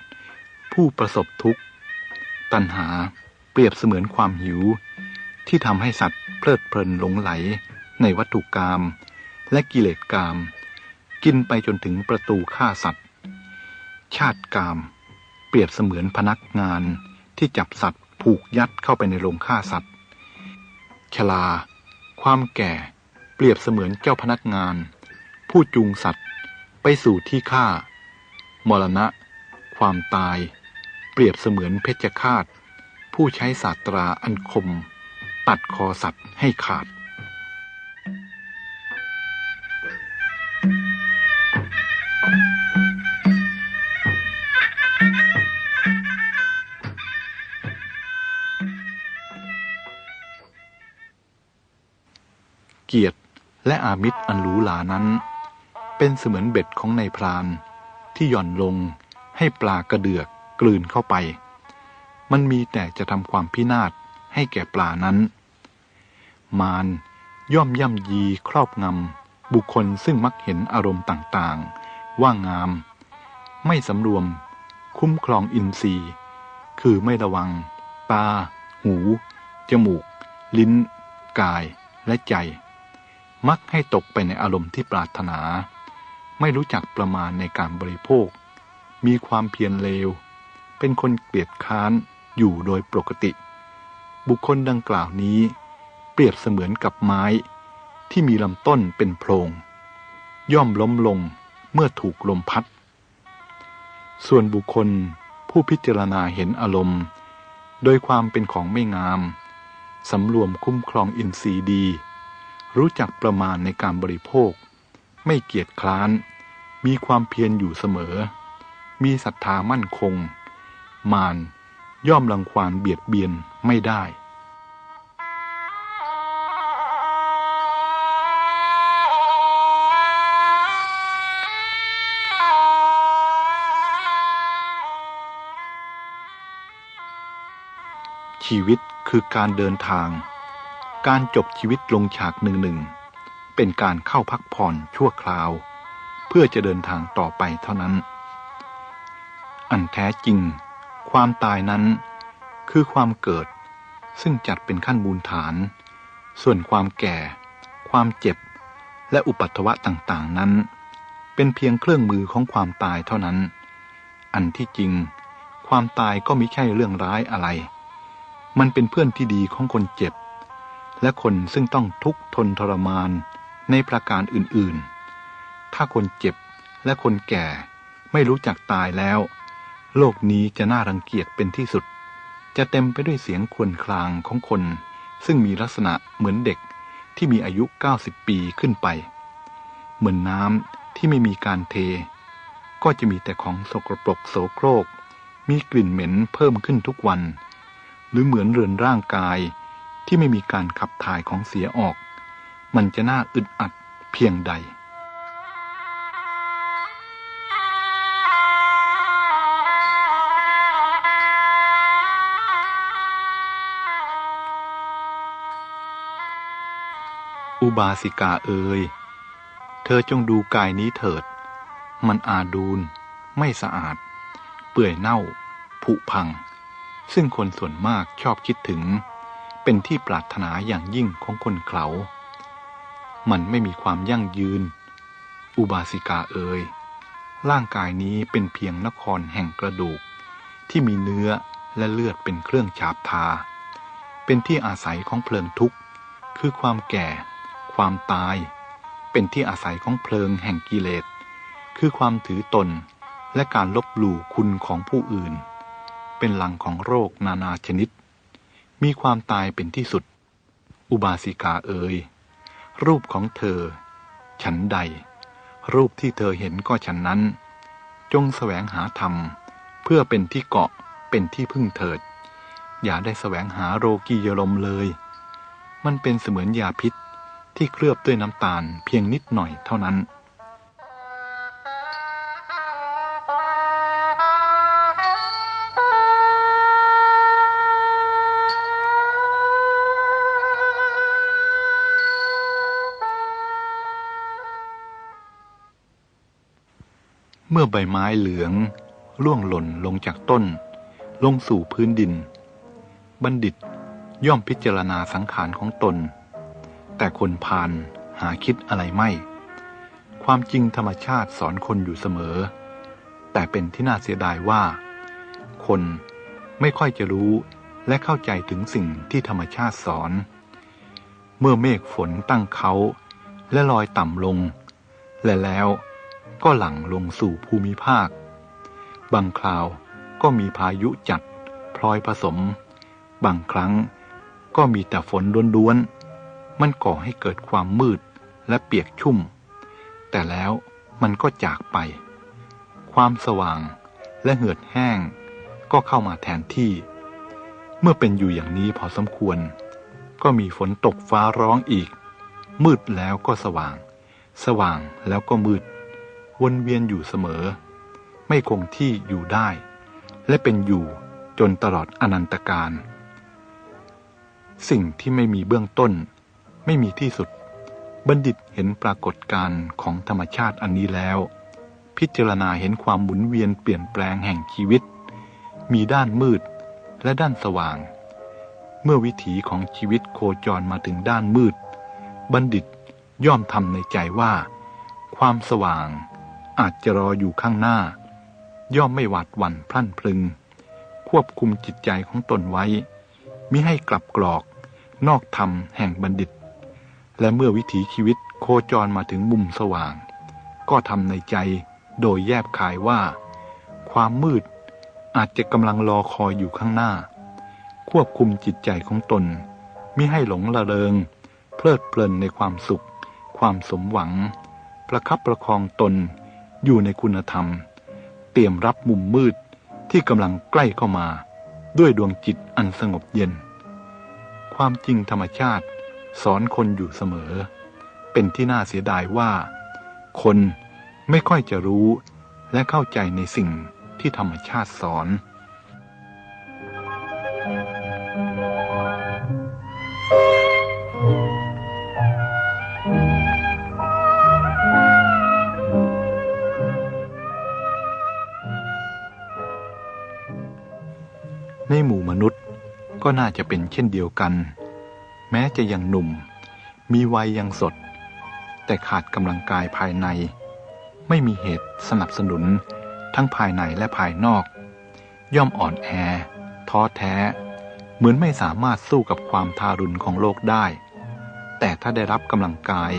ผู้ประสบทุกข์ ตัณหาเปรียบเสมือนความหิว ที่ทำให้สัตว์เพลิดเพลินหลงไหล ในวัตถุกรรมและกิเลสกรรมกินไปจนถึงประตูฆ่าสัตว์ ชาติกรรมเปรียบเสมือนพนักงานที่จับสัตว์ผูกยัดเข้าไปในโรงฆ่าสัตว์ชลา ความแก่เปรียบเสมือนเจ้าพนักงาน ผู้จูงสัตว์ไปสู่ที่ฆ่า มรณะ ความตาย เปรียบเสมือนเพชฌฆาต ผู้ใช้ศาสตราอันคม ตัดคอสัตว์ให้ขาดเกียรติและอามิตรอันหรูหรานั้น เป็นเสมือนเบ็ดของนายพราน ที่หย่อนลง ให้ปลากระเดือกกลืนเข้าไป มันมีแต่จะทำความพินาศให้แก่ปลานั้น มารย่อมย่ำยีครอบงำบุคคลซึ่งมักเห็นอารมณ์ต่างๆ ว่างาม ไม่สำรวม คุ้มครองอินทรีย์ คือไม่ระวัง ตา หู จมูก ลิ้น กายและใจ มักให้ตกไปในอารมณ์ที่ปรารถนา ไม่รู้จักประมาณในการบริโภค มีความเพียรเลว เป็นคนเกลียดค้านอยู่โดยปกติ บุคคลดังกล่าวนี้ เปรียบเสมือนกับไม้ที่มีลำต้นเป็นโพรง ย่อมล้มลงเมื่อถูกลมพัด ส่วนบุคคลผู้พิจารณาเห็นอารมณ์ โดยความเป็นของไม่งาม สำรวมคุ้มครองอินทรีย์ดี รู้จักประมาณในการบริโภค ไม่เกียจคร้าน มีความเพียรอยู่เสมอ มีศรัทธามั่นคง มานย่อมรังควานเบียดเบียนไม่ได้ชีวิตคือการเดินทาง การจบชีวิตลงฉากหนึ่งหนึ่ง เป็นการเข้าพักผ่อนชั่วคราว เพื่อจะเดินทางต่อไปเท่านั้น อันแท้จริง ความตายนั้นคือความเกิด ซึ่งจัดเป็นขั้นมูลฐาน ส่วนความแก่ ความเจ็บ และอุปัตวะต่างๆนั้น เป็นเพียงเครื่องมือของความตายเท่านั้น อันที่จริง ความตายก็ม่ใช่เรื่องร้ายอะไร มันเป็นเพื่อนที่ดีของคนเจ็บและคนซึ่งต้องทุกข์ทนทรมาน ในประการอื่นๆ ถ้าคนเจ็บและคนแก่ไม่รู้จักตายแล้ว โลกนี้จะน่ารังเกียจเป็นที่สุด จะเต็มไปด้วยเสียงครวญครางของคน ซึ่งมีลักษณะเหมือนเด็กที่มีอายุ 90 ปีขึ้นไป เหมือนน้ำที่ไม่มีการเท ก็จะมีแต่ของสกปรกโสโครก มีกลิ่นเหม็นเพิ่มขึ้นทุกวัน หรือเหมือนเรือนร่างกายที่ไม่มีการขับถ่ายของเสียออก มันจะน่าอึดอัดเพียงใด อุบาสิกาเอ่ยเธอจงดูกายนี้เถิด มันอาดูลไม่สะอาด เปื่อยเน่า ผุพัง ซึ่งคนส่วนมากชอบคิดถึง เป็นที่ปรารถนาอย่างยิ่งของคนเขา มันไม่มีความยั่งยืน อุบาสิกาเอ่ยร่างกายนี้เป็นเพียงนครแห่งกระดูก ที่มีเนื้อและเลือดเป็นเครื่องฉาบทา เป็นที่อาศัยของเพลิงทุกข์ คือความแก่ ความตาย เป็นที่อาศัยของเพลิงแห่งกิเลส คือความถือตนและการลบหลู่คุณของผู้อื่น เป็นหลังของโรคนานาชนิด มีความตายเป็นที่สุด อุบาสิกาเอ๋ย รูปของเธอ ฉันใด รูปที่เธอเห็นก็ฉันนั้น จงแสวงหาธรรม เพื่อเป็นที่เกาะเป็นที่พึ่งเถิด อย่าได้แสวงหาโรกียลมเลย มันเป็นเสมือนยาพิษที่เคลือบด้วยน้ำตาลเพียงนิดหน่อยเท่านั้น ใบไม้เหลืองร่วงหล่นลงจากต้น ลงสู่พื้นดิน บัณฑิตย่อมพิจารณาสังขารของตน แต่คนพาลหาคิดอะไรไม่ ความจริงธรรมชาติสอนคนอยู่เสมอ แต่เป็นที่น่าเสียดายว่า คนไม่ค่อยจะรู้และเข้าใจถึงสิ่งที่ธรรมชาติสอน เมื่อเมฆฝนตั้งเขาและลอยต่ำลง และแล้ว ก็หลั่งลงสู่ภูมิภาค บางคราวก็มีพายุจัดพลอยผสม บางครั้งก็มีแต่ฝนล้วนๆ มันก่อให้เกิดความมืดและเปียกชุ่ม แต่แล้วมันก็จากไป ความสว่างและเหือดแห้งก็เข้ามาแทนที่ เมื่อเป็นอยู่อย่างนี้พอสมควร ก็มีฝนตกฟ้าร้องอีก มืดแล้วก็สว่าง สว่างแล้วก็มืด วนเวียนอยู่เสมอ ไม่คงที่อยู่ได้ และเป็นอยู่จนตลอดอนันตการ สิ่งที่ไม่มีเบื้องต้น ไม่มีที่สุด บัณฑิตเห็นปรากฏการณ์ของธรรมชาติอันนี้แล้ว พิจารณาเห็นความหมุนเวียนเปลี่ยนแปลงแห่งชีวิต มีด้านมืดและด้านสว่าง เมื่อวิถีของชีวิตโคจรมาถึงด้านมืด บัณฑิตย่อมทำในใจว่า ความสว่าง อาจจะรออยู่ข้างหน้า ย่อมไม่หวาดหวั่นพลั่นพลึง ควบคุมจิตใจของตนไว้ มิให้กลับกรอก นอกธรรมแห่งบัณฑิต และเมื่อวิถีชีวิตโคจรมาถึงมุมสว่าง ก็ทำในใจโดยแยบคายว่า ความมืดอาจจะกำลังรอคอยอยู่ข้างหน้า ควบคุมจิตใจของตนมิให้หลงละเริง เพลิดเพลินในความสุข ความสมหวัง ประคับประคองตน อยู่ในคุณธรรม เตรียมรับมุมมืดที่กำลังใกล้เข้ามา ด้วยดวงจิตอันสงบเย็น ความจริงธรรมชาติสอนคนอยู่เสมอ เป็นที่น่าเสียดายว่า คนไม่ค่อยจะรู้และเข้าใจในสิ่งที่ธรรมชาติสอน ก็น่าจะเป็นเช่นเดียวกัน แม้จะยังหนุ่ม มีวัยยังสด แต่ขาดกำลังกายภายใน ไม่มีเหตุสนับสนุนทั้งภายในและภายนอก ย่อมอ่อนแอ ท้อแท้ เหมือนไม่สามารถสู้กับความทารุณของโลกได้ แต่ถ้าได้รับกำลังกาย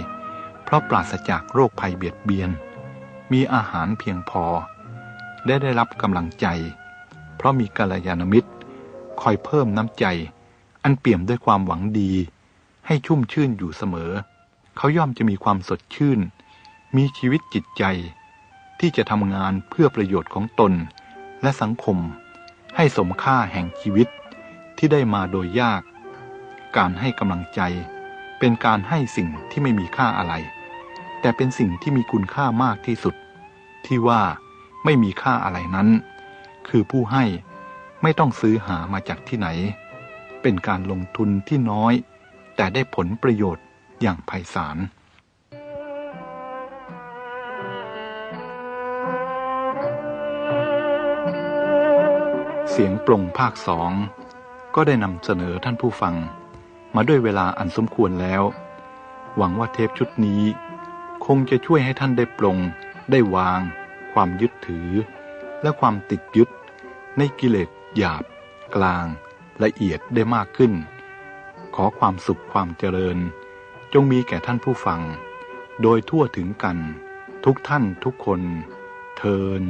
เพราะปราศจากโรคภัยเบียดเบียน มีอาหารเพียงพอ ได้ได้รับกำลังใจ เพราะมีกัลยาณมิตร คอยเพิ่มน้ำใจ อันเปี่ยมด้วยความหวังดี ให้ชุ่มชื่นอยู่เสมอ เขาย่อมจะมีความสดชื่น มีชีวิตจิตใจ ที่จะทำงานเพื่อประโยชน์ของตน และสังคม ให้สมค่าแห่งชีวิตที่ได้มาโดยยาก การให้กำลังใจ เป็นการให้สิ่งที่ไม่มีค่าอะไร แต่เป็นสิ่งที่มีคุณค่ามากที่สุด ที่ว่าไม่มีค่าอะไรนั้น คือผู้ให้ ไม่ต้องซื้อหามาจากที่ไหน เป็นการลงทุนที่น้อย แต่ได้ผลประโยชน์อย่างไพศาลเสียงปรงภาคสอง ก็ได้นำเสนอท่านผู้ฟัง มาด้วยเวลาอันสมควรแล้ว หวังว่าเทปชุดนี้ คงจะช่วยให้ท่านได้ปรงได้วาง ความยึดถือ และความติดยึดในกิเลส หยาบ กลาง ละเอียดได้มากขึ้น ขอความสุขความเจริญ จงมีแก่ท่านผู้ฟัง โดยทั่วถึงกัน ทุกท่านทุกคน เทิน